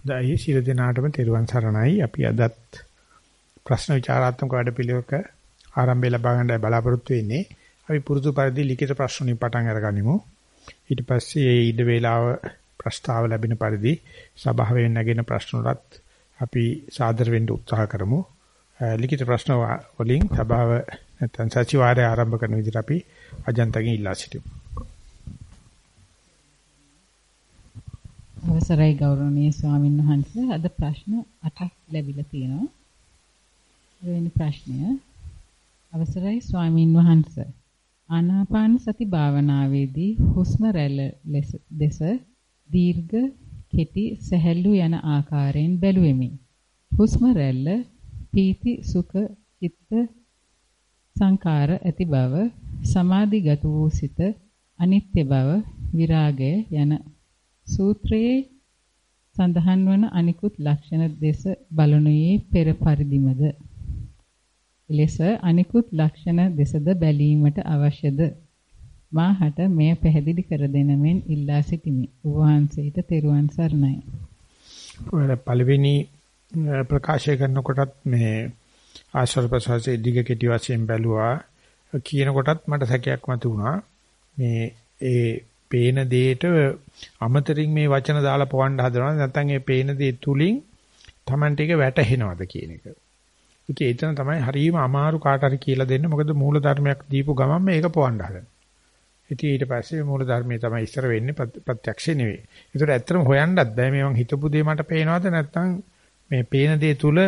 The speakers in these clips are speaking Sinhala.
දැයි සියලු දෙනාටම තෙරුවන් සරණයි. අපි අදත් ප්‍රශ්න විචාරාත්මක වැඩපිළිවෙලක ආරම්භය ලබා ගන්නයි බලාපොරොත්තු වෙන්නේ. අපි පුරුදු පරිදි ලිඛිත ප්‍රශ්න වලින් පටන් අරගනිමු. ඊට පස්සේ මේ ඉඩ වේලාව ප්‍රස්තාව ලැබෙන පරිදි සභාවෙන් නැගෙන ප්‍රශ්න වලත් අපි සාදර වෙන්න උත්සාහ කරමු. ලිඛිත ප්‍රශ්න වලින් සභාව නැත්නම් සතිವಾರය ආරම්භ කරන විදිහට අපි අජන්තගෙන් ඉල්ලා සිටිමු. අවසරයි ගෞරවනීය ස්වාමීන් වහන්සේ අද ප්‍රශ්න 8ක් ලැබිලා තියෙනවා. දෙවෙනි ප්‍රශ්නය අවසරයි ස්වාමීන් වහන්සේ ආනාපාන සති භාවනාවේදී හුස්ම රැල්ල දෙස දීර්ඝ කෙටි සැහැල්ලු යන ආකාරයෙන් බැලුවෙමි. හුස්ම රැල්ල පීති සුඛ චිත්ත සංකාර ඇති බව සමාධිගත වූ සිත අනිත්‍ය බව විරාගය යන සූත්‍රයේ සඳහන් වන අනිකුත් ලක්ෂණ දෙස බලනුයේ පෙර පරිදිමද ලෙස අනිකුත් ලක්ෂණ දෙසද බැලීමට අවශ්‍යද මාහට මෙය පැහැදිලි කර දෙන මෙන් ඉල්ලා සිටිමි. වහන්සේට තෙරුවන් සරණයි. ඔය පළවෙනි ප්‍රකාශය කරනකොටත් මේ ආශ්‍රව ප්‍රසවාසයේ දිග කෙටි වශයෙන් බැලුවා කියනකොටත් මට සැකයක් මතුවුණා. මේ ඒ පේන දෙයට අමතරින් මේ වචන දාලා පවන්න හදනවා නැත්නම් ඒ පේන දේ තුලින් Tamante එක වැටහෙනවද කියන එක. ඉතින් ඒතන තමයි හරියම අමාරු කාට හරි කියලා දෙන්න මොකද මූල ධර්මයක් දීපු ගමන් මේක පවන්න හදන. ඉතින් ඊට පස්සේ මූල ධර්මයේ තමයි ඉස්සර වෙන්නේ ප්‍රත්‍යක්ෂේ නෙවෙයි. ඒතර ඇත්තටම හොයන්නත් බෑ මේ මං හිතපු දේ මට පේනවද නැත්නම් මේ පේන දේ තුල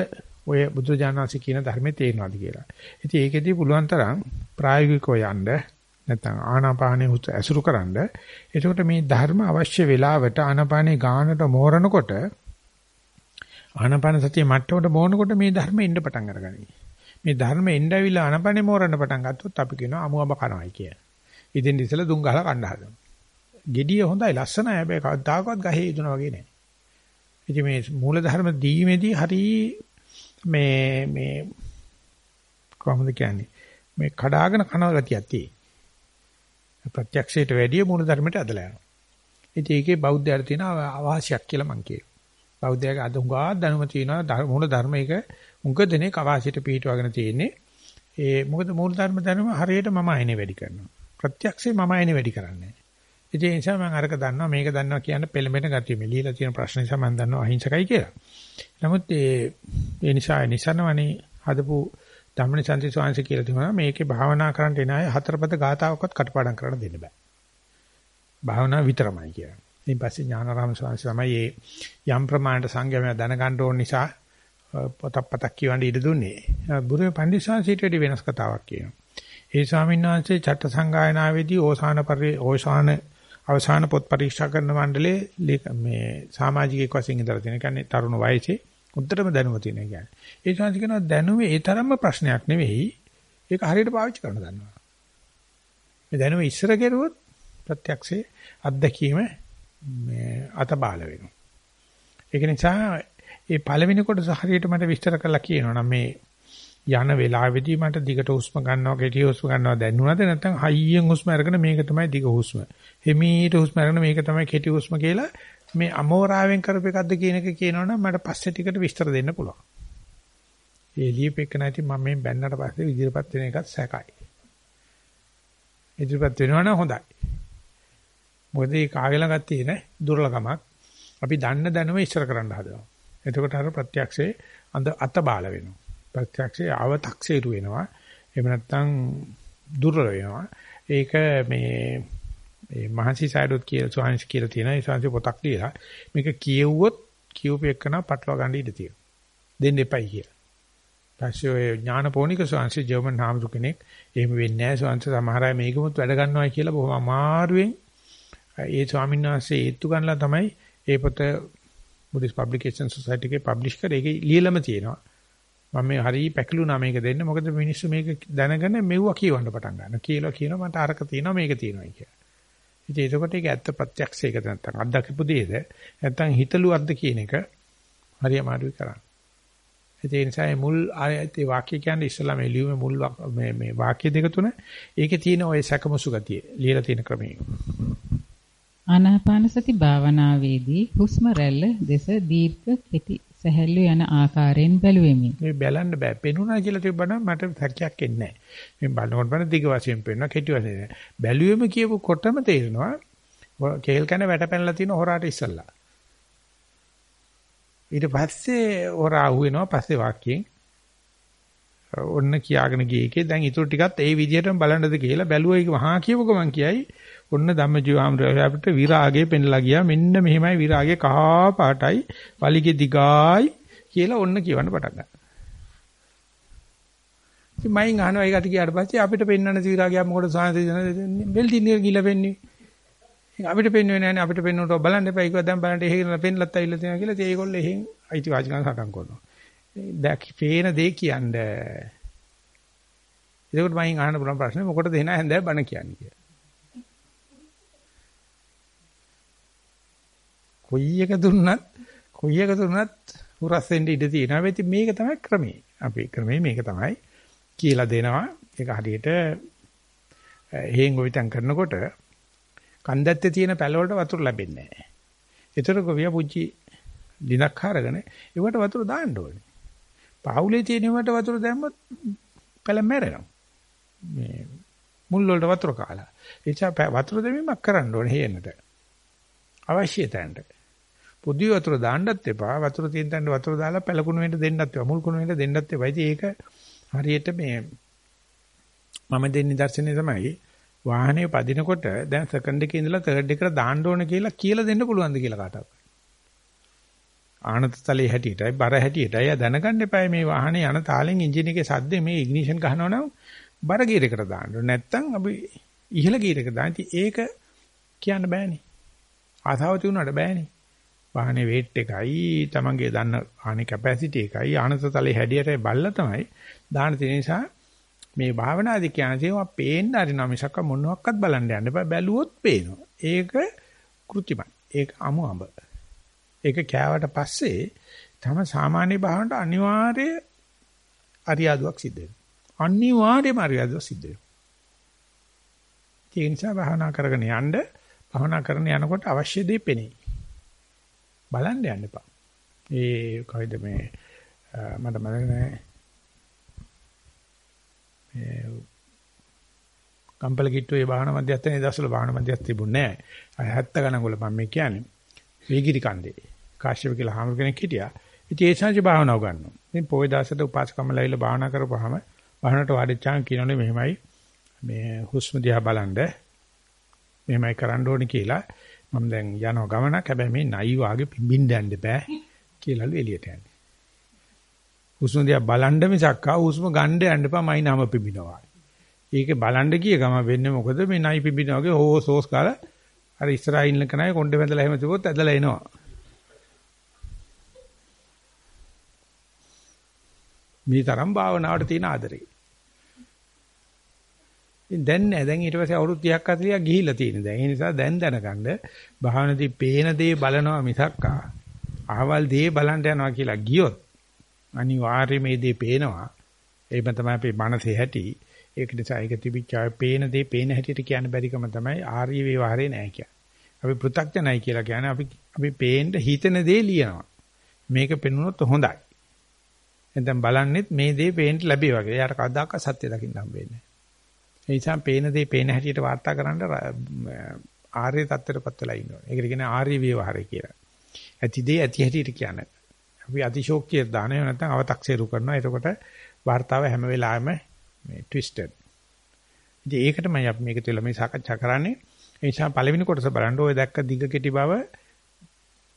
ඔය බුදු ජානනාසි කියන ධර්මයේ තේරෙනවද කියලා. ඉතින් ඒකෙදී පුළුවන් තරම් ප්‍රායෝගිකව යන්න නැත්නම් ආනාපානෙ උත් ඇසුරුකරනද එතකොට මේ ධර්ම අවශ්‍ය වෙලාවට ආනාපානේ ගානට මෝරනකොට ආනාපාන සතිය මට්ටමට මෝරනකොට මේ ධර්ම එන්න පටන් අරගනි. මේ ධර්ම එන්න ඇවිල්ලා ආනාපානේ මෝරන්න පටන් ගත්තොත් අපි කියනවා අමුඹ කරනවායි කිය. ඉතින් ඉතල දුම් ගහලා කණ්ඩ හදනවා. gediya හොඳයි ලස්සනයි හැබැයි කවදාකවත් ගහේ ඉදුණා වගේ නෑ. ඉතින් මේ මූල ධර්ම දීමේදී හරි මේ මේ කොහොමද කියන්නේ මේ කඩාගෙන කන ගතියක් තියෙයි. ප්‍රත්‍යක්ෂයට වැඩිය මූල ධර්මයට ඇදලා යනවා. ඉතින් ඒකේ බෞද්ධයර තියෙන අවාසියක් කියලා මං කියනවා. බෞද්ධයාගේ අද හුඟා දැනුම තියෙනවා මූල ධර්ම එක උඟ දෙනෙක් අවාසියට පිටවගෙන තියෙන්නේ. ඒ මොකද මූල ධර්ම දැනුම හරියට මම අයනේ වැඩි කරනවා. ප්‍රත්‍යක්ෂේ මම අයනේ වැඩි කරන්නේ. ඉතින් ඒ නිසා මම අරක දන්නවා මේක දන්නවා කියන පෙළඹෙන ගතිය මේ লীලා තියෙන ප්‍රශ්න නිසා මම දන්නවා අහිංසකයි කියලා. නමුත් ඒ ඒ නිසා නිසනවනේ හදපු ධම්මනි සන්ති ස්වාමීන් කියලා තිබුණා මේකේ භාවනා කරන්න එන අය හතරපද ගාතාවක්වත් කටපාඩම් කරන්න දෙන්න බෑ. භාවනා විතරමයි කියලා. ඊට පස්සේ ඥානාරාම ස්වාමීන් තමයි මේ යම් ප්‍රමාණයට සංයමය දැනගන්න ඕන නිසා පොතක් පතක් කියවන්න ඉඩ දුන්නේ. බුදුම පණ්ඩිත ස්වාමීන්ට වැඩි වෙනස් කතාවක් කියනවා. ඒ ස්වාමීන් වහන්සේ චට්ට සංගායනාවේදී ඕසාන පරි ඕසාන අවසාන පොත් පරීක්ෂා කරන මණ්ඩලයේ මේ සමාජිකයෙක් වශයෙන් ඉඳලා තියෙන. කියන්නේ තරුණ වයසේ උත්තරම දැනුම තියෙන කියන්නේ. ඒ ශාන්ති කියනවා දැනුමේ ඒ තරම්ම ප්‍රශ්නයක් නෙවෙයි. ඒක හරියට පාවිච්චි කරන්න දන්නවා. මේ දැනුම ඉස්සර කෙරුවොත් ප්‍රත්‍යක්ෂේ අත්දැකීම මේ අතබාල වෙනවා. ඒක නිසා මේ පළවෙනි කොටස හරියට මට විස්තර කරලා කියනවා නම් මේ යන වෙලාවේදී මට දිගට හුස්ම ගන්නවා කෙටි හුස්ම ගන්නවා දැනුණාද නැත්නම් හයියෙන් හුස්ම අරගෙන මේක තමයි දිග හුස්ම. හිමීට හුස්ම අරගෙන මේක තමයි කෙටි හුස්ම කියලා මේ අමෝරාවෙන් කරපු එකක්ද කියන එක කියනවනම් මට පස්සේ ටිකට විස්තර දෙන්න පුළුවන්. ඒ ලියපෙක නැති මම මේ බැන්නට පස්සේ ඉදිරියපත් වෙන එකත් සැකයි. ඉදිරියපත් වෙනවනම් හොඳයි. මොකද මේ කාගේ ළඟත් තියෙන දුර්ලභමක් අපි දන්න දැනුම ඉස්සර කරන්න හදනවා. එතකොට අර ප්‍රත්‍යක්ෂේ අඳ අත බාල වෙනවා. ප්‍රත්‍යක්ෂේ අව탁සේරු වෙනවා. එහෙම නැත්නම් දුර්වල වෙනවා. ඒක මේ ඒ මහන්සි සයිඩොත් කියලා ස්වාමීන් කියලා තියෙනවා. ඒ ස්වාමීන් පොතක් ලියලා මේක කියවුවොත් කියූප එක්කන පටලවා ගන්න ඉඩ තියෙනවා. දෙන්න එපයි කියලා. පස්සේ ඔය ඥානපෝනික ස්වාමීන් ජර්මන් හාමුදුර කෙනෙක් එහෙම වෙන්නේ නැහැ ස්වාමීන් සමහර අය මේකමුත් වැඩ ගන්නවා කියලා බොහොම අමාරුවෙන් ඒ ස්වාමීන් වහන්සේ ඒත්තු ගන්නලා තමයි ඒ පොත බුද්දිස් පබ්ලිකේෂන් සොසයිටි එකේ පබ්ලිෂ් කරේ. ඒකේ ලියලම තියෙනවා. මම මේ හරිය පැකිලුණා මේක දෙන්න. මොකද මිනිස්සු මේක දැනගෙන මෙව්වා කියවන්න පටන් ගන්නවා. කියලා කියනවා මට අරක තියෙනවා මේක තියෙනවා කියලා. ඉතින් ඒකකොට ඒක ඇත්ත ප්‍රත්‍යක්ෂයක නැත්තම් අත්දකිපු දෙයද නැත්තම් හිතලුවක්ද කියන එක හරි අමාරුයි කරන්න. ඒ නිසා මේ මුල් ආයතේ වාක්‍ය කියන්නේ ඉස්සලා මේ ලියුමේ මුල් මේ මේ වාක්‍ය දෙක තුන ඒකේ තියෙන ওই සැකමසු ගතිය ලියලා තියෙන ක්‍රමයේ. ආනාපාන සති භාවනාවේදී හුස්ම රැල්ල දෙස දීර්ඝ කෙටි සැහැල්ලු යන ආකාරයෙන් බැලුවෙමි. මේ බලන්න බෑ. පෙනුණා කියලා තිබ්බනම් මට හැකියාවක් එන්නේ නැහැ. මේ බලනකොට බලන දිග වශයෙන් පෙන්නවා කෙටි වශයෙන්. බැලුවෙම කියපු කොටම තේරෙනවා. කේල් කන වැටපැනලා තියෙන හොරාට ඉස්සල්ලා. ඊට පස්සේ හොරා අහුවෙනවා පස්සේ වාක්‍යයෙන්. ඔන්න කියාගෙන ගියේ එකේ දැන් ඊටු ටිකත් ඒ විදිහටම බලන්නද කියලා බැලුවා ඒක මහා කියවක මං කියයි ඔන්න ධම්මජීවාමරය අපිට විරාගය පෙන්ලා ගියා මෙන්න මෙහෙමයි විරාගය කහා පාටයි වලිගේ දිගයි කියලා ඔන්න කියවන්න පටන් ගත්තා. ඉතින් මයින් අහනවා ඒකට ගියාට පස්සේ අපිට පෙන්වන්න විරාගය මොකටද සාහෘද බෙල්ටි නිර ගිල වෙන්නේ. අපිට පෙන්වෙන්නේ නැහැනේ අපිට පෙන්වන්නට බලන්න එපා ඒක දැන් බලන්න එහෙ පෙන්ලත් ඇවිල්ලා තියෙනවා කියලා ඉතින් ඒගොල්ලෝ එහෙන් අයිතිවාසිකම් සටන් කරනවා. දැක් පේන දේ කියන්නේ. ඒකට මයින් අහන්න පුළුවන් ප්‍රශ්නේ මොකටද එන හැන්දෑ බණ කියන්නේ කියලා. කොයි එක දුන්නත් කොයි එක දුන්නත් උරස් වෙන්න ඉඩ තියෙනවා. ඉතින් මේක තමයි ක්‍රමේ. අපි ක්‍රමේ මේක තමයි කියලා දෙනවා. ඒක හරියට හේන් ගොවිතැන් කරනකොට කන්දැත්තේ තියෙන පැල වලට වතුර ලැබෙන්නේ නැහැ. ඒතර ගොවිය පුංචි දිනක් හරගෙන ඒවට වතුර දාන්න ඕනේ. පාවුලේ තියෙනවට වතුර දැම්මොත් පැල මැරෙනවා. මේ මුල් වලට වතුර කාලා. ඒ නිසා වතුර දෙමීමක් කරන්න ඕනේ හේනට. අවශ්‍ය තැනට. පොඩි වතුර දාන්නත් එපා. වතුර තියෙන තැනට වතුර දාලා පැලකුණු වෙන්න දෙන්නත් එපා. මුල් කුණු වෙන්න දෙන්නත් එපා. ඉතින් ඒක හරියට මේ මම දෙන්නේ දර්ශනේ තමයි වාහනේ පදිනකොට දැන් සෙකන්ඩ් එකේ ඉඳලා තර්ඩ් එකට දාන්න ඕන කියලා කියලා දෙන්න පුළුවන්ද කියලා කාටවත්. ආනතතලේ හැටියටයි බර හැටියටයි ආ දැනගන්න එපා මේ වාහනේ යන තාලෙන් එන්ජින් එකේ සද්දේ මේ ඉග්නිෂන් ගහනවා නම් බර ගියර් එකට දාන්න ඕන. නැත්තම් අපි ඉහළ ගියර් එක දාන්න. ඒක කියන්න බෑනේ. ආසාව තියුණාට බෑනේ. වාහනේ වේට් එකයි තමන්ගේ දන්න වාහනේ කැපැසිටි එකයි ආනතතලේ හැඩයට බල්ලා තමයි. දාන තියෙන නිසා මේ භාවනාදී කියන දේවා පේන්න හරිනවා මිසක් මොනවත් බලන්න යන්න බෑ. බැලුවොත් පේනවා. ඒක કૃතිමයි ඒක අමු අඹ ඒක කෑවට පස්සේ තම සාමාන්‍ය භාවනට අනිවාර්ය අරියාදුවක් සිද්ධ වෙනවා. අනිවාර්යම අරියාදුවක් සිද්ධ වෙනවා. ඒ නිසා භාවනා කරගෙන යන්න භාවනා කරන යනකොට අවශ්‍ය දේ පෙනේ. බලන්න යන්න එපා. ඒ කොයිද මේ මට මතක නැහැ. මේ කම්පල කිට්ටුවේ වාහන මැදයන් දවස්වල වාහන මැදයක් තිබුණේ නැහැ. 70 ගණන් වල මම කියන්නේ. වේගිරි කන්දේ. කාශ්‍යප කියලා හාමුදුර කෙනෙක් හිටියා. ඉතින් ඒ සංජි භාවනාව ගන්නවා. ඉතින් පොයි දාසට උපාසකම ලැබිලා භාවනා කරපුවාම භාවනට වාඩිච්චාන් කියනෝනේ මෙහෙමයි මේ හුස්ම දිහා බලන්න මෙහෙමයි කරන්න ඕනේ කියලා මම දැන් යනවා ගමනක් හැබැයි මේ නයි වාගේ පිඹින්න යන්න බෑ කියලාලු එළියට යන්නේ. හුස්ම දිහා බලන්න මිසක් ආ හුස්ම ගන්න යන්න එපා මයි නම පිඹිනවා. ඒක බලන්න ගිය ගම වෙන්නේ මොකද මේ නයි පිඹිනා වගේ හෝ සෝස් කාලා අර ඉස්සරහා ඉන්න කෙනාගේ කොණ්ඩේ වැඳලා එහෙම තිබොත් ඇදලා එනවා. මේ තරම් භාවනාවට තියෙන ආදරේ. දැන් නෑ. දැන් ඊට පස්සේ අවුරුදු 30ක් 40ක් ගිහිල්ලා තියෙන දැන් ඒ නිසා දැන් දැනගන්න භාවනදී පේන දේ බලනවා මිසක් ආවල් දේ බලන්න යනවා කියලා ගියොත් අනිවාර්යයෙන් මේ දේ පේනවා. ඒකම තමයි අපේ මනසේ හැටි. ඒක නිසා ඒක තිබිච්චා පේන දේ පේන හැටියට කියන්න බැරිකම තමයි ආර්ය වේවාරේ නෑ කියන්නේ. අපි පෘථග්ජනයි කියලා කියන්නේ අපි අපි පේන්න හිතන දේ ලියනවා. මේක පෙන්වුනොත් හොඳයි. එතෙන් බලන්නෙත් මේ දේ පේන්න ලැබේ වගේ. යාට කවදාකවත් සත්‍ය දකින්න හම්බෙන්නේ නෑ. ඒ නිසා පේන දේ පේන හැටියට වාර්තා කරන්න ආර්ය தත්තරපත් වෙලා ඉන්නවා. ඒකට කියන්නේ ආර්ය විවහාරය කියලා. ඇති දේ ඇති හැටියට කියන්නේ. අපි අතිශෝක්තිය දාන එහෙම නැත්නම් අව탁සේරු කරනවා. එතකොට වාර්තාව හැම වෙලාවෙම මේ ට්විස්ටඩ්. ඉතින් ඒකටමයි අපි මේක තුළ මේ සාකච්ඡා කරන්නේ. ඒ නිසා පළවෙනි කොටස බලන්න ඔය දැක්ක දිග කෙටි බව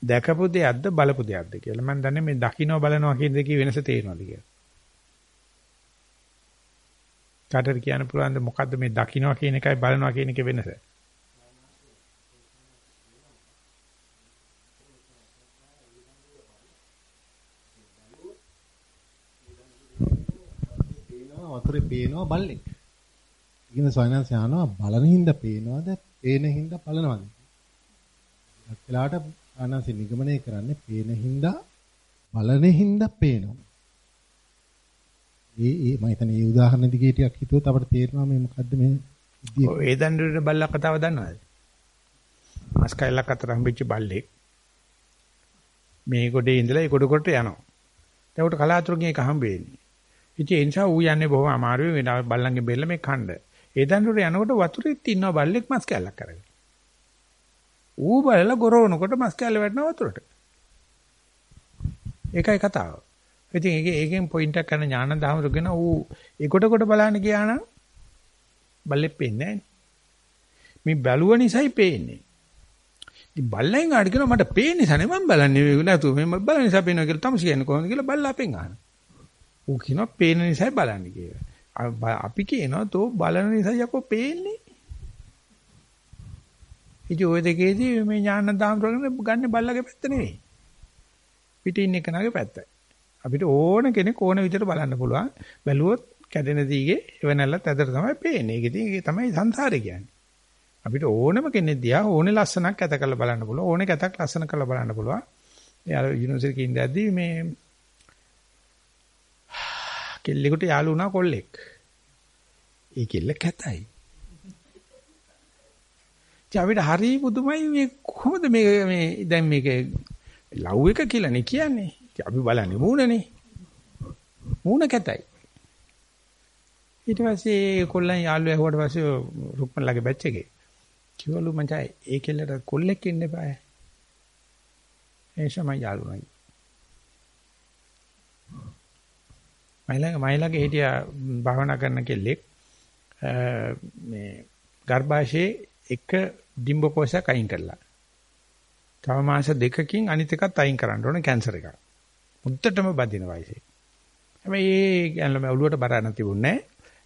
දැකපු දෙයක්ද බලපු දෙයක්ද කියලා. මම දන්නේ මේ දකින්න බලනවා කියන දෙකේ වෙනස තේරෙනවද කියලා. කාටද කියන්න පුළුවන්ද මොකද්ද මේ දකින්නවා කියන එකයි බලනවා කියන එකේ වෙනස? පේනවා වතුරේ පේනවා බල්ලෙක්. ඉතින් සොයනන්ස යනවා බලන හින්දා පේනවද? පේන හින්දා බලනවද? එක්කලාට ආනන්ස නිගමනය කරන්නේ පේන හින්දා බලන හින්දා පේනවා. ඒ ඒ මම හිතන්නේ මේ උදාහරණ දිගේ ටිකක් හිතුවොත් අපිට තේරෙනවා මේ මොකද්ද මේ විදිය. ඔය දඬුවර බල්ලා කතාව දන්නවද? මස් කැල්ලක් අතර හම්බෙච්ච බල්ලෙක් මේ ගොඩේ ඉඳලා ඒ ගොඩ කොට යනවා. එතකොට කලාතුරකින් ඒක හම්බ වෙන්නේ. ඉතින් ඒ නිසා ඌ යන්නේ බොහොම අමාරුයි වෙන බල්ලන්ගේ බෙල්ල මේ කණ්ඩ. ඒ දඬුර යනකොට වතුරෙත් ඉන්නවා බල්ලෙක් මස් කැල්ලක් කරගෙන. ඌ බලලා ගොරවනකොට මස් කැල්ල වැටෙනවා වතුරට. ඒකයි කතාව. ඉතින් ඒකේ ඒකෙන් පොයින්ට් එකක් කරන ඥාන දහමරුගෙන ඌ ඒ කොට කොට බලන්න ගියා නම් බල්ලෙක් පේන්නේ නැහැ. මේ බැලුව නිසායි පේන්නේ. ඉතින් බල්ලෙන් ආඩ කියනවා මට පේන්නේ නිසා නේ මම බලන්නේ නැතු මම බලන නිසා පේනවා කියලා තමයි කියන්නේ කොහොමද කියලා බල්ලා අපෙන් අහනවා. ඌ කියනවා පේන නිසායි බලන්නේ කියලා. අපි කියනවා තෝ බලන නිසා යකෝ පේන්නේ. ඉතින් ওই දෙකේදී මේ ඥාන දාම් ප්‍රගන්න ගන්න බල්ලගේ පැත්ත නෙවෙයි. පිටින් ඉන්න කෙනාගේ පැත්ත. අපිට ඕන කෙනෙක් ඕන විදිහට බලන්න පුළුවන්. බැලුවොත් කැඩෙන දීගේ එවනල්ලත් ඇදට තමයි පේන්නේ. ඒක ඉතින් ඒක තමයි සංසාරේ කියන්නේ. අපිට ඕනම කෙනෙක් දිහා ඕනේ ලස්සනක් ඇත කරලා බලන්න පුළුවන්. ඕනේ කැතක් ලස්සන කරලා බලන්න පුළුවන්. ඒ අර යුනිවර්සිටි එකේ ඉඳද්දී මේ කෙල්ලෙකුට යාළු වුණා කොල්ලෙක්. ඒ කෙල්ල කැතයි. අපිට හරි පුදුමයි මේ කොහොමද මේ මේ දැන් මේක ලව් එක කියලානේ කියන්නේ. අපි බලන්නේ මූණනේ. මූණ කැතයි. ඊට පස්සේ කොල්ලන් යාළුවා ඇහුවට පස්සේ රුක්මන්ලාගේ බැච් එකේ කිව්වලු මචං ඒ කෙල්ලට කොල්ලෙක් ඉන්න එපා. ඒ තමයි යාළුවයි. මයිලඟ මයිලඟ හිටියා භාවනා කරන කෙල්ලෙක් මේ ගර්භාෂයේ එක ඩිම්බ කෝෂයක් අයින් කළා. තව මාස දෙකකින් අනිත් එකත් අයින් කරන්න ඕනේ කැන්සර් එකක්. මුත්තටම බදින වයසේ. හැබැයි ඒ ගැනලම ඔළුවට බර නැතිුන්නේ.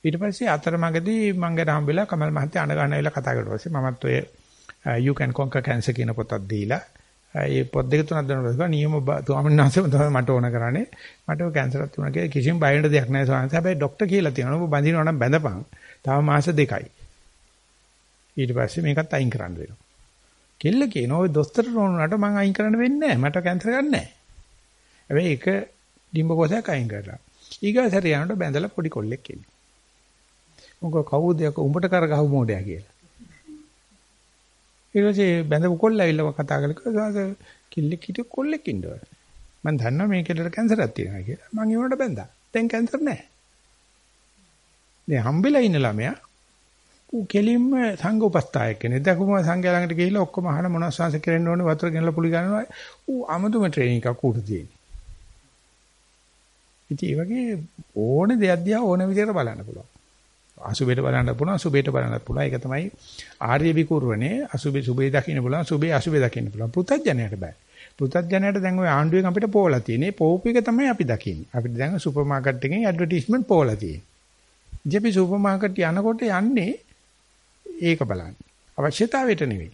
ඊට පස්සේ අතරමඟදී මං ගැන හම්බෙලා කමල් මහත්තයා අඬ ගන්න වෙලා කතා කරලා පස්සේ මමත් ඔය you can conquer cancer කියන පොතක් දීලා ඒ පොත් දෙක තුනක් දෙනවා පස්සේ නියම ස්වාමීන් වහන්සේ තමයි මට ඕන කරන්නේ. මට ඔය කැන්සරක් තුනක් කියලා කිසිම බය වෙන්න දෙයක් නැහැ ස්වාමීන් වහන්සේ. හැබැයි ડોක්ටර් කියලා තියෙනවා. ඔබ බඳිනවා නම් බැඳපන්. තව මාස දෙකයි. ඊට පස්සේ මේකත් අයින් කරන්න වෙනවා. කෙල්ල කියනවා ඔය දොස්තරට ඕනුනට මං අයින් කරන්න වෙන්නේ නැහැ මට කැන්සර් ගන්න නැහැ හැබැයි ඒක ඩිම්බ කොටයක් අයින් කරලා ඊගාසර යනකොට බැඳලා පොඩි කොල්ලෙක් ඉන්නේ මොකද කවුද යක උඹට කරගහු මොඩයා කියලා. ඊට පස්සේ බැඳපු කොල්ල ඇවිල්ලා කතා කළා කිල්ලෙක් හිටිය කොල්ලෙක් ඉන්නවා. මම දන්නවා මේ කෙල්ලට කැන්සරක් තියෙනවා කියලා. මං ඒ උනට බැඳා. දැන් කැන්සර් නැහැ. දැන් හම්බෙලා ඉන්න ළමයා ඌ කෙලින්ම සංඝ උපස්ථායක කෙනෙක්. දැකුම සංඝයා ළඟට ගිහිල්ලා ඔක්කොම අහන මොනවද සංස කරන්න ඕනේ වතුර ගෙනලා පුලි ගන්නවා. ඌ අමුතුම ට්‍රේනින් එකක් උඩ තියෙන්නේ. ඉතින් ඒ වගේ ඕනේ දෙයක් දිහා ඕන විදිහට බලන්න පුළුවන්. අසුබේට බලන්න පුළුවන් සුබේට බලන්නත් පුළුවන්. ඒක තමයි ආර්ය විකූර්වනේ අසුබේ සුබේ දකින්න පුළුවන් සුබේ අසුබේ දකින්න පුළුවන්. පෘථජ්ජනයට බෑ. පෘථජ්ජනයට දැන් ওই ආණ්ඩුවෙන් අපිට පෝලා තියෙන්නේ. පෝපු එක තමයි අපි දකින්නේ. අපිට දැන් සුපර් මාකට් එකෙන් ඇඩ්වර්ටයිස්මන්ට් පෝලා තියෙන්නේ. ඉතින් සුපර් මාකට් යනකොට යන්නේ ඒක බලන්න. අවශ්‍යතාවයට නෙවෙයි.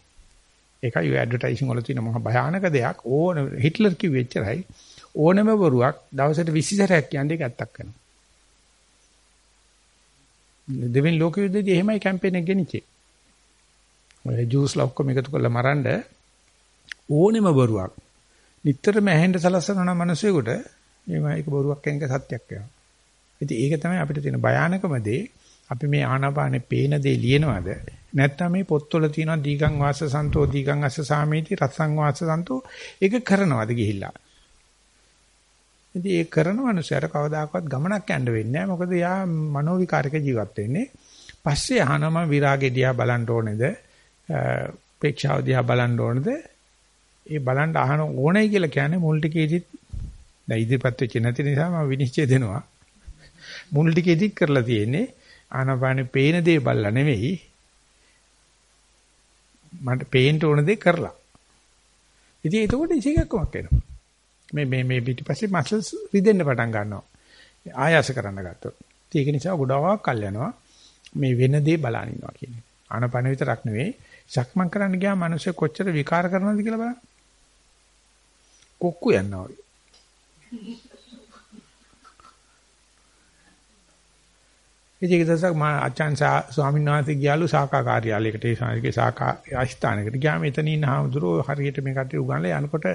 ඒකයි ඔය ඇඩ්වර්ටයිසින් වල තියෙන මහා භයානක දෙයක්. ඕන හිට්ලර් කිව්වෙ එච්චරයි. ඕනම බරුවක් දවසට 20 සැරයක් කියන්නේ ඒක ඇත්තක් කරනවා. දෙවෙනි ලෝක යුද්ධයේදී එහෙමයි කැම්පේන් එක ගෙනිච්චේ. ඔය ජූස්ලා ඔක්කොම එකතු කරලා මරන්න ඕනෙම බරුවක්. නිතරම ඇහෙන්න සලස්සන මනුස්සයෙකුට මේක බරුවක් කියන එක සත්‍යයක් වෙනවා. ඉතින් ඒක තමයි අපිට තියෙන භයානකම දේ. අපි මේ ආනාපානේ පේන දේ ලියනවද නැත්නම් මේ පොත්වල තියෙන දීගං වාස සන්තෝ දීගං අස්ස සාමීති රත්සං වාස සන්තෝ ඒක කරනවද ගිහිල්ලා ඉතින් ඒ කරන මනුස්සයර කවදාකවත් ගමනක් යන්න වෙන්නේ නැහැ. මොකද යා මනෝ විකාරක ජීවත් වෙන්නේ. පස්සේ අහනම විරාගෙ දිහා බලන්න ඕනේද? ප්‍රේක්ෂාව දිහා බලන්න ඕනේද? ඒ බලන්න අහන ඕනේ කියලා කියන්නේ මුල් ටිකේදිත් දැන් ඉදිරිපත් වෙච්ච නැති නිසා මම විනිශ්චය දෙනවා. මුල් ටිකේදිත් කරලා තියෙන්නේ ආනපානේ පේන දේ බලලා නෙවෙයි. මට පේන්න ඕන දේ කරලා. ඉතින් ඒකෝට ඉසිකක්කමක් එනවා. මේ මේ මේ පිටිපස්සේ මසල්ස් රිදෙන්න පටන් ගන්නවා. ආයාස කරන්න ගත්තොත්. ඒක නිසා ගොඩාක් කල් යනවා මේ වෙන දේ බලන ඉන්නවා කියන්නේ. ආනපන විතරක් නෙවෙයි සක්මන් කරන්න ගියාම මිනිස්සු කොච්චර විකාර කරනවද කියලා බලන්න. කොක්කු යනවා. ඉතින් ඒක දවසක් මා අචාන් ස්වාමීන් වහන්සේ ගියාලු සාකා කාර්යාලයකට ඒ සානිකේ සාකා ආස්ථානයකට ගියාම එතන ඉන්න හාමුදුරුවෝ හරියට මේ කට්ටිය උගන්ලා යනකොට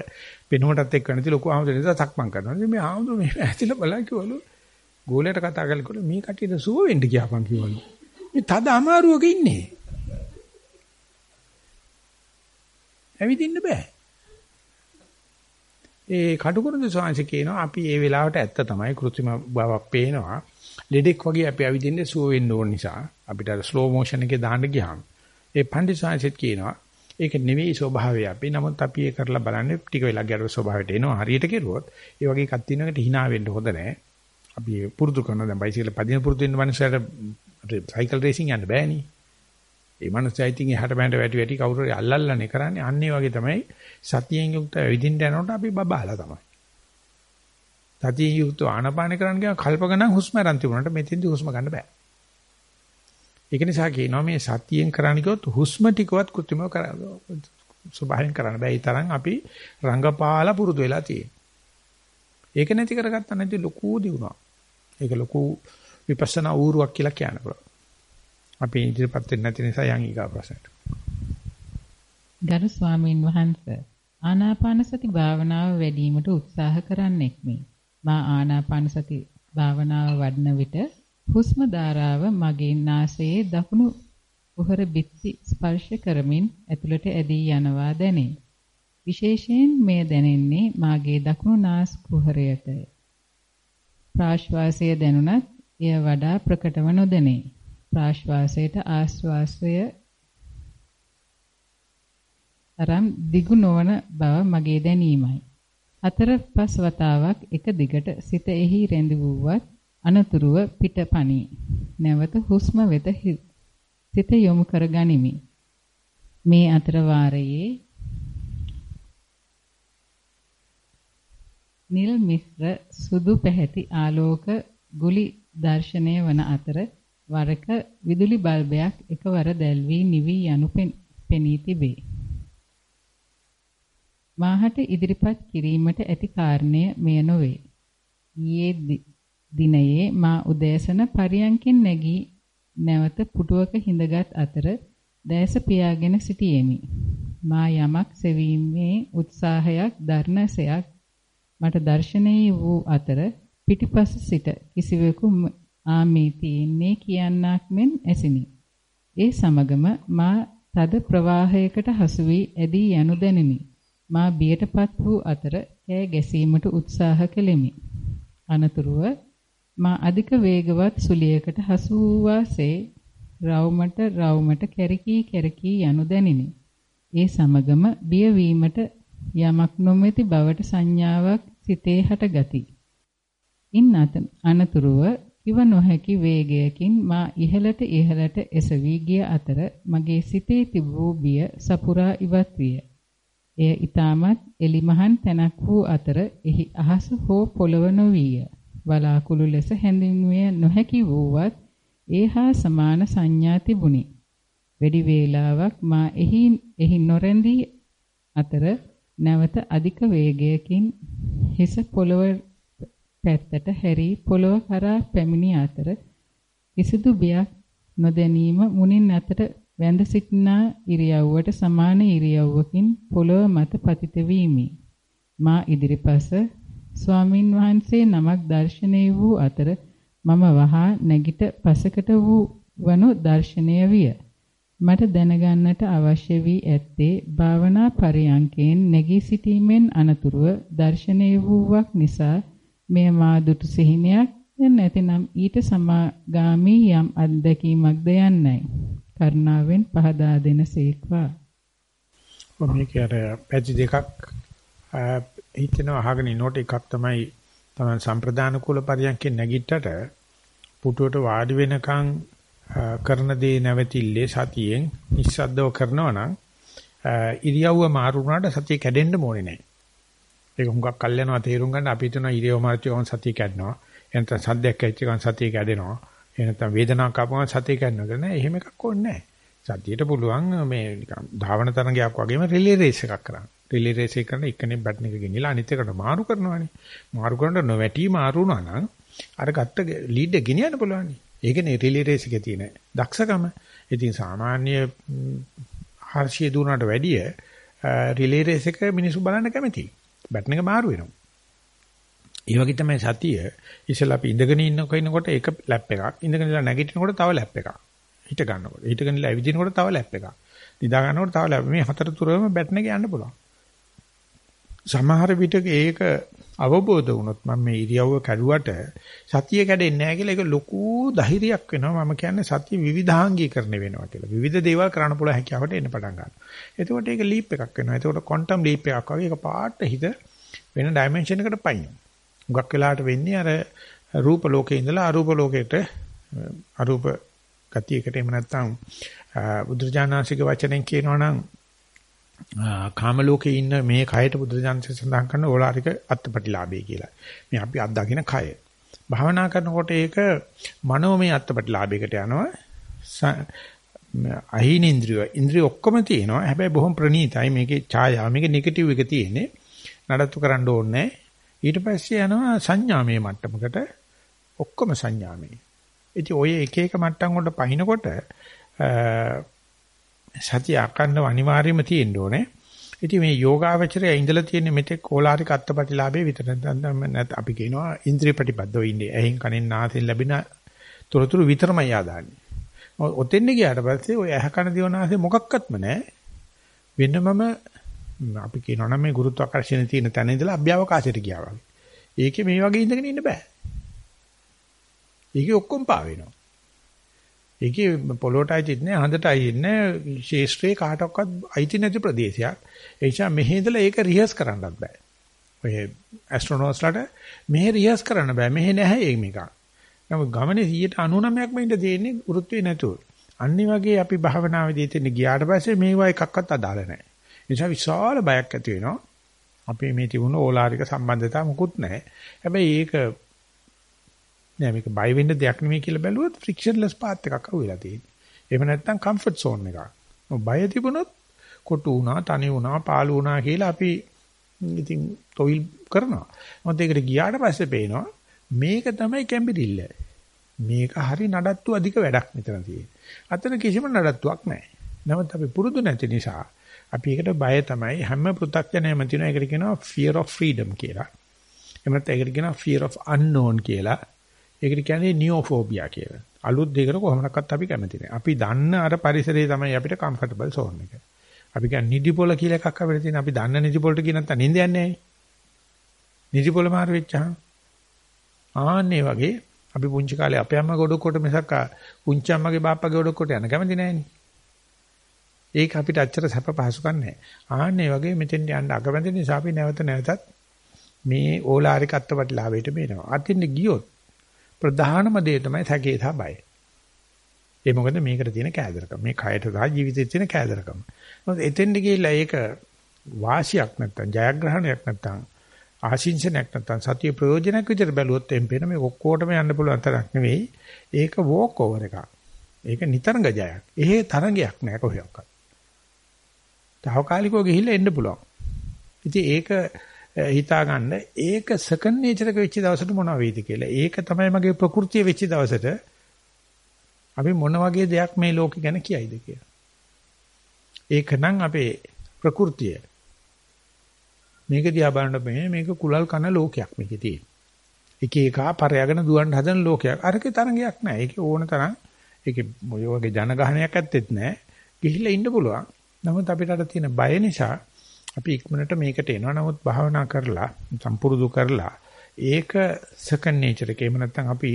වෙනුවටත් එක්ක නැති ලොකු හාමුදුරුවෝ නිසා සක්මන් කරනවා. ඉතින් මේ හාමුදුරුවෝ මේ ඇතිලා බලන් කිව්වලු ගෝලයට කතා කරලා මේ කට්ටියට සුව වෙන්න කියපන් කිව්වලු. මේ තද අමාරුවක ඉන්නේ. ඇවිදින්න බෑ. ඒ කටුකුරුඳ ස්වාමීන් කියනවා අපි මේ වෙලාවට ඇත්ත තමයි કૃත්‍රිම බවක් පේනවා. ලෙඩෙක් වගේ අපි ඇවිදින්නේ සුව වෙන්න ඕන නිසා අපිට අර ස්ලෝ මෝෂන් එකේ දාන්න ගියාම ඒ පණ්ඩිත ස්වාමීන් කියනවා ඒක නෙවෙයි ස්වභාවය අපි. නමුත් අපි ඒ කරලා බලන්නේ ටික වෙලා ගියර ස්වභාවයට එනවා. හරියට කෙරුවොත් ඒ වගේ එකක් තියෙනකට hina වෙන්න හොඳ නැහැ. අපි පුරුදු කරනවා දැන් බයිසිකල් පදින පුරුදු වෙන මනුස්සයට සයිකල් රේසින් යන්න බෑනේ. ඒ මනුස්සයා ඉතින් එහාට පැනට වැටි වැටි කවුරු හරි අල්ලල්ලානේ කරන්නේ. අන්න ඒ වගේ තමයි සතියෙන් යුක්ත විදින්න යනකොට අපි බබාලා තමයි. සතියෙන් යුක්ත ආනපාන කරන්න ගියාම කල්ප ගණන් හුස්ම ගන්න තිබුණාට මෙතෙන්දි හුස්ම ගන්න බෑ. ඒක නිසා කියනවා මේ සතියෙන් කරන්න ගියොත් හුස්ම ටිකවත් કૃත්‍රිමව කරලා ස්වභාවයෙන් කරන්න බෑ. ඒ තරම් අපි රංගපාලා පුරුදු වෙලා තියෙනවා. ඒක නැති කරගත්තා නැති ලොකු දිනුවා. ඒක ලොකු විපස්සනා ඌරුවක් කියලා කියන්න පුළුවන්. අපි ඉදිරිපත් වෙන්නේ නැති නිසා යන් ඊගා ප්‍රශ්නට. ගරු ස්වාමීන් වහන්සේ ආනාපාන සති භාවනාව වැඩිවීමට උත්සාහ කරන්නෙක් මේ. මා ආනාපාන සති භාවනාව වඩන විට හුස්ම ධාරාව මගේ නාසයේ දකුණු කුහර බිත්ති ස්පර්ශ කරමින් ඇතුළට ඇදී යනවා දැනේ. විශේෂයෙන් මෙය දැනෙන්නේ මාගේ දකුණු නාස් කුහරයටය. ප්‍රාශ්වාසය දැනුණත් එය වඩා ප්‍රකටව නොදැනේ. ප්‍රාශ්වාසයට ආශ්වාසය තරම් දිගු නොවන බව මගේ දැනීමයි. හතර පස් වතාවක් එක දිගට සිත එහි රැඳි වූවත් අනතුරුව පිටපණී. නැවත හුස්ම වෙත සිත යොමු කර ගනිමි. මේ අතර වාරයේ නිල් මිශ්‍ර සුදු පැහැති ආලෝක ගුලි දර්ශනය වන අතර වරක විදුලි බල්බයක් එකවර දැල්වී නිවි යනු පෙනී තිබේ. මාහට ඉදිරිපත් කිරීමට ඇති කාරණය මෙය නොවේ. ඊයේ දිනයේ මා උදෑසන පරියන්කෙන් නැගී නැවත පුටුවක හිඳගත් අතර දැස පියාගෙන සිටියෙමි. මා යමක් සෙවීමේ උත්සාහයක් දර්ණසයක් මට දැర్శණයේ වූ අතර පිටිපස සිට කිසිවෙකු ආමේ තියෙන්නේ කියන්නක් මෙන් ඇසිනි. ඒ සමගම මා තද ප්‍රවාහයකට හසු වී ඇදී යනු දැනිනි. මා බියටපත් වූ අතර කෑ ගැසීමට උත්සාහ කෙලිමි. අනතුරුව මා අධික වේගවත් සුලියකට හසු වූ වාසේ රවුමට රවුමට කැරකී කැරකී යනු දැනිනි. ඒ සමගම බියවීමට යමක් නොමැති බවට සංඥාවක් සිතේ හටගති. ඉන් අනතුරුව කිව නොහැකි වේගයකින් මා ඉහළට ඉහළට එසවි ගිය අතර මගේ සිතේ තිබූ බිය සපුරා ඉවත් විය. එය ඊටමත් එලිමහන් තැනක් වූ අතර එහි අහස හෝ පොළව නොවිය. වලාකුළු ලෙස හැඳින්විය නොහැකි වූවත් ඒ හා සමාන සංඥා තිබුණි. වැඩි වේලාවක් මා එහි එහි නොරැඳී අතර නැවත අධික වේගයකින් හිස පොළව පැත්තට හැරී පොළව කරා පැමිණි අතර කිසිදු බියක් නොදැනීම මුණින් අතට වැඳ සිටිනා ඉරියව්වට සමාන ඉරියව්වකින් පොළව මත පතිත වීමි. මා ඉදිරිපස ස්වාමින් වහන්සේ නමක් දර්ශනය වූ අතර මම වහා නැගිට පසකට වූ වනු දර්ශනය විය. මට දැනගන්නට අවශ්‍ය වී ඇත්තේ භාවනා පරියන්කෙන් නැගී සිටීමෙන් අනතුරුව දර්ශනය වූවක් නිසා මෙය මා දුටු සිහිනයක් නැතිනම් ඊට සමාගාමී යම් අත්දැකීමක්ද යන්නයි. කරුණාවෙන් පහදා දෙනසේක්වා. මේක අර පැති දෙකක් හිතෙනවා අහගෙන ඉනොට එකක් තමයි තමයි සම්ප්‍රදාන කුල පරියන්කේ නැගිට්ටට පුටුවට වාඩි වෙනකන් කරන දේ නැවතිල්ලේ සතියෙන් නිස්සද්දව කරනවා නම් ඉරියව්ව මාරු වුණාට සතිය කැඩෙන්න ඕනේ නැහැ. ඒක හුඟක් කල් යනවා තේරුම් ගන්න අපි හිතනවා ඉරියව්ව මාරුච්ච ගමන් සතිය කැඩෙනවා. එනතන සද්දයක් ඇච්ච ගමන් සතිය කැඩෙනවා. එනතන වේදනාවක් ආපුවම සතිය කැඩෙනවා නෑ. එහෙම එකක් ඕනේ නැහැ. සතියට පුළුවන් මේ නිකන් ධාවන තරංගයක් වගේම රිලේ රේස් එකක් කරන්න. රිලේ රේස් එක කරන එකනේ බටන් එක ගෙනිලා අනිත් එකට මාරු කරනවානේ. මාරු කරනකොට නොවැටි මාරු වුණා නම් අර ගත්ත ලීඩ් එක ගෙනියන්න පුළුවන්. ඒකනේ රිලේ රේස් එකේ තියෙන දක්ෂකම. ඉතින් සාමාන්‍ය හර්ෂිය දුරනට වැඩිය රිලේ රේස් එක මිනිස්සු බලන්න කැමතියි. බටන් එක මාරු වෙනවා. ඒ වගේ තමයි සතිය. ඉස්සෙල්ලා අපි ඉඳගෙන ඉන්නකොට ඉන්නකොට ඒක ලැප් එකක්. ඉඳගෙන ඉඳලා නැගිටිනකොට තව ලැප් එකක්. හිට ගන්නකොට. හිටගෙන ඉඳලා ඇවිදිනකොට තව ලැප් එකක්. නිදා ගන්නකොට තව ලැබෙ මේ හතර තුරම බැටන් එක යන්න පුළුවන්. සමහර විටක ඒක අවබෝධ වුණොත් මම මේ ඉරියව්ව කැඩුවට සතිය කැඩෙන්නේ නැහැ කියලා ඒක ලොකු ධෛර්යයක් වෙනවා මම කියන්නේ සතිය විවිධාංගීකරණය වෙනවා කියලා විවිධ දේවල් කරන්න පුළුවන් හැකියාවට එන්න පටන් ගන්නවා එතකොට ඒක ලීප් එකක් වෙනවා එතකොට ක්වොන්ටම් ලීප් එකක් වගේ ඒක පාට හිත වෙන ඩයිමන්ෂන් එකකට පයින් හුඟක් වෙලාවට වෙන්නේ අර රූප ලෝකේ ඉඳලා අරූප ලෝකයට අරූප ගතියකට එහෙම නැත්නම් බුදුරජාණන්සේගේ වචනෙන් කියනවා නම් කාම ලෝකේ ඉන්න මේ කයට බුදුරජාණන්සේ සඳහන් කරන ඕලාරික අත්පටිලාභය කියලා. මේ අපි අත්දකින්න කය. භාවනා කරනකොට ඒක මනෝමය අත්පටිලාභයකට යනවා. අහින ඉන්ද්‍රිය ඉන්ද්‍රිය ඔක්කොම තියෙනවා. හැබැයි බොහොම ප්‍රණීතයි. මේකේ ඡායාව මේකේ නෙගටිව් එක තියෙන්නේ. නඩත්තු කරන්න ඕනේ ඊට පස්සේ යනවා සංඥාමය මට්ටමකට ඔක්කොම සංඥාමය. ඉතින් ඔය එක එක මට්ටම් වලට පහිනකොට සතිය අකණ්ඩව අනිවාර්යයෙන්ම තියෙන්න ඕනේ. ඉතින් මේ යෝගාවචරය ඉඳලා තියෙන මෙතෙක් කෝලාරික අත්පටිලාභේ විතර නැත්නම් අපි කියනවා ඉන්ද්‍රිය ප්‍රතිපදව ඉන්නේ. එහෙන් කනෙන් නාසයෙන් ලැබෙන තොරතුරු විතරමයි ආදාන්නේ. ඔතෙන් ගියාට පස්සේ ඔය ඇහ කන දිවනාසේ මොකක්වත්ම නැහැ. වෙනමම අපි කියනවා නම් මේ ගුරුත්වාකර්ෂණය තියෙන තැන ඉඳලා අභ්‍යවකාශයට ගියා වගේ. ඒකේ මේ වගේ ඉඳගෙන ඉන්න බෑ. ඒකේ ඔක්කොම පා වෙනවා. ඒකේ පොළොට අයිති නැහැ, හඳට අයිති නැහැ, ශේෂ්ත්‍රේ කාටවත් අයිති නැති ප්‍රදේශයක්. ඒ නිසා මෙහි ඉඳලා ඒක රිහර්ස් කරන්නත් බෑ. ඔය ඇස්ට්‍රොනොට්ස්ලාට මෙහි රිහර්ස් කරන්න බෑ. මෙහි නැහැ මේක. නමුත් ගමනේ 99%ක්ම ඉඳ තියෙන්නේ වෘත්වේ නැතුව. අනිත් වගේ අපි භාවනාවේදී එතන ගියාට පස්සේ මේවා එකක්වත් අදාළ නැහැ. ඒ නිසා විශාල බයක් ඇති වෙනවා. අපේ මේ තිබුණ ඕලාරික සම්බන්ධතාව මොකුත් නැහැ. හැබැයි ඒක නෑ මේක බය වෙන්න දෙයක් නෙමෙයි කියලා බැලුවොත් ෆ්‍රික්ෂන්ලස් පාත් එකක් අහුවෙලා තියෙන්නේ. එහෙම නැත්නම් කම්ෆර්ට් සෝන් එකක්. බය තිබුණොත් කොටු වුණා, තනි වුණා, පාළු වුණා කියලා අපි ඉතින් තොইল කරනවා. මොකද ඒකට ගියාට පස්සේ පේනවා මේක තමයි කැම්බිරිල්ල. මේක හරි නඩත්තු අධික වැඩක් මෙතන තියෙන්නේ. අතන කිසිම නඩත්තුවක් නැහැ. නමුත් අපි පුරුදු නැති නිසා අපි ඒකට බය තමයි හැම පෘථග්ජනයම තියෙන එකට කියනවා fear of freedom කියලා. එහෙම නැත්නම් ඒකට කියනවා fear of unknown කියලා. ඒකට කියන්නේ නියෝෆෝබියා කියලා. අලුත් දෙයකට කොහොමනක්වත් අපි කැමති නැහැ. අපි දන්න අර පරිසරය තමයි අපිට කම්ෆර්ටබල් සෝන් එක. අපි කියන්නේ නිදිපොළ කියලා එකක් අපිට තියෙන. අපි දන්න නිදිපොළට කියන නැත්නම් නිින්ද යන්නේ නැහැ. නිදිපොළ මාරු වෙච්චහම ආන්නේ වගේ අපි පුංචි කාලේ අපේ අම්මා ගොඩක්කොට මිසක් පුංචි අම්මගේ බාප්පගේ ගොඩක්කොට යන කැමති නැහෙනි. ඒක අපිට අච්චර සැප පහසුකම් නැහැ. ආන්නේ වගේ මෙතෙන් යන්න අකමැති නිසා අපි නැවත නැවතත් මේ ඕලාරික අත්පත්ලාභයට බේනවා. අතින් ගියොත් ප්‍රධානම දේ තමයි සැකේ සහ බය. ඒ මොකද මේකට තියෙන කෑදරකම. මේ කයට සහ ජීවිතේ තියෙන කෑදරකම. මොකද එතෙන්ද ගිහිල්ලා ඒක වාසියක් නැත්තම් ජයග්‍රහණයක් නැත්තම් ආශිංසනයක් නැත්තම් සතිය ප්‍රයෝජනයක් විදිහට බැලුවොත් එම්පේන මේ ඔක්කොටම යන්න පුළුවන් තරක් නෙවෙයි. ඒක වෝක් ඕවර් එකක්. ඒක නිතරංග ජයක්. එහෙ තරංගයක් නෑ කොහෙවත්. තාවකාලිකව ගිහිල්ලා එන්න පුළුවන්. ඉතින් ඒක හිතා ගන්න ඒක සෙකන්ඩ් නේචර් එක වෙච්ච දවසට මොනවා වෙයිද කියලා. ඒක තමයි මගේ ප්‍රകൃතිය වෙච්ච දවසට අපි මොන වගේ දෙයක් මේ ලෝකෙ ගැන කියයිද කියලා. ඒකනම් අපේ ප්‍රകൃතිය. මේක දිහා බලනකොට මේ මේක කුලල් කන ලෝකයක් මේකේ තියෙන. එක එක පරයාගෙන දුවන්න හදන ලෝකයක්. අරකේ තරංගයක් නැහැ. ඒකේ ඕන තරම් ඒකේ මොය වගේ ජනගහනයක් ඇත්තෙත් නැහැ. ගිහිල්ලා ඉන්න පුළුවන්. නමුත් අපිට අර තියෙන බය නිසා අපි ඉක්මනට මේකට එනවා. නමුත් භාවනා කරලා සම්පුරුදු කරලා ඒක සෙකන්ඩ් නේචර් එක. එහෙම නැත්නම් අපි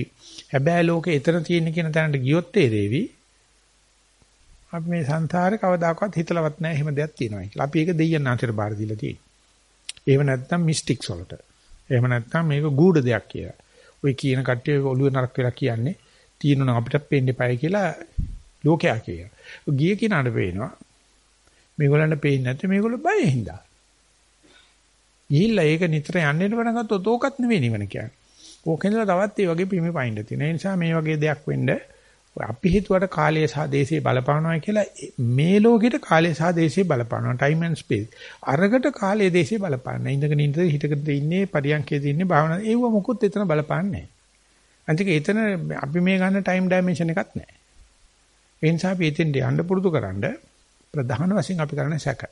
හැබෑ ලෝකේ එතන තියෙන කියන තැනට ගියොත් තේරෙවි. අපි මේ සංසාරේ කවදාකවත් හිතලවත් නැහැ එහෙම දෙයක් තියෙනවා කියලා. අපි ඒක දෙයයන් අතර බාර දීලා තියෙනවා. එහෙම නැත්නම් මිස්ටික්ස් වලට. එහෙම නැත්නම් මේක ගූඪ දෙයක් කියලා. ඔය කියන කට්ටිය ඔළුව නරක් වෙලා කියන්නේ තියෙනවා අපිට පේන්න එපායි කියලා ලෝකයා කියනවා. ගිය කිනාට පේනවා මේගොල්ලන්ට පේන්නේ නැත්නම් මේගොල්ලෝ බය හින්දා. ගිහිල්ලා ඒක නිතර යන්න ඉන්න පටන් ගත්තොත් ඕකත් නෙවෙයි නිවන කියන්නේ. ඕකෙන්දලා තවත් ඒ වගේ පිමි පයින්න තියෙන. ඒ නිසා මේ වගේ දෙයක් වෙන්න අපි හිතුවට කාලය සහ දේශය බලපානවා කියලා මේ ලෝකෙට කාලය සහ දේශය බලපානවා. Time and space. අරකට කාලය දේශය බලපාන්න. ඉඳගෙන ඉඳ හිටගෙන ඉන්නේ පරියන්කේ ඉන්නේ භාවනා ඒව මොකුත් එතන බලපාන්නේ නැහැ. අන්තික එතන අපි මේ ගන්න ටයිම් ඩයිමන්ෂන් එකක් නැහැ. ඒ නිසා අපි එතෙන්ට යන්න පුරුදු කරන්නේ ප්‍රධාන වශයෙන් අපි කරන්නේ සැක.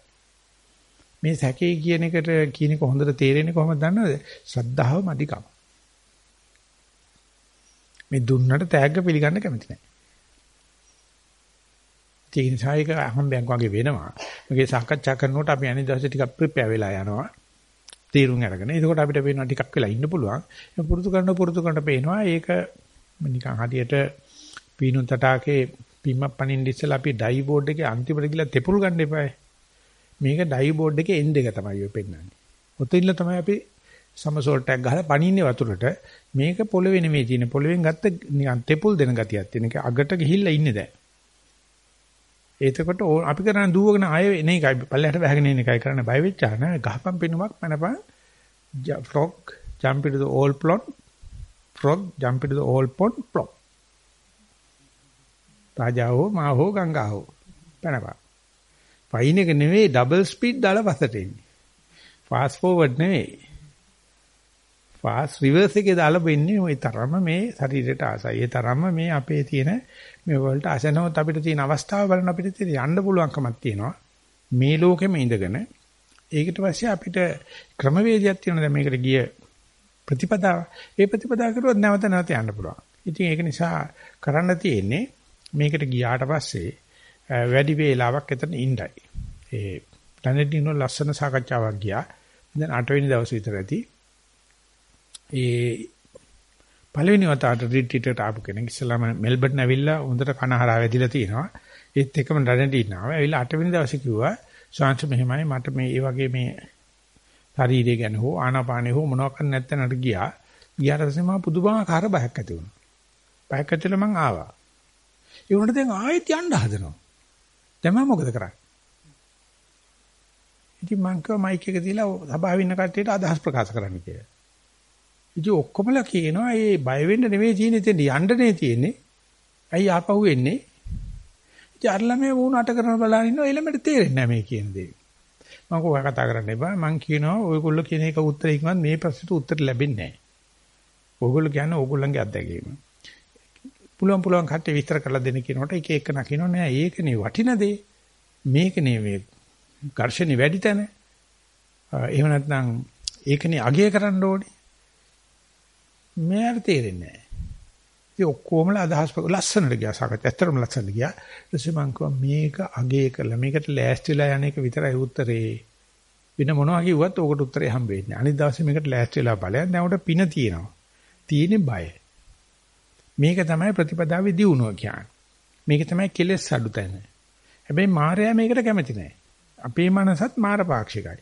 මේ සැකේ කියන එකට කියන එක හොඳට තේරෙන්නේ කොහොමද දන්නවද? ශ්‍රද්ධාව මදිකම. මේ දුන්නට තෑග්ග පිළිගන්න කැමති නැහැ. ඒ නිසා ඒක අහම්බයක් වගේ වෙනවා. මේකේ සාකච්ඡා කරනකොට අපි අනිත් දවසේ ටිකක් ප්‍රිපෙයාර් වෙලා යනවා. තීරුම් අරගෙන. එතකොට අපිට පේනවා ටිකක් වෙලා ඉන්න පුළුවන්. ඒ පුරුදු කරන පුරුදු කරන පේනවා ඒක නිකන් හදියට පීනුන් තටාකේ පිම්මක් පනින්න ඉස්සලා අපි ඩයි බෝඩ් එකේ අන්තිමට ගිහලා තෙපුල් ගන්න එපායි. මේක ඩයි බෝඩ් එකේ එන්ඩ් එක තමයි ඔය පෙන්නන්නේ. ඔතෙන්ල තමයි අපි සමසෝල්ට් එකක් ගහලා පනින්නේ වතුරට. මේක පොළවේ නෙමෙයි තියෙන්නේ. පොළවෙන් ගත්ත නිකන් තෙපුල් දෙන ගතියක් තියෙන. ඒක අගට ගිහිල්ලා ඉන්නේ දැන්. එතකොට අපි කරන්නේ දුවගෙන ආයෙ එන එකයි පල්ලෙහාට වැහගෙන ඉන්න එකයි කරන්නේ බය වෙච්චා නෑ ගහපම් පිනුමක් මනපන් frog jump into the old pond frog jump into the old pond plop රාජා හෝ මා හෝ ගංගා හෝ පැනපන් පයින් එක නෙවෙයි ඩබල් ස්පීඩ් දාලා පස්සට එන්නේ ෆාස්ට් ෆෝවර්ඩ් නෙවෙයි ෆාස්ට් රිවර්ස් එකේ දාලා වෙන්නේ ওই තරම මේ ශරීරයට ආසයි. ඒ තරම මේ අපේ තියෙන මේ වලට අසනවත් අපිට තියෙන අවස්ථාව බලන අපිට යන්න පුළුවන්කමක් තියෙනවා. මේ ලෝකෙම ඉඳගෙන ඒකට පස්සේ අපිට ක්‍රමවේදයක් තියෙනවා දැන් මේකට ගිය ප්‍රතිපදාව. ඒ ප්‍රතිපදාව කරුවොත් නැවත නැවත යන්න පුළුවන්. ඉතින් ඒක නිසා කරන්න තියෙන්නේ මේකට ගියාට පස්සේ වැඩි වේලාවක් එතන ඉඳයි. ඒ ප්ලැනට් ලස්සන සාකච්ඡාවක් ගියා. දැන් 8 වෙනි දවසේ විතර ඇති. ඒ පළවෙනි වතාවට රිට්‍රීට් එකට ආපු කෙනෙක් ඉස්සලාම මෙල්බර්න් ඇවිල්ලා හොඳට කනහරා වැදිලා තිනවා. ඒත් එකම රැඳී ඉන්නවා. ඇවිල්ලා 8 වෙනි දවසේ කිව්වා ශාන්ත මෙහෙමයි මට මේ ඒ වගේ මේ ශරීරය ගැන හෝ ආනාපානෙ හෝ මොනවක් කරන්න නැත්නම් ගියා. ගියාට පස්සේ මම පුදුමාකාර බයක් ඇති වුණා. බයක් ඇතිලා මං ආවා. ඒ වුණාට දැන් ආයෙත් යන්න හදනවා. දැන් මම මොකද කරන්නේ? ඉතින් මං කිව්වා මයික් එක දීලා සභාවේ ඉන්න කට්ටියට අදහස් ප්‍රකාශ කරන්න කියලා. ඉතින් ඔක්කොමලා කියනවා ඒ බය වෙන්න නෙවෙයි තියෙන්නේ එතෙන් යන්නනේ තියෙන්නේ. ඇයි ආපහු එන්නේ? ඉතින් අර ළමයා වුණ අට කරන බලන ඉන්නවා එළමෙට තේරෙන්නේ නැහැ මේ කියන දේ. මම කෝ කතා කරන්න එපා. මං කියනවා ඔයගොල්ලෝ කියන එක උත්තරයකින්වත් මේ ප්‍රශ්නට උත්තර ලැබෙන්නේ නැහැ. ඔයගොල්ලෝ කියන්නේ ඕගොල්ලන්ගේ අත්දැකීම. පුළුවන් පුළුවන් කට්ටිය විස්තර කරලා දෙන්න කියනකොට එක එක නකිනෝ නෑ ඒකනේ වටින දේ. මේකනේ මේ ඝර්ෂණي වැඩි තැන. එහෙම නැත්නම් ඒකනේ අගය කරන්න ඕනේ. මෙයාට තේරෙන්නේ නැහැ. ඉතින් ඔක්කොමලා අදහස් ලස්සනට ගියා සාකච්ඡා. ඇත්තටම ලස්සනට ගියා. ඊට මං කිව්වා මේක අගේ කරලා මේකට ලෑස්තිලා යන එක විතරයි උත්තරේ. වෙන මොනවා කිව්වත් ඕකට උත්තරේ හම්බෙන්නේ නැහැ. අනිත් දවසේ මේකට ලෑස්ති වෙලා බලයන් දැන් උඩ පින තියෙනවා. තියෙන්නේ බය. මේක තමයි ප්‍රතිපදාවේ දියුණුව කියන්නේ. මේක තමයි කෙලෙස් අඩු තැන. හැබැයි මායя මේකට කැමති නැහැ. අපේ මනසත් මාර පාක්ෂිකයි.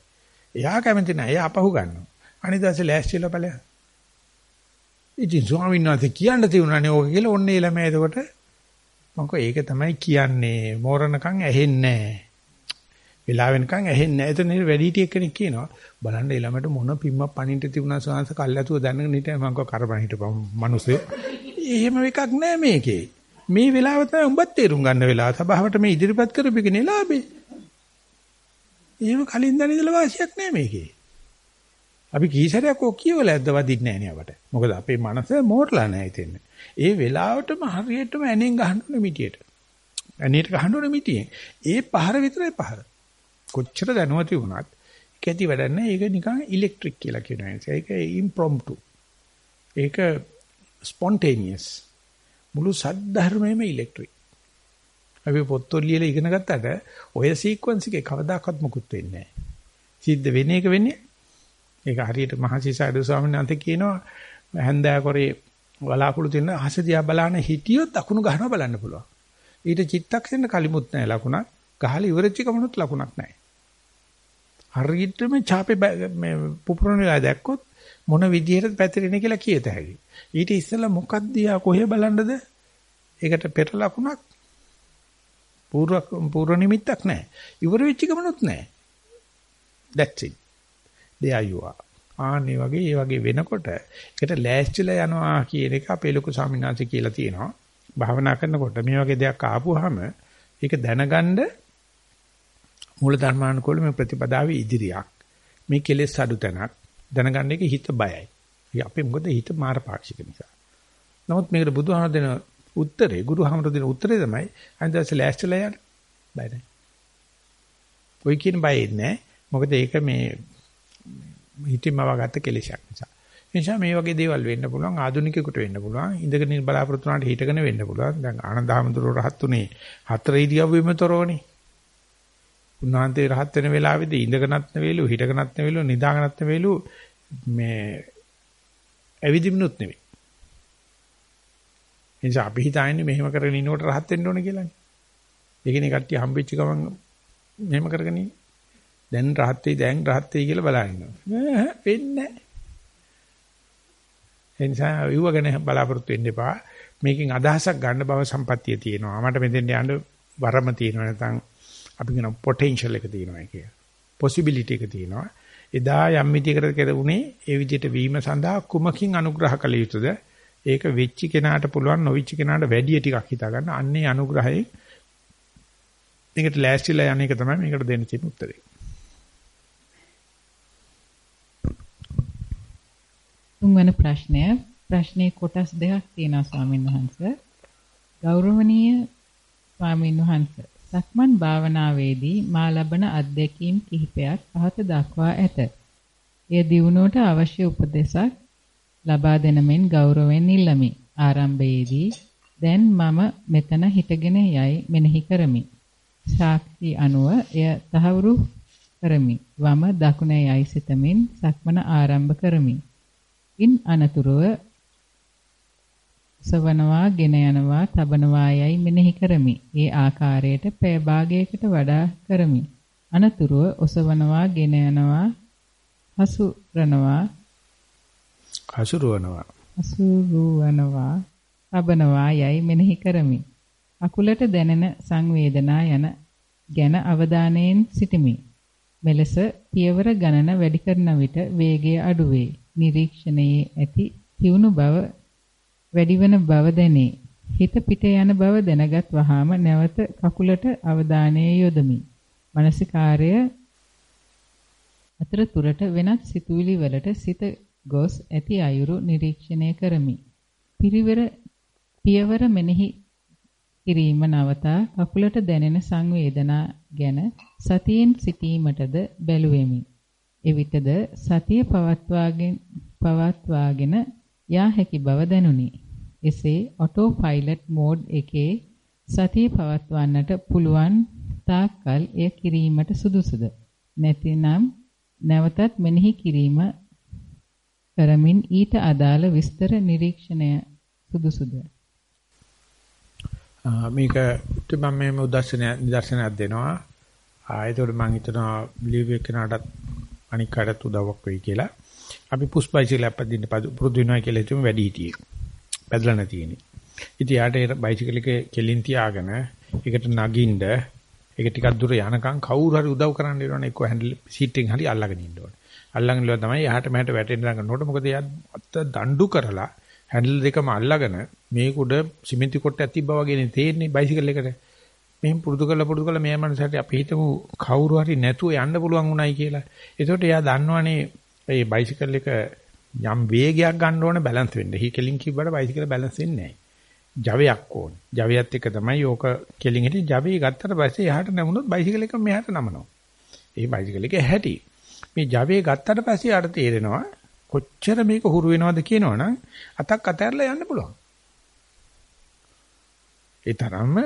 එයා කැමති නැහැ. එයා අපහු ගන්නවා. අනිත් දවසේ ලෑස්තිලා බලයන්. ඉතින් ස්වාමීන් වහන්සේ කියන්න තියුණානේ ඕක කියලා ඔන්නේ ළමයා එතකොට මම කිව්වා ඒක තමයි කියන්නේ මෝරණකම් ඇහෙන්නේ නැහැ. වෙලා වෙනකන් ඇහෙන්නේ නැහැ. එතන වැඩිහිටියෙක් කෙනෙක් කියනවා බලන්න ළමයට මොන පිම්මක් පණින්න තිබුණා ස්වාංශ කල්ැතුව දැනගෙන හිටියා මම කිව්වා කරපණ හිටපම් මිනිස්සේ. එහෙම එකක් නැහැ මේකේ. මේ වෙලාව තමයි උඹත් තේරුම් ගන්න වෙලාව. සභාවට මේ ඉදිරිපත් කරපෙකනේ ලාභේ. එහෙම කලින් දැන ඉඳලා වාසියක් නැහැ මේකේ. අපි කීසරයක් ඔක් කියවලා ඇද්ද වදින්නේ නැහැ නේ අපට. මොකද අපේ මනස මෝරලා නැහැ ඉතින්. ඒ වෙලාවටම හරියටම ඇනෙන් ගහන්න ඕනේ මිටියට. ඇනේට ගහන්න ඕනේ මිටියෙන්. ඒ පහර විතරයි පහර. කොච්චර දැනුවති වුණත් කැටි වැඩක් නැහැ. ඒක නිකන් ඉලෙක්ට්‍රික් කියලා කියනවා. ඒක ඉම්ප්‍රොම්ප්ටු. ඒක ස්පොන්ටේනියස්. මුළු සද්ධර්මයේම ඉලෙක්ට්‍රික්. අපි පොත්වල ලියලා ඉගෙන ගත්තට ඔය සීක්වන්ස් එකේ කවදාකවත් මුකුත් වෙන්නේ නැහැ. සිද්ධ වෙන එක වෙන්නේ ඒක හරියට මහසිසාරද ස්වාමීන් වහන්සේ කියනවා හැන්දෑකොරේ බලාකුළු තියෙන අහස දිහා බලන හිටියොත් අකුණු ගහනවා බලන්න පුළුවන්. ඊට චිත්තක්ෂණ කලිමුත් නැහැ ලකුණක්. ගහලා ඉවරච්ච ගමනුත් ලකුණක් නැහැ. හරියටම ඡාපේ මේ පුපුරන වෙලාව දැක්කොත් මොන විදිහට පැතිරෙන කියලා කියත හැකියි. ඊට ඉස්සෙල්ලා මොකක්ද දිහා කොහෙ බලන්නද? ඒකට පෙර ලකුණක් පූර්ව පූර්ව නිමිත්තක් නැහැ. ඉවර වෙච්ච ගමනුත් නැහැ. that's it. there you are. ආන්නේ වගේ ඒ වගේ වෙනකොට ඒකට ලෑස්තිලා යනවා කියන එක අපේ ලොකු ස්වාමීන් වහන්සේ කියලා තියෙනවා. භාවනා කරනකොට මේ වගේ දෙයක් ආපුවාම ඒක දැනගන්න මූල ධර්මානුකූල මේ ප්‍රතිපදාවේ ඉදිරියක්. මේ කෙලෙස් අඩු තැනක් දැනගන්න එක හිත බයයි. අපේ මොකද හිත මාර පාක්ෂික නිසා. නමුත් මේකට බුදුහාම දෙන උත්තරේ ගුරුහාමර දෙන උත්තරේ තමයි අනිදාසේ ලෑස්තිලා යන්න බය නැහැ. ඔයි කියන බය ඉන්නේ මොකද ඒක මේ හිතින්ම වගත්ත කෙලෙසක් නිසා. නිසා මේ වගේ දේවල් වෙන්න පුළුවන් ආධුනිකයෙකුට වෙන්න පුළුවන් ඉඳගෙන බලාපොරොත්තු වුණාට හිටගෙන වෙන්න පුළුවන් දැන් ආනන්දහමඳුර රහත් උනේ හතර ඉරියව්වෙම තොරවනේ උන්වහන්සේ රහත් වෙන වෙලාවේදී ඉඳගෙනත් නෙවෙලු හිටගෙනත් නෙවෙලු නිදාගෙනත් නෙවෙලු මේ ඇවිදින්නුත් නෙවෙයි. එනිසා අපි හිතන්නේ මෙහෙම කරගෙන ඉන්නකොට රහත් වෙන්න ඕන කියලානේ ඒකනේ කට්ටිය හම්බෙච්ච ගමන් මෙහෙම කරගෙන දැන් රහත් වෙයි දැන් රහත් වෙයි කියලා බලන ඉන්නවා. වෙන්නේ නැහැ ඒ නිසා යුව ගැන බලාපොරොත්තු වෙන්න එපා. මේකෙන් අදහසක් ගන්න බව සම්පත්තිය තියෙනවා. මට මෙතෙන් යන්න වරම තියෙනවා. නැත්නම් අපි කියන පොටෙන්ෂල් එක තියෙනවා කිය. possibility එක තියෙනවා. එදා යම් විදියකට කෙරුණේ ඒ විදියට වීම සඳහා කුමකින් අනුග්‍රහ කළ යුතුද? ඒක වෙච්ච කෙනාට පුළුවන් නොවිච්ච කෙනාට වැඩි ටිකක් හිතා ගන්න. අන්නේ අනුග්‍රහයෙන් මේකට ලෑස්තිලා යන එක තමයි මේකට දෙන්න තියෙන උත්තරේ. තුන්වන ප්‍රශ්නය ප්‍රශ්නේ කොටස් දෙකක් තියෙනවා ස්වාමීන් වහන්සේ. ගෞරවනීය ස්වාමීන් වහන්සේ සක්මන් භාවනාවේදී මා ලබන අත්දැකීම් කිහිපයක් පහත දක්වා ඇත. එය දියුණුවට අවශ්‍ය උපදෙසක් ලබා දෙන මෙන් ගෞරවයෙන් ඉල්ලමි. ආරම්භයේදී දැන් මම මෙතන හිටගෙන යයි මෙනෙහි කරමි. ශාක්ති අනුව එය තහවුරු කරමි. වම දකුණ යයි සිතමින් සක්මන ආරම්භ කරමි. ඉන් අනතුරුව සවනවා, ගෙන යනවා, තබනවා යයි මෙනෙහි කරමි. ඒ ආකාරයට පය භාගයකට වඩා කරමි. අනතුරුව ඔසවනවා, ගෙන යනවා, හසුරනවා, හසුරවනවා. හසුරවනවා, තබනවා යයි මෙනෙහි කරමි. අකුලට දැනෙන සංවේදනා යන ගැන අවධානයෙන් සිටිමි. මෙලෙස පියවර ගණන වැඩි කරන විට වේගය අඩුවේ. නිරීක්ෂණයේ ඇති තියුණු බව වැඩිවන බව දැනේ. හිත පිට යන බව දැනගත් වහාම නැවත කකුලට අවධානය යොදමි. මානසිකාර්ය අතරතුරට වෙනත් සිතුවිලි වලට සිත ගොස් ඇති අයුරු නිරීක්ෂණය කරමි. පිරිවර පියවර මෙනෙහි කිරීම නවතා කකුලට දැනෙන සංවේදනා ගැන සතියෙන් සිටීමටද බැලුවෙමි. එවිටද සතිය පවත්වාගෙන පවත්වාගෙන යා හැකි බව දැනුනි. එසේ ඔටෝ පයිලට් මෝඩ් එකේ සතිය පවත්වන්නට පුළුවන් තාක්කල් එය කිරීමට සුදුසුද? නැතිනම් නැවතත් මෙනෙහි කිරීම කරමින් ඊට අදාළ විස්තර නිරීක්ෂණය සුදුසුද? මේක මම මේ උදර්ශනය නිදර්ශනයක් දෙනවා. ආයතොට මම හිතනවා ලිව් එකනටත් අනික් කාටත් උදව්වක් වෙයි කියලා. අපි පුෂ්පයිසිකල් අපදින්න පුරුදු වෙනවා කියලා හිතමු වැඩි හිටියේ. පැදලා නැතිනේ. ඉතින් යාට ඒ බයිසිකල් එක කෙලින් තියාගෙන ඒකට නගින්න ඒක ටිකක් දුර යනකම් කවුරු හරි උදව් කරන්න ඉන්නවනේ එක්ක හැන්ඩල් සීට් එකෙන් හරි අල්ලගෙන ඉන්න ඕනේ. අල්ලගෙන ඉලුවා තමයි යහට මෙහට වැටෙන්න ළඟනකොට මොකද එයා අත දඬු කරලා හැන්ඩල් දෙකම අල්ලගෙන මේක උඩ සිමෙන්ති කොටයක් තිබ්බා වගේනේ තේන්නේ බයිසිකල් එකට. මෙහෙම පුරුදු කරලා පුරුදු කරලා මේ මනසට අපි හිතමු කවුරු හරි නැතුව යන්න පුළුවන් උනායි කියලා. ඒකට එයා දන්නවනේ මේ බයිසිකල් එක යම් වේගයක් ගන්න ඕන බැලන්ස් වෙන්න. හි කෙලින් කිව්වට බයිසිකල් බැලන්ස් වෙන්නේ නැහැ. ජවයක් ඕන. ජවයත් එක තමයි ඕක කෙලින් හිටිය ජවය ගත්තට පස්සේ එහාට නැමුණොත් බයිසිකල් එක මෙහාට නමනවා. ඒ බයිසිකල් එක හැටි. මේ ජවය ගත්තට පස්සේ යාට තේරෙනවා කොච්චර මේක හුරු වෙනවද කියනවනම් අතක් අතහැරලා යන්න පුළුවන්. ඒ තරම්ම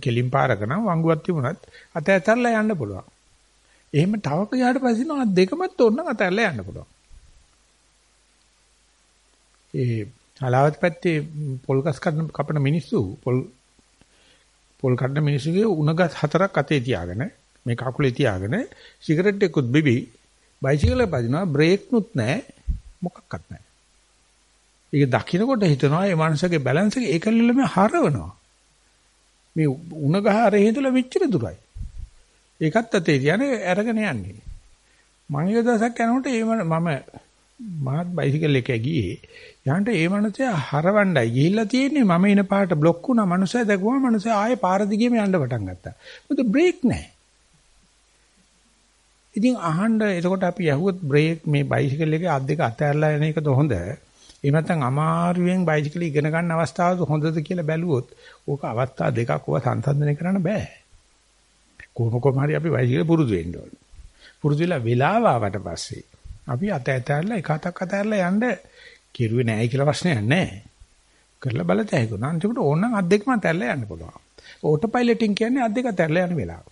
කෙලින් පාරක නම් වංගුවක් තිබුණත් අත ඇතරලා යන්න පුළුවන්. එහෙම තව ගියාට පස්සේ නෝ දෙකමත් ඕනනම් අත ඇරලා යන්න පුළුවන්. ඒ හලාවත පැත්තේ පොල් ගස් කපන මිනිස්සු පොල් පොල් කඩන මිනිස්සුගේ උණගස් හතරක් අතේ තියාගෙන මේ කකුලේ තියාගෙන සිගරට් එකකුත් බිබි බයිසිකල් එක පදිනවා බ්‍රේක් නුත් නැහැ මොකක්වත් නැහැ. ඒක දකින්නකොට හිතනවා මේ මනුස්සගේ බැලන්ස් එක ඒකල්ලෙම හරවනවා. මේ උණ ගහ අරේ හිටලා මෙච්චර දුරයි. ඒකත් අතේ තියන්නේ අරගෙන යන්නේ. මම එක දවසක් යනකොට ඒ මම මාත් බයිසිකල් එකේ ගියේ. යහන්ට ඒ මනුස්සයා හරවණ්ඩයි ගිහිල්ලා තියෙන්නේ මම එන පාට බ්ලොක් වුණා. මනුස්සයා දැකුවා මනුස්සයා ආයේ පාර දිගේම යන්න පටන් ගත්තා. මොකද බ්‍රේක් නැහැ. ඉතින් අහන්න එතකොට අපි යහුවොත් බ්‍රේක් මේ බයිසිකල් එකේ අත් දෙක අතහැරලා යන එකද හොඳ? එහෙම නැත්නම් අමාරුවෙන් බයිසිකල් ඉගෙන ගන්න අවස්ථාවද හොඳද කියලා බැලුවොත් ඕක අවස්ථා දෙකක් ඔව සංසන්දනය කරන්න බෑ. කොහොම කොහම හරි අපි බයිසිකල් පුරුදු වෙන්න ඕනේ. පුරුදු වෙලා වෙලාව ආවට පස්සේ අපි අත ඇතැරලා එක අතක් අතැරලා යන්න කිරුවේ නැහැ කියලා ප්‍රශ්නයක් නැහැ. කරලා බලතැයිකුණා. අන්තිමට ඕනනම් අත් දෙකම අතැරලා යන්න පුළුවන්. ඕටෝ පයිලටින් කියන්නේ අත් දෙක අතැරලා යන වෙලාව.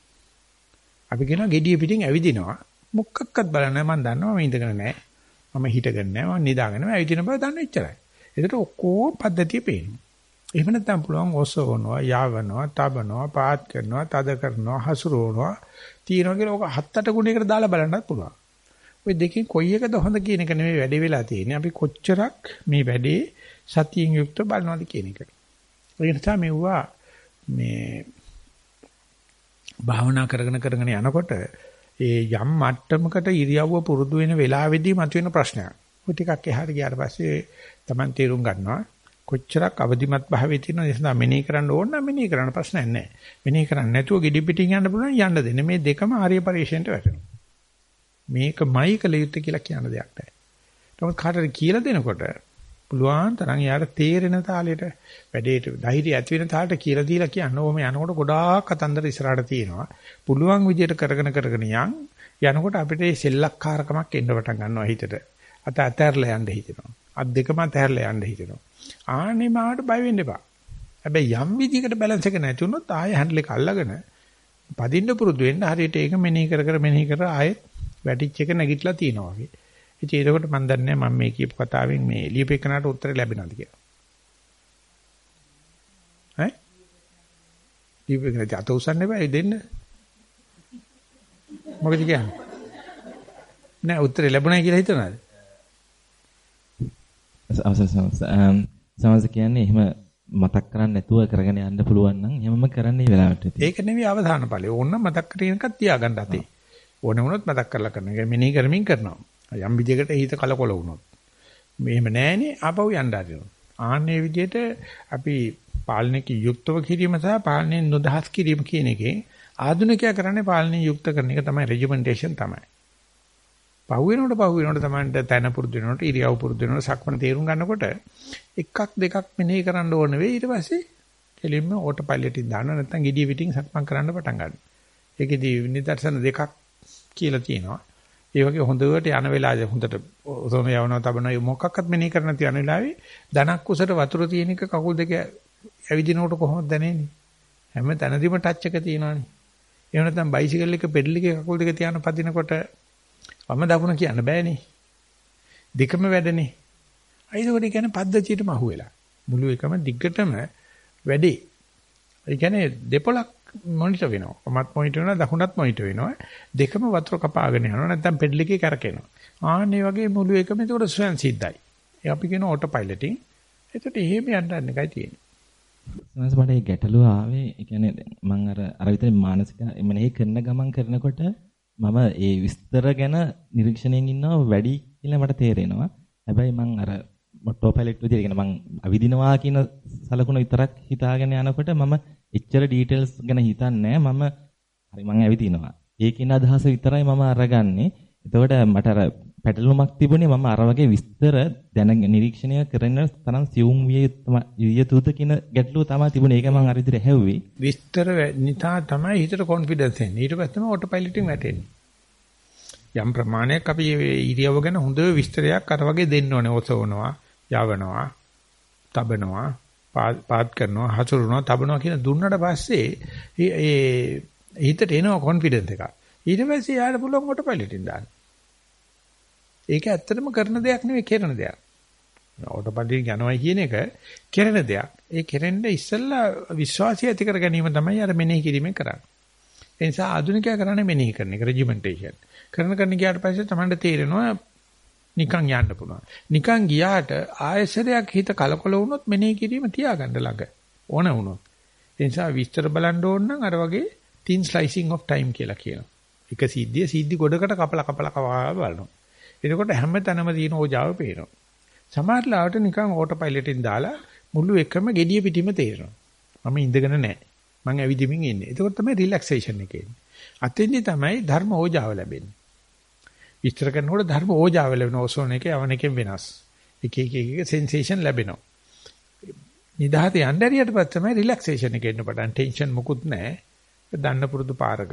අපි කියනවා gediya පිටින් ඇවිදිනවා. මොකක්වත් බලන්නේ මම දන්නවා මම ඉඳගෙන නැහැ. මම හිටගෙන නැහැ. මම නිදාගෙන නැහැ. ඇවිදින බව දන්න එච්චරයි. ඒකට ඔක්කොම පද්ධතිය පේනවා. එහෙම නැත්නම් පුළුවන් ඔසවනවා, යවනවා, තබනවා, පාත් කරනවා, තද කරනවා, හසුරවනවා. තියනවා කියලා ඔක හත් අට ගුණයකට දාලා බලන්නත් පුළුවන්. ওই දෙකෙන් කොයි එකද හොඳ කියන එක නෙමෙයි වැඩේ වෙලා තියෙන්නේ. අපි කොච්චරක් මේ වැඩේ සතියෙන් යුක්ත බලනවාද කියන එක. ඒ නිසා මෙවුවා මේ භාවනා කරගෙන කරගෙන යනකොට ඒ යම් මට්ටමකට ඉරියව්ව පුරුදු වෙන වෙලාවෙදී මතුවෙන ප්‍රශ්නයක්. ඔය ටිකක් එහාට ගියාට පස්සේ Taman තේරුම් ගන්නවා කොච්චරක් අවදිමත් භාවයේ තියෙනවද ඒ නිසා මෙනෙහි කරන්න ඕන නම් මෙනෙහි කරන්න ප්‍රශ්නයක් නැහැ. මෙනෙහි කරන්නේ නැතුව gedi pitin යන්න පුළුවන් යන්න දෙන්න. මේ දෙකම ආර්ය පරිශ්‍රයට වැටෙනවා. මේකමයි කළ යුත්තේ කියලා කියන දෙයක් නැහැ. නමුත් කාටද කියලා දෙනකොට පුළුවන් තරම් යාට තේරෙන තාලෙට වැඩේට ධෛර්යය ඇති වෙන තාලෙට කියලා දීලා කියන්න ඕම යනකොට ගොඩාක් කතන්දර ඉස්සරහට තියෙනවා. පුළුවන් විදියට කරගෙන කරගෙන යන් යනකොට අපිට මේ සෙල්ලක්කාරකමක් එන්න පටන් ගන්නවා හිතට. අත අතහැරලා යන්න හිතෙනවා. අත් දෙකම අතහැරලා යන්න හිතෙනවා. ආනේ මාට බය වෙන්න එපා. හැබැයි යම් විදිහකට බැලන්ස් එක නැති වුණොත් ආයෙ හැන්ඩල් එක අල්ලගෙන පදින්න පුරුදු වෙන්න හරියට ඒක මෙනෙහි කර කර මෙනෙහි කර ආයෙත් වැටිච් එක නැගිටලා තියෙනවා වගේ. ඉතින් ඒකට මම දන්නේ මම මේ කියපු කතාවෙන් මේ ලියපෙකනට උත්තර ලැබෙනවද කියලා. ඈ? ලියපෙකනට අත උස්සන්න එපා දෙන්න. මොකද කියන්නේ? නෑ උත්තරේ ලැබුණයි කියලා හිතනවාද? සමහර කියන්නේ එහෙම මතක් කරන්නේ නැතුව කරගෙන යන්න පුළුවන් නම් එහෙමම කරන්නේ වෙලාවට. ඒක නෙවෙයි අවධාන ඵලය. ඕන්න මතක් කරගෙන එකක් තියාගන්න අතේ. ඕන වුණොත් මතක් කරලා කරන එක මෙනෙහි කරමින් කරනවා. යම් විදිහකට හිත කලකොල වුණොත්. මෙහෙම නැහනේ ආපහු යන්න ආරිනවා. ආන්නේ විදිහට අපි පාලනයක යුක්තව කිරීම සහ පාලනයෙන් නොදහස් කිරීම කියන එකේ ආධුනිකයා කරන්නේ පාලනයෙන් යුක්ත කරන එක තමයි රෙජිමෙන්ටේෂන් තමයි. පහු වෙනකොට පහු වෙනකොට තමයි තැන පුරුදු වෙනකොට ඉරියව් පුරුදු වෙනකොට සක්මන තේරුම් ගන්නකොට එකක් දෙකක් මෙනෙහි කරන්න ඕන වෙයි ඊට පස්සේ කෙලින්ම ඕටෝ පයිලට් එක දාන්න නැත්නම් gediya පිටින් සක්මන් කරන්න පටන් ගන්නවා. ඒකෙදි නිදර්ශන දෙකක් කියලා තියෙනවා. ඒ වගේ හොඳට යන වෙලාවේ හොඳට ඔසෝන යවනවා තබනවා මොකක්වත් මෙනෙහි කරන්න තියන වෙලාවේ ධනක් උසට වතුර තියෙන එක කකුල් දෙක ඇවිදිනකොට කොහොමද දැනෙන්නේ? හැම තැනදීම ටච් එක තියෙනවානේ. එහෙම නැත්නම් බයිසිකල් එක පෙඩල් එකේ කකුල් දෙක තියාන පදිනකොට වම දකුණ කියන්න බෑනේ. දෙකම වැඩනේ. අයිදෝට කියන්නේ පද්ධතියටම අහුවෙලා. මුළු එකම දිග්ගටම වැඩි. ඒ කියන්නේ දෙපොලක් මොනිටර් වෙනවා. වමත් මොනිටර් වෙනවා දකුණත් මොනිටර් වෙනවා. දෙකම වතුර කපාගෙන යනවා නැත්නම් පෙඩල් එකේ කරකිනවා. ආන්නේ වගේ මුළු එකම ඒකට ස්වයන් සිද්ධයි. ඒ අපි කියන ඕටෝ පයිලටින්. ඒකට එහෙම යන්න එකයි තියෙන්නේ. සමහරවිට මට මේ ගැටලුව ආවේ ඒ කියන්නේ මම අර අර විතර මානසික මෙනෙහි කරන ගමන් කරනකොට මම ඒ විස්තර ගැන නිරීක්ෂණයෙන් ඉන්නවා වැඩි කියලා මට තේරෙනවා. හැබැයි මම අර ඔටෝ පයිලට් විදිහට කියන මම අවිදිනවා කියන සලකුණ විතරක් හිතාගෙන යනකොට මම එච්චර ඩීටේල්ස් ගැන හිතන්නේ මම හරි මම ඇවිදිනවා. ඒකින අදහස විතරයි මම අරගන්නේ. එතකොට මට අර පැටලුමක් තිබුණේ මම අර වගේ විස්තර දැන නිරීක්ෂණය කරන තරම් සියුම් විය යුතුද කියන ගැටලුව තමයි තිබුණේ. ඒක මම අර විදිහට හැව්වේ. විස්තර නිතා තමයි හිතට කොන්ෆිඩන්ස් එන්නේ. ඊට පස්සේ තමයි ඔටෝ පයිලට්ින් වැටෙන්නේ. යම් ප්‍රමාණයක් අපි ඉරියව්ව ගැන හොඳ විස්තරයක් අර වගේ දෙන්න ඕනේ. ඔසවනවා, යවනවා, තබනවා, පාත් කරනවා, හසුරුනවා, තබනවා කියන දුන්නට පස්සේ ඒ හිතට එනවා කොන්ෆිඩන්ස් එකක්. ඊට පස්සේ යාට පුළුවන් ඔටෝ පයිලට්ින් දාන්න. ඒක ඇත්තටම කරන දෙයක් නෙවෙයි කරන දෙයක්. ඔටෝ පයිලට් යනවා කියන එක කරන දෙයක්. ඒ කෙරෙන්න ඉස්සෙල්ලා විශ්වාසය ඇති කර ගැනීම තමයි අර මෙනෙහි කිරීමෙන් කරන්නේ. ඒ නිසා ආධුනිකයා කරන්නේ මෙනෙහි කරන එක රෙජිමෙන්ටේෂන්. කරන කරන ගියාට පස්සේ තමයි තේරෙනවා නිකන් යන්න පුළුවන්. නිකන් ගියාට ආයසරයක් හිත කලකොල වුණොත් මෙනෙහි කිරීම තියාගන්න ළඟ ඕන වුණොත්. ඒ නිසා විස්තර බලන්න ඕන නම් අර වගේ thin slicing of time කියලා කියනවා. එක සිද්ධිය සිද්ධි ගොඩකට කපලා කපලා කවා බලනවා. එතකොට හැම තැනම තියෙන ඕජාව පේනවා. සමහර ලාවට නිකන් ඕටෝ පයිලට්ින් දාලා මුළු එකම gediya පිටිම තේරෙනවා. මම ඉඳගෙන නැහැ. මම ඇවිදින්මින් ඉන්නේ. එතකොට තමයි රිලැක්සේෂන් එක එන්නේ. අතෙන්දි තමයි ධර්ම ඕජාව ලැබෙන්නේ. විස්තර කරනකොට ධර්ම ඕජාව ලැබෙන ඕසෝන එක යවන එකෙන් වෙනස්. එක එක එක සෙන්සේෂන් ලැබෙනවා. නිදහත යන්න ඇරියට පස්සේ තමයි රිලැක්සේෂන් එක එන්න පටන් ටෙන්ෂන් මොකුත් නැහැ. දන්න පුරුදු පාරක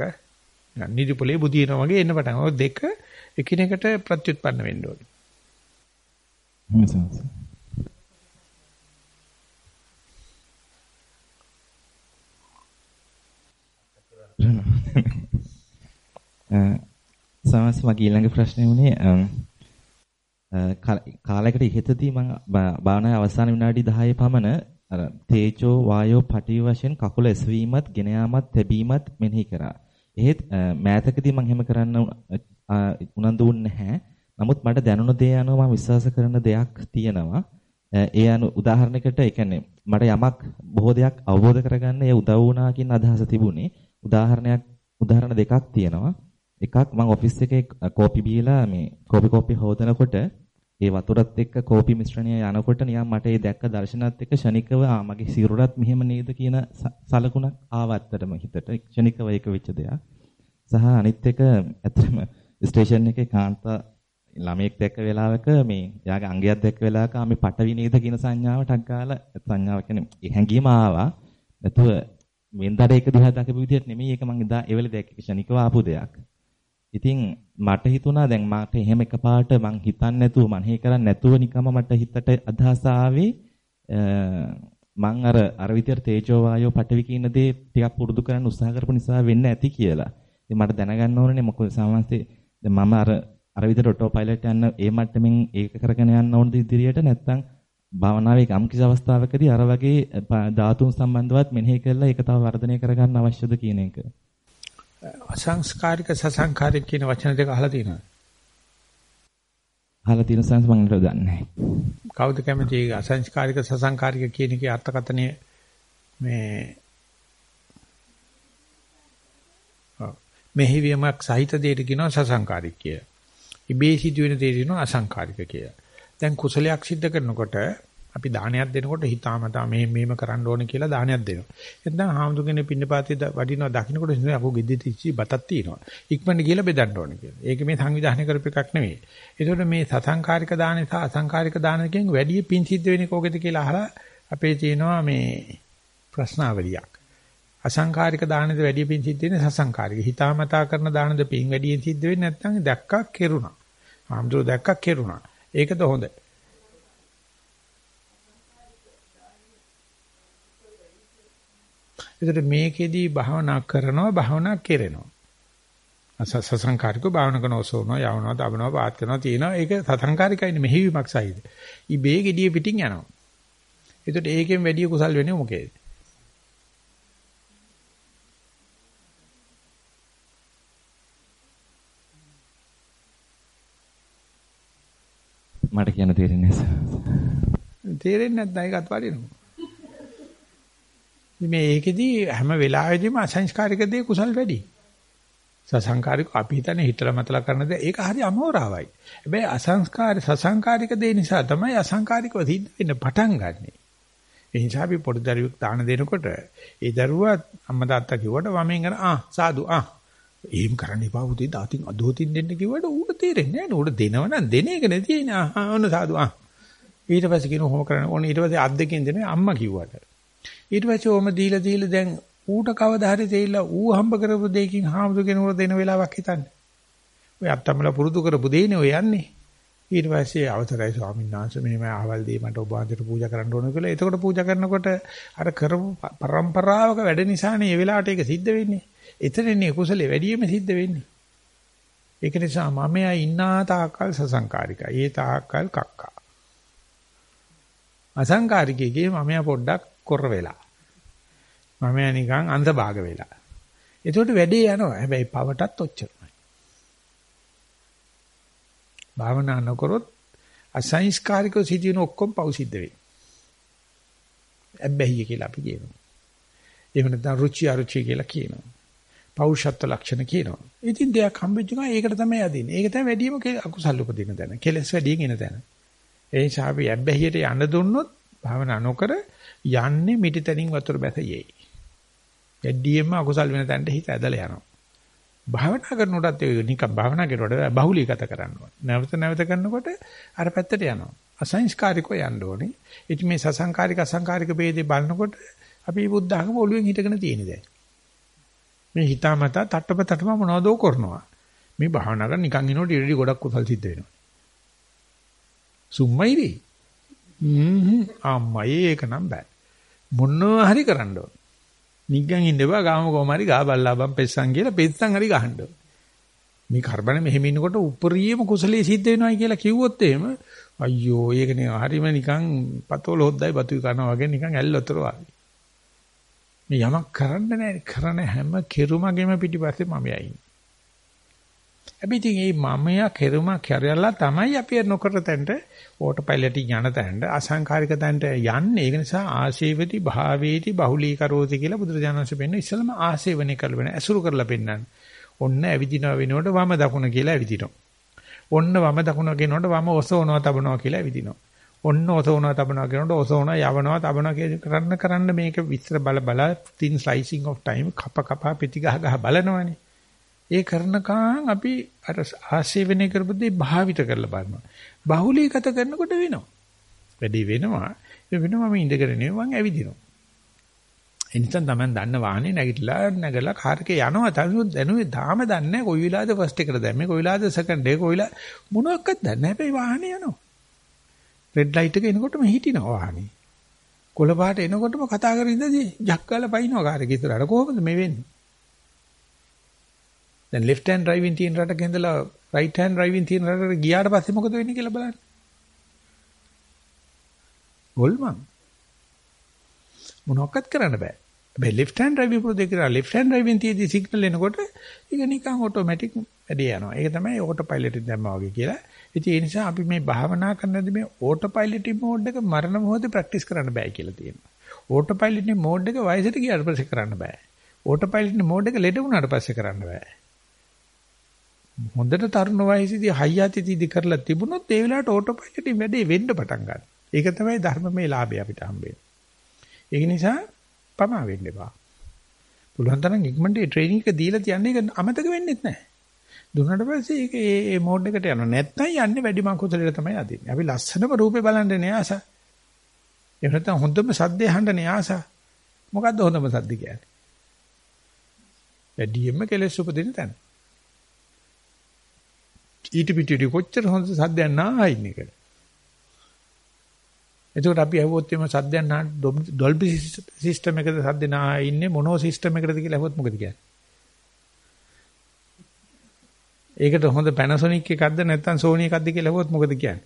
නිදිපොලේ බුදිනවා වගේ එන්න පටන්. ඔය දෙක එකිනෙකට ප්‍රත්‍යুৎපන්න වෙන්න ඕනේ. හ්ම් සමස් මගේ ඊළඟ ප්‍රශ්නේ උනේ කාලයකට ඉහතදී මම භාවනාවේ අවසාන විනාඩි 10 පමණ අර තේජෝ වායෝ පටි වශයෙන් කකුල එසවීමත් ගෙන යාමත් තැබීමත් මෙනෙහි කරා. එහෙත් මෑතකදී මම එහෙම කරන්න උනන්දු වුන්නේ නැහැ. නමුත් මට දැනුණ දේ අනුව මම විශ්වාස කරන දෙයක් තියෙනවා. ඒ අනු උදාහරණයකට ඒ කියන්නේ මට යමක් බොහෝ දෙයක් අවබෝධ කරගන්න ඒ උදව් වුණා කියන අදහස තිබුණේ. උදාහරණයක් උදාහරණ දෙකක් තියෙනවා. එකක් මම ඔෆිස් එකේ කෝපි බීලා මේ කෝපි කෝපි හොදනකොට ඒ වතුරත් එක්ක කෝපි මිශ්‍රණය යනකොට නිකන් මට ඒ දැක්ක දර්ශනත් එක්ක ෂණිකව ආ මගේ සිරුරත් මෙහෙම නේද කියන සලකුණක් ආවත්තටම හිතට ක්ෂණිකව ඒක වෙච්ච දෙයක්. සහ අනිත් එක ඇත්තම ස්ටේෂන් එකේ කාන්තා ළමයෙක් දැක්ක වෙලාවක මේ එයාගේ අංගයක් දැක්ක වෙලාවක ආ මේ පටවි නේද කියන සංඥාව ටක් ගාලා සංඥාව කියන්නේ හැංගීම ආවා. නැතුව වෙන්දර එක දිහා දකපු විදිහට නෙමෙයි ඒක මං එදා ඒ වෙලේ දැක්ක ක්ෂණිකව ආපු දෙයක්. ඉතින් මට හිතුණා දැන් මාට එහෙම එකපාරට මං හිතන්නේ නැතුව මනෙහි කරන්නේ නැතුව නිකම්ම මට හිතට අදහස ආවේ මං අර අර විදියට තේජෝ වායෝ පඨවි කියන දේ ටිකක් පුරුදු කරන්න උත්සාහ කරපු නිසා වෙන්න ඇති කියලා. ඉතින් මට දැනගන්න ඕනේ මොකද සාමාන්‍යයෙන් දැන් මම අර අර විදියට ඔටෝ පයිලට් යන්න ඒ මට්ටමින් ඒක කරගෙන යන්න ඕනද ඉදිරියට නැත්නම් භාවනාවේ යම් කිසි අවස්ථාවකදී අර වගේ ධාතුන් සම්බන්ධවත් මෙනෙහි කරලා ඒක තව වර්ධනය කරගන්න අවශ්‍යද කියන එක. අසංස්කාරික සසංකාරික කියන වචන දෙක අහලා තියෙනවද? අහලා තියෙන සංස් මම නේද දන්නේ. කවුද කැමති අසංස්කාරික සසංකාරික කියන එකේ අර්ථකථනය මේ මෙහිවියමක් සහිත දෙයට කියනවා සසංකාරික කිය. ඉබේ සිදුවෙන දෙයට කියනවා අසංකාරික කිය. දැන් කුසලයක් සිද්ධ කරනකොට අපි දානයක් දෙනකොට හිතාමතා මේ මේම කරන්න ඕනේ කියලා දානයක් දෙනවා. එතන හාමුදුරනේ පින්නපාතේ වඩිනවා දකින්නකොට හිතනවා අපෝ ගෙද්දේ තිච්චි බතක් තියෙනවා. ඉක්මනට ගිහලා බෙදන්න ඕනේ කියලා. ඒක මේ සංවිධානය කරපු එකක් නෙවෙයි. ඒතකොට මේ සසංකාරික දාන සහ අසංකාරික දානකින් වැඩි පින් සිද්ධ වෙන්නේ කොහෙද කියලා අහලා අපේ තියෙනවා මේ ප්‍රශ්නාවලියක්. අසංකාරික දානෙද වැඩි පින් සිද්ධ වෙන්නේ සසංකාරික. හිතාමතා කරන දානද පින් වැඩි සිද්ධ වෙන්නේ නැත්නම් දැක්කක් කෙරුණා. හාමුදුර දැක්කක් කෙරුණා. ඒකද හොඳයි. ඒතර මේකෙදී භාවනා කරනවා භාවනා කෙරෙනවා. සසංකාරිකව භාවනා කරන ඔසවනවා යවනවා දබනවා පාත් කරනවා තියෙනවා ඒක සසංකාරිකයිනේ මෙහිවීමක් සහිත. ඉබේ gediye පිටින් යනවා. ඒතර ඒකෙන් වැඩි කුසල් වෙන්නේ මොකේද? මට කියන්න තේරෙන්නේ නැහැ. තේරෙන්නේ නැත්නම් ඒකත් වටිනවා. මේ ඒකෙදී හැම වෙලාවෙදීම අසංස්කාරික දේ කුසල් වැඩි. සසංකාරික අපි හිතන්නේ හිතලා මතලා කරන දේ. ඒක හරි අමෝරාවයි. හැබැයි අසංස්කාර සසංකාරික දේ නිසා තමයි අසංකාරිකව සිද්ධ වෙන්න පටන් ගන්නෙ. ඒ නිසා අපි පොඩි දරුවෙක් දාන දෙනකොට ඒ දරුවා අම්මා තාත්තා කිව්වට වමෙන් කරන ආ සාදු ආ. එහෙම කරන්න එපා උදේ දාතින් අදෝතින් දෙන්න කිව්වට ඌට තේරෙන්නේ නැහැ ඌට දෙනවනම් දෙන එක නේ තියෙන්නේ ආ ඔන්න සාදු ආ. ඊට පස්සේ කියන හොම කරන්න ඕනේ. ඊට පස්සේ අත් දෙකෙන් දෙන්නේ අම්මා කිව්වට. ඊට පස්සේ ඕම දීලා දීලා දැන් ඌට කවදා හරි තේිලා ඌ හම්බ කරපු දෙයකින් හාමුදුර කෙනෙකුට දෙන වෙලාවක් හිතන්නේ. ඔය අත්තමල පුරුදු කරපු දෙයනේ ඔය යන්නේ. ඊට පස්සේ අවසරයි ස්වාමීන් වහන්සේ මෙහෙම ආවල් දෙය මට ඔබ වහන්සේට පූජා කරන්න ඕන කියලා. එතකොට පූජා කරනකොට අර කරපු પરම්පරාවක වැඩ නිසානේ මේ වෙලාවට ඒක සිද්ධ වෙන්නේ. එතනනේ කුසලේ වැඩියෙම සිද්ධ වෙන්නේ. ඒක නිසා මමයා ඉන්නා තාක්කල් සසංකාරිකයි. ඒ තාක්කල් කක්කා. අසංකාරිකයේ මමයා පොඩ්ඩක් කොර වෙලා. මම නිකන් අන්ධ භාග වෙලා. ඒකට වැඩේ යනවා. හැබැයි පවටත් ඔච්චරයි. භාවනා නොකරොත් අසංස්කාරිකව සිටින ඔක්කොම පව් සිද්ධ වෙයි. ඇබ්බැහිය කියලා අපි කියනවා. එහෙම නැත්නම් රුචි අරුචි කියලා කියනවා. පෞෂත්ව ලක්ෂණ කියනවා. ඉතින් දෙයක් හම්බෙච්ච ගමන් ඒකට තමයි යදින්නේ. ඒක තමයි වැඩිම අකුසල් උපදින තැන. කෙලස් වැඩියෙන් එන තැන. ඒ නිසා අපි ඇබ්බැහියට යන්න දුන්නොත් භාවනා නොකර යන්නේ මිටිතනින් වතුර බැස යයි. වැඩියෙන්ම අකුසල් වෙන තැනට හිත ඇදලා යනවා. භාවනා කරනකොටත් ඒ නිකන් භාවනා කරනකොට බහුලීගත කරන්න ඕනේ. නැවත නැවත කරනකොට අර පැත්තට යනවා. අසංස්කාරිකව යන්න ඕනේ. ඉතින් මේ සසංකාරික අසංකාරික ભેදේ බලනකොට අපි බුද්ධ ධර්ම ඔළුවෙන් හිටගෙන තියෙන දැන්. මේ හිතාමතා තට්ටප තට්ටම මොනවදෝ කරනවා. මේ භාවනා කරන නිකන් ඉනකොට ඉරදි ගොඩක් කුසල් සිද්ධ වෙනවා. සුම්මයිරි. හ්ම් අම්මයි ඒක නම් බෑ. මොනවා හරි කරන්න ඕන. නිග්ගන් ඉඳපුවා ගාම කොමාරි ගා බල්ලාබම් පෙස්සන් කියලා පෙස්සන් හරි ගහන්න ඕන. මේ කරබන මෙහෙම ඉන්නකොට උපරිම කුසලයේ සිද්ධ වෙනවයි කියලා කිව්වොත් එහෙම අයියෝ ඒක නේ හරිම නිකන් පතෝල හොද්දයි බතුයි කනවා වගේ නිකන් ඇල්ලතර වගේ. මේ යමක් කරන්න නැහැ කරන හැම කෙරුමගෙම පිටිපස්සේ මම යයි. හැබැයි මේ මමයා කෙරුම කරලා තමයි අපි නොකර තැනට ඕටෝ පයිලට් යන තැනට අසංකාරික තැනට යන්නේ. ඒක නිසා ආශේවති භාවේති බහුලීකරෝති කියලා බුදුරජාණන් වහන්සේ පෙන්න ඉස්සලම ආශේවනේ කරලා වෙන ඇසුරු කරලා පෙන්නන්නේ. ඔන්න ඇවිදිනවා වෙනකොට වම දකුණ කියලා ඇවිදිනවා. ඔන්න වම දකුණ කියනකොට වම ඔසවනවා තබනවා කියලා ඇවිදිනවා. ඔන්න ඔසවනවා තබනවා කියනකොට ඔසවනවා යවනවා තබනවා කියලා කරන්න කරන්න මේක විස්තර බල බල thin slicing of time කප කප පිටි ගහ ගහ බලනවනේ. ඒ කරනකන් අපි අර ආශේවනය කරපු දේ භාවිත කරලා බලනවා. බහුලීගත කරනකොට වෙනවා. වැඩි වෙනවා. ඒ වෙනවම ඉඳගෙන නෙවෙයි මං ඇවිදිනවා. ඒ නිසා තමයි දන්න වාහනේ නැගිටලා නැගලා කාර් එකේ යනවා තනුත් දැනුවේ තාම දන්නේ කොයි වෙලාවද ෆස්ට් එකට දැම්මේ කොයි වෙලාවද සෙකන්ඩ් එක කොයි වෙලාව මොනවක්වත් දන්නේ නැහැ හැබැයි වාහනේ යනවා රෙඩ් ලයිට් එක එනකොටම හිටිනවා වාහනේ කොළ පාට එනකොටම කතා කරගෙන ඉඳදී ජක් ගාලා පයින්නවා කාර් එක ඉස්සරහට කොහොමද මේ වෙන්නේ දැන් left hand driving තියෙන රටක ඉඳලා right hand driving තියෙන රටට ගියාට පස්සේ මොකද වෙන්නේ කියලා බලන්න ගොල්මන් මොනවක්වත් කරන්න බෑ. හැබැයි left hand driving පුරුදු කරලා left hand driving තියදී සිග්නල් එනකොට ඒක නිකන් ඔටෝමැටික් වැඩේ යනවා. ඒක තමයි ඕටෝ පයිලට් එක දැම්මා වගේ කියලා. ඉතින් ඒ නිසා අපි මේ භාවනා කරනදී මේ ඕටෝ පයිලට් මෝඩ් එක මරණ මොහොතේ ප්‍රැක්ටිස් කරන්න බෑ කියලා තියෙනවා. ඕටෝ පයිලට් මෝඩ් එක වයසට ගියාට පස්සේ කරන්න බෑ. ඕටෝ පයිලට් මෝඩ් එක ලෙඩ වුණාට පස්සේ කරන්න බෑ. හොඳට තරුණ වයසේදී හයියතිදී කරලා තිබුණොත් ඒ වෙලාවට ඕටෝ පයිලට් වැඩේ වෙන්න පටන් ගන්නවා. ඒක තමයි ධර්මමය ලාභය අපිට හම්බෙන්නේ. ඒක නිසා පමා වෙන්න එපා. පුළුවන් තරම් ඉක්මනට ඒ ට්‍රේනින් එක දීලා තියන්නේ ඒක අමතක වෙන්නේ නැහැ. දුන්නාට පස්සේ ඒක ඒ ඒ මෝඩ් එකට යනවා. නැත්නම් යන්නේ වැඩි මංකුසලයට තමයි අදින්නේ. අපි ලස්සනම රූපේ බලන්න නේ ආස. එහෙම නැත්නම් හොඳම සද්දේ අහන්න නේ ආස. මොකද්ද හොඳම සද්ද කියන්නේ? වැඩියෙන්ම කෙලෙස් උපදින තැන. ඊට පිටිට කොච්චර හොඳ සද්දයක් නාහින් එක. එතකොට අපි අහුවොත් එimhe සද්දයක් නා ඩොල්බි සිස්ටම් එකද සද්ද නා ඉන්නේ මොනෝ සිස්ටම් එකකද කියලා අහුවොත් මොකද කියන්නේ? ඒකට හොඳ Panasonic එකක්ද නැත්නම් Sony එකක්ද කියලා අහුවොත් මොකද කියන්නේ?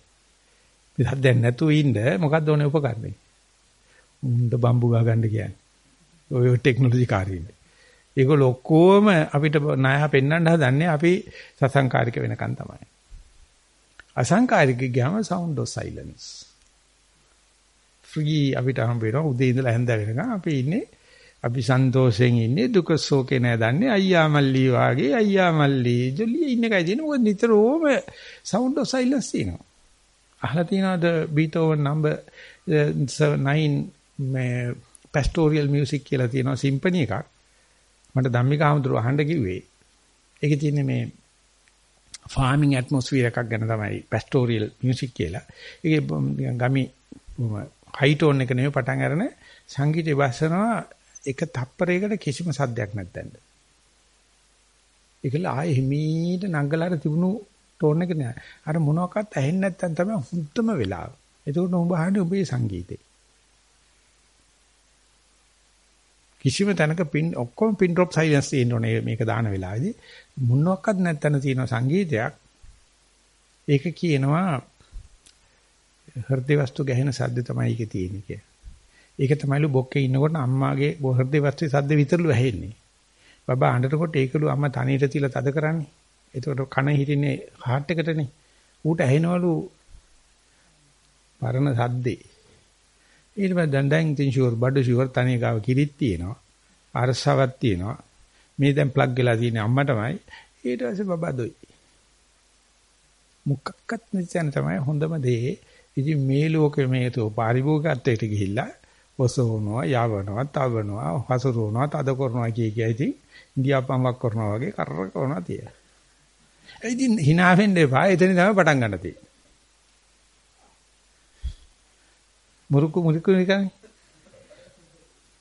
මේ සද්දයක් නැතුව ඉන්න මොකක්ද ඕනේ උපකරණේ? උණ්ඩ බම්බු ගා ගන්න කියන්නේ. ඔය ටෙක්නොලොජි කාර්යන්නේ. ඒගොල්ලෝ ඔක්කොම අපිට ණය පෙන්වන්න හදන්නේ අපි සසංකාරික වෙනකන් තමයි. අසංකාරික ගියාම sound of silence. ෆ්‍රී අපිට හම්බ වෙනවා උදේ ඉඳලා හැන්ද වෙනකන් අපි ඉන්නේ අපි සන්තෝෂයෙන් ඉන්නේ දුක සෝකේ නෑ දන්නේ අයියා මල්ලි වාගේ අයියා මල්ලි ජොලිය ඉන්න එකයි තියෙන්නේ මොකද නිතරම sound of silence තියෙනවා අහලා තියෙනවද බීතෝවන් නම්බර් 9 මේ pastoral music කියලා තියෙනවා සිම්පනි එකක් මට ධම්මික ආමතුරු අහන්න කිව්වේ ඒකේ තියෙන්නේ මේ ෆාමිං ඇට්මොස්ෆියර් එකක් ගැන තමයි pastoral music කියලා ඒකේ ගමි හයි ටෝන් එක නෙමෙයි පටන් අරන සංගීතය බස්සනවා එක තප්පරයකට කිසිම සද්දයක් නැත්නම්. ඒකල ආයෙ හිමීට නංගලාට තිබුණු ටෝන් එක නෑ. අර මොනවාක්වත් ඇහෙන්නේ නැත්නම් තමයි හුත්තම වෙලාව. එතකොට උඹ අහන්නේ උඹේ සංගීතේ. කිසිම තැනක පින් ඔක්කොම පින් ඩ්‍රොප් සයිලන්ස් තියෙන්න ඕනේ මේක දාන වෙලාවේදී මොනවාක්වත් නැත්නම් තියෙන සංගීතයක් ඒක කියනවා හෘදේ වස්තු ගැහෙන සද්ද තමයි ඒකේ තියෙන්නේ කිය. ඒක තමයිලු බොක්කේ ඉන්නකොට අම්මාගේ හෘදේ වස්තුවේ සද්ද විතරලු ඇහෙන්නේ. බබා අඬනකොට ඒකලු අම්මා තනියට තියලා තද කරන්නේ. එතකොට කන හිටින්නේ හાર્ට් එකටනේ. ඌට ඇහෙනවලු පරණ සද්දේ. ඊට පස්සේ දැන් දැන් තින් ෂුවර් බඩ ෂුවර් තනිය ගාව කිරිත් තියෙනවා. අරසාවක් තියෙනවා. මේ දැන් ප්ලග් වෙලා තියෙන්නේ අම්මටමයි. ඊට පස්සේ බබා දොයි. මුක්කක්වත් නැති තමයි හොඳම දේ ඉතින් මේ ලෝකෙ මේතෝ පාරිභෝගිකත්වයට ගිහිල්ලා ඔසවනවා, යවනවා, තවනවා, හසුරුවනවා, තද කරනවා කිය කිය ඉතින් ඉන්දියාපම්වක් කරනවා වගේ කරර කරනවා තිය. ඒ ඉතින් hina වෙන්න එපා. එතන තමයි පටන් ගන්න තියෙන්නේ. මුරුකු මුරුකු නිකන්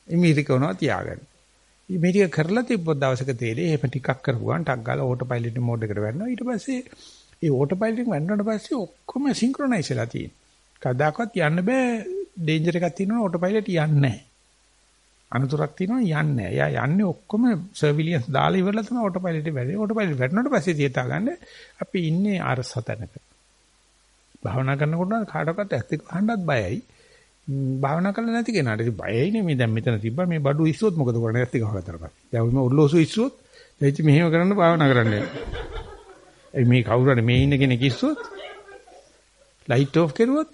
ඉමිරි කරනවා තියාගන්න. මේ ටික කරලා තිබ්බොත් දවසක තේරෙයි එහෙම ටිකක් කරපුවාන් ටක් ගාලා ඕටෝ පයිලට් මෝඩ් එකට වැටෙනවා. ඊට පස්සේ ඒ ඕටෝ පයිලට් එක වැටුණාට පස්සේ ඔක්කොම සින්ක්‍රොනයිස් වෙලා තියෙනවා. කවදාකවත් යන්න බෑ ඩේන්ජර් එකක් තියෙනවා ඕටෝ පයිලට් යන්නේ නැහැ. අනතුරක් තියෙනවා යන්නේ නැහැ. එයා යන්නේ ඔක්කොම සර්විලියන්ස් දාලා ඉවරලා තමයි ඕටෝ පයිලට් එක වැඩේ. ඕටෝ පයිලට් වැටුණාට පස්සේ තියතා ගන්න අපි ඉන්නේ අරස තැනක. භාවනා කරනකොට කාටවත් ඇත්තට අහන්නත් බයයි. භාවනා කරලා නැති කෙනාට ඉතින් බයයිනේ මේ දැන් මෙතන තිබ්බා මේ බඩු ඉස්සුවොත් මොකද කරන්නේ ඇත්ත ගහකට පස්සේ. දැන් මේ ඔල්ලෝසු ඉස්සුවොත් එයිති මෙහෙම කරන්න භාවනා කරන්න. ඒ මේ කවුරු හරි මේ ඉන්න කෙනෙක් ඉස්සුවොත් ලයිට් ඕෆ් කරුවොත්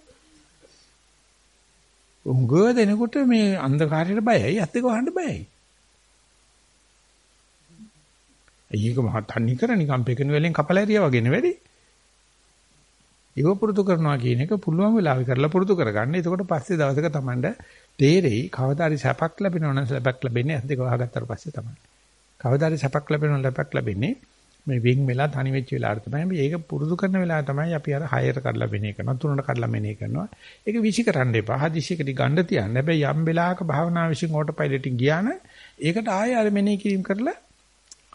උංගව දෙනකොට මේ අන්ධකාරයට බයයි ඇත්ත ගහන්න බයයි. ඒක මහත් තන්නේ කර නිකම් පෙකෙන වෙලෙන් කපලා වගේ නෙවෙයි. ඒව පුරුදු කරනවා කියන එක පුළුවන් වෙලාවෙ කරලා පුරුදු කරගන්න. එතකොට පස්සේ දවසක Tamanda තේරෙයි කවදා හරි සැපක් ලැබෙනවා නම් සැපක් ලැබෙන්නේ ඇස් දෙක වහගත්තාට පස්සේ තමයි. කවදා හරි සැපක් ලැබෙනවා ලැබක් ලැබෙන්නේ මේ වින් වෙලා තනි වෙච්ච වෙලාවට තමයි. ඒක පුරුදු කරන වෙලාව තමයි අපි අර හයර කඩලා මෙනේ කරනවා තුනට කඩලා මෙනේ කරනවා. ඒක විසි කරන්න එපා. හදිසියකට ගන්න තියන්න. හැබැයි යම් වෙලාවක භාවනා විශ්ින් ඕටෝ පයිලට් ගියා නම් ඒකට ආයෙ අර මෙනේ කිරීම කරලා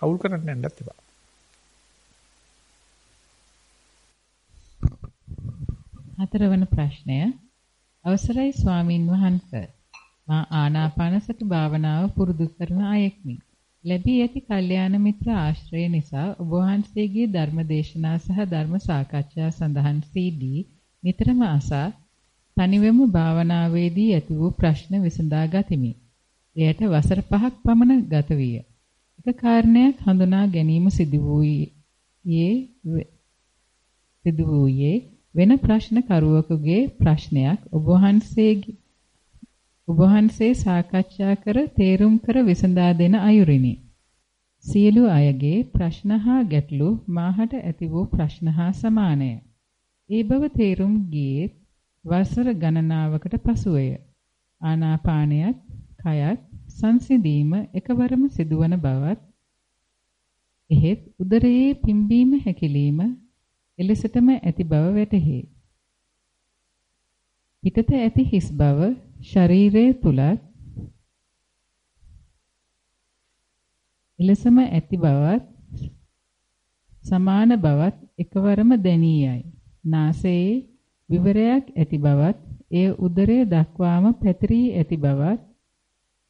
අවුල් කරන්න යන්නත් එපා. හතරවන ප්‍රශ්නය අවසරයි ස්වාමින් වහන්සේ මා ආනාපාන සති භාවනාව පුරුදු කරන අයෙක්මි. ලැබී ඇති කල්යාණ මිත්‍ර ආශ්‍රය නිසා ඔබ වහන්සේගේ ධර්ම දේශනා සහ ධර්ම සාකච්ඡා සඳහන් CD නිතරම අසා තනිවෙම භාවනාවේදී ඇති වූ ප්‍රශ්න විසඳා ගතිමි. එයට වසර 5ක් පමණ ගත විය. එක කාරණයක් හඳුනා ගැනීම සිදු වූයේ සිදු වූයේ වෙන ප්‍රශ්න කරුවෙකුගේ ප්‍රශ්නයක් ඔබ වහන්සේගේ ඔබ වහන්සේ සාකච්ඡා කර තේරුම් කර විසඳා දෙන අයුරිනි. සියලු අයගේ ප්‍රශ්න හා ගැටලු මාහට ඇති වූ ප්‍රශ්න හා සමානය. ඒ බව තේරුම් ගියේ වසර ගණනාවකට පසුවය. ආනාපානයත් කයත් සංසිඳීම එකවරම සිදුවන බවත් එහෙත් උදරයේ පිම්බීම හැකිලිම එලෙසටම ඇති බව වැටහි. පිටත ඇති හිස් බව ශරීරයේ තුලත් එලෙසම ඇති බවත් සමාන බවත් එකවරම දැනී යයි. නාසයේ විවරයක් ඇති බවත් එය උදරයේ දක්වාම පැතිරී ඇති බවත්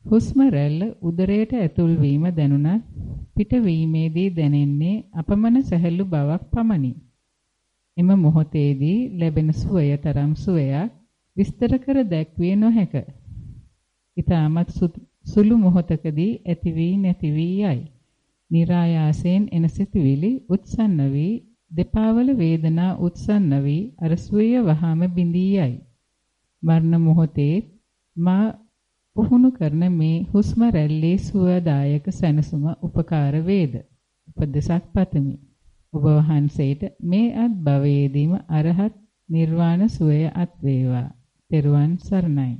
හුස්ම රැල්ල උදරයට ඇතුල් වීම දැනුණත් පිටවීමේදී දැනෙන්නේ අපමණ සැහැල්ලු බවක් පමණි. එම මොහොතේදී ලැබෙන සුවය තරම් සුවයක් විස්තර කර දැක්විය නොහැක. ඊටමත් සුළු මොහොතකදී ඇති වී නැති වී යයි. નિરાයාසයෙන් එන සිතුවිලි උත්සන්න වී දෙපාවල වේදනා උත්සන්න වී අර සුවය වහාම බිඳී යයි. මරණ මොහොතේ මා පුහුණු කරන මේ හුස්ම රැල්ලේ සුවදායක සැනසුම උපකාර වේද. උපදේශක් පතමි. ඔබ වහන්සේට මේ අත් භවයේදීම අරහත් නිර්වාණ සුවය අත් වේවා. තෙරුවන් සරණයි.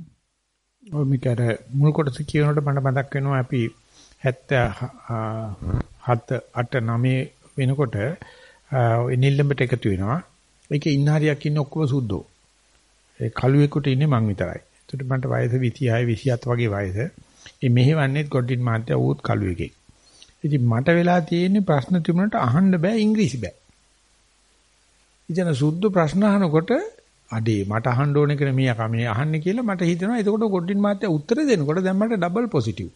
ඔය මේකර මුල් කොටස කියනකොට මට මතක් වෙනවා අපි 77 8 9 වෙනකොට ඔය නිල්ලඹට එකතු වෙනවා. ඒකේ ඉන්න හරියක් ඉන්න ඔක්කොම සුද්ධෝ. ඒ කළුවෙකුට ඉන්නේ මං විතරයි. ඒකට මට වයස 26 27 වගේ වයස. මේ මෙහෙවන්නේ ගොඩින් මාත්‍ය ඌත් කළුවෙකෙක්. ඉතින් මට වෙලා තියෙන්නේ ප්‍රශ්න තිබුණාට අහන්න බෑ ඉංග්‍රීසි බෑ. ඉතින් සුද්ධ ප්‍රශ්න අහනකොට අඩේ මට අහන්න ඕනේ කියලා මීයා මේ අහන්නේ කියලා මට හිතෙනවා එතකොට ගොඩින් මාත්‍ය උත්තර දෙනකොට දැන් මට ඩබල් පොසිටිව්.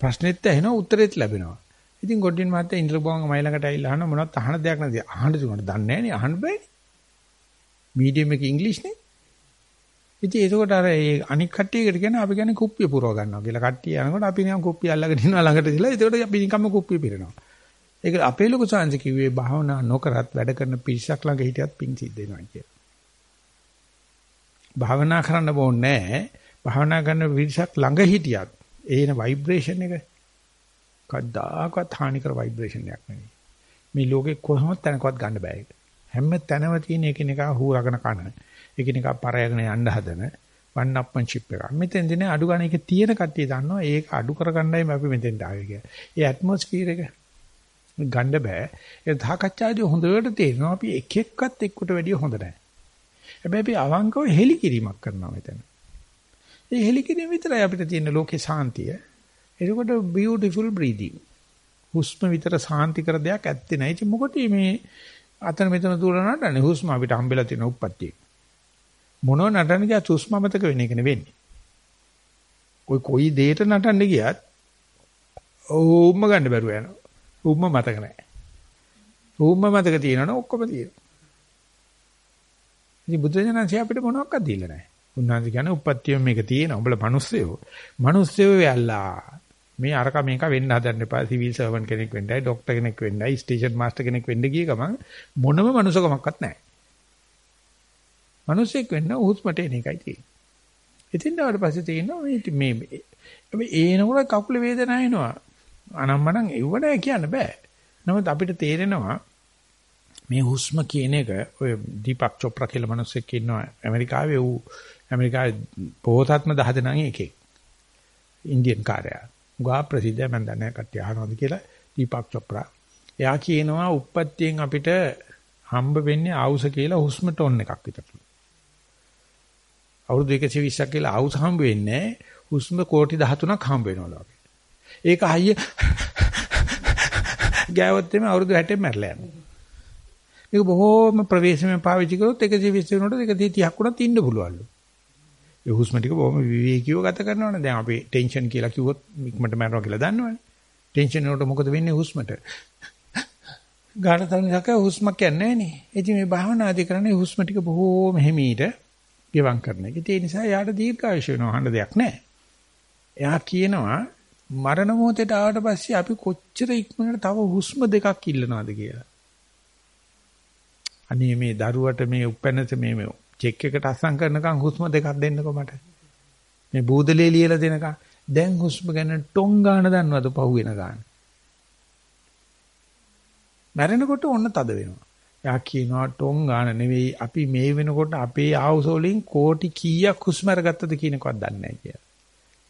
ප්‍රශ්නෙත් ඇහෙනවා උත්තරෙත් ලැබෙනවා. ඉතින් ගොඩින් මාත්‍ය ඉන්ටර්බෝංග මයි ළඟට ඇවිල්ලා අහන මොනවද අහන දෙයක් නැති. අහන්න තිබුණාට දන්නේ නැහැ නේ අහන්න බෑනේ. මීඩියම් එක ඉංග්‍රීසි නේ. ඉතින් ඒකට අර ඒ අනික් කට්ටියකට කියන්නේ අපි කියන්නේ කුප්පිය පුරව ගන්නවා කියලා. කට්ටිය යනකොට අපි නිකන් කුප්පිය අල්ලගෙන ඉන්නවා ළඟට ඉඳලා. ඒකට අපි නිකම්ම කුප්පිය පිරෙනවා. ඒක අපේ ලොකු සංජි කිව්වේ භාවනා නොකරත් වැඩ කරන පිරිසක් ළඟ හිටියත් පිං සිද්ධ වෙනවා කියලා. භාවනා කරන්න ඕනේ නැහැ. භාවනා කරන පිරිසක් ළඟ හිටියත් ඒන ভাইබ්‍රේෂන් එක කද්දාකවත් හානිකර ভাইබ්‍රේෂන් එකක් නෙවෙයි. මේ ලෝකේ කොහොමද තැනකවත් ගන්න බෑ ඒක. හැම තැනම තියෙන එකිනෙකා හූරගෙන කන. එකිනෙකා පරයගෙන යන්න හදන වන් අප්මන්ෂිප් එක. මෙතෙන් දිනේ අඩු ගන්න එක තියෙන කට්ටිය දන්නවා ඒක අඩු කරගන්නයි අපි මෙතෙන්ට ආවේ කියලා. ඒ ඇට්මොස්ෆියර් එක ගන්න බෑ. ඒ සාකච්ඡාදී හොඳට තේරෙනවා අපි එක එක්කත් එක්කට වැඩිය හොඳ නැහැ. හැබැයි අපි අවංකව හෙලි කිරීමක් කරනවා මෙතන. ඒ හෙලි කිරීම විතරයි අපිට තියෙන ලෝකේ සාන්තිය. එතකොට beautiful breathing. හුස්ම විතර සාන්තිකර දෙයක් ඇත්තේ නැහැ. ඉතින් මොකද මේ අතන මෙතන දුර නටන්නේ හුස්ම අපිට හම්බෙලා තියෙන උප්පත්තිය. මොනව නටන්න ගියා සුස්ම මතක වෙන එක නෙවෙන්නේ. ඔය කොයි දෙයට නටන්න ගියත් ඕම්ම ගන්න බැරුව යනවා. ඕම්ම මතක නැහැ. ඕම්ම මතක තියෙනවනේ ඔක්කොම තියෙනවා. ඉතින් බුදුජනන්සේ අපිට මොනවක්වත් දීලා නැහැ. උන්වහන්සේ කියන්නේ උප්පත්තියම මේක තියෙනවා. උඹලා මිනිස්සයෝ. මිනිස්සයෝ වෙල්ලා. මේ අරක මේක වෙන්න හදන්න එපා. සිවිල් සර්වන් කෙනෙක් වෙන්නයි, ડોක්ටර් කෙනෙක් වෙන්නයි, ස්ටේෂන් මාස්ටර් කෙනෙක් වෙන්න ගිය ගමන් මොනම මනුස්සකමක්වත් නැහැ. මිනිස්සෙක් වෙන්න උහුස්මට එන එකයි තියෙන්නේ. ඉතින් ඊට පස්සේ තියෙනවා මේ මේ ඒනකොට කකුල වේදනාව එනවා. අනම්මනම් එව්ව නැහැ කියන්න බෑ. නමුත් අපිට තේරෙනවා මේ හුස්ම කියන එක ඔය දීපක් චොප්‍රා කියලා මිනිස්සෙක් ඉන්නවා ඇමරිකාවේ ඌ ඇමරිකාවේ පොහොසත්ම 10 දෙනාගේ එකෙක්. ඉන්දියන් කාර්යය. ගා ප්‍රසිද්ධ මම දන්නේ කට්ටිය අහනවාද කියලා දීපක් චොප්‍රා. එයා කියනවා උප්පත්තියෙන් අපිට හම්බ වෙන්නේ ආවුස කියලා හුස්ම ටොන් එකක් විතරලු. අවුරුදු 120ක් කියලා ආවුස හම්බ වෙන්නේ හුස්ම කෝටි 13ක් හම්බ වෙනවලු. ඒක හයිය ගෑවොත් එimhe අවුරුදු 60න් මැරලා යනවා. මේක බොහෝම ප්‍රවේශමෙන් පාවිච්චි කරොත් 120 වෙනකොට 130ක් වුණත් ඉන්න පුළුවන්ලු. ඒ හුස්ම ටික බොහොම විවේකීව ගත කරනවනේ. දැන් අපි ටෙන්ෂන් කියලා කිව්වොත් ඉක්මනට මරනවා කියලා දන්නවනේ. ටෙන්ෂන් වලට මොකද වෙන්නේ හුස්මට? ගාන තනියක හුස්මක් යන්නේ නැහැ නේ. මේ භාවනාදී කරන්නේ හුස්ම ටික බොහෝම හිමීට ගෙවම් කරන එක. ඒ නිසා යාට දීර්ඝායුෂ වෙනවා අහන්න දෙයක් නැහැ. එයා කියනවා මරණ මොහොතට ආවට පස්සේ අපි කොච්චර ඉක්මනට තව හුස්ම දෙකක් ඉල්ලනවද කියලා. අනේ මේ දරුවට මේ උපැන්නත මේ චෙක් එකට අස්සම් කරනකම් හුස්ම දෙකක් දෙන්නකෝ මට. මේ බූදලේ ලියලා දෙනකම් දැන් හුස්ම ගැන ටොං ගන්න දන්නවද පහුවෙන ගන්න. මැරෙනකොට ඔන්න තද වෙනවා. යා කියනවා ටොං ගන්න නෙවෙයි අපි මේ වෙනකොට අපේ ආවුසෝලින් කෝටි කීයක් හුස්ම අරගත්තද කියන එකවත් දන්නේ නැහැ කියලා.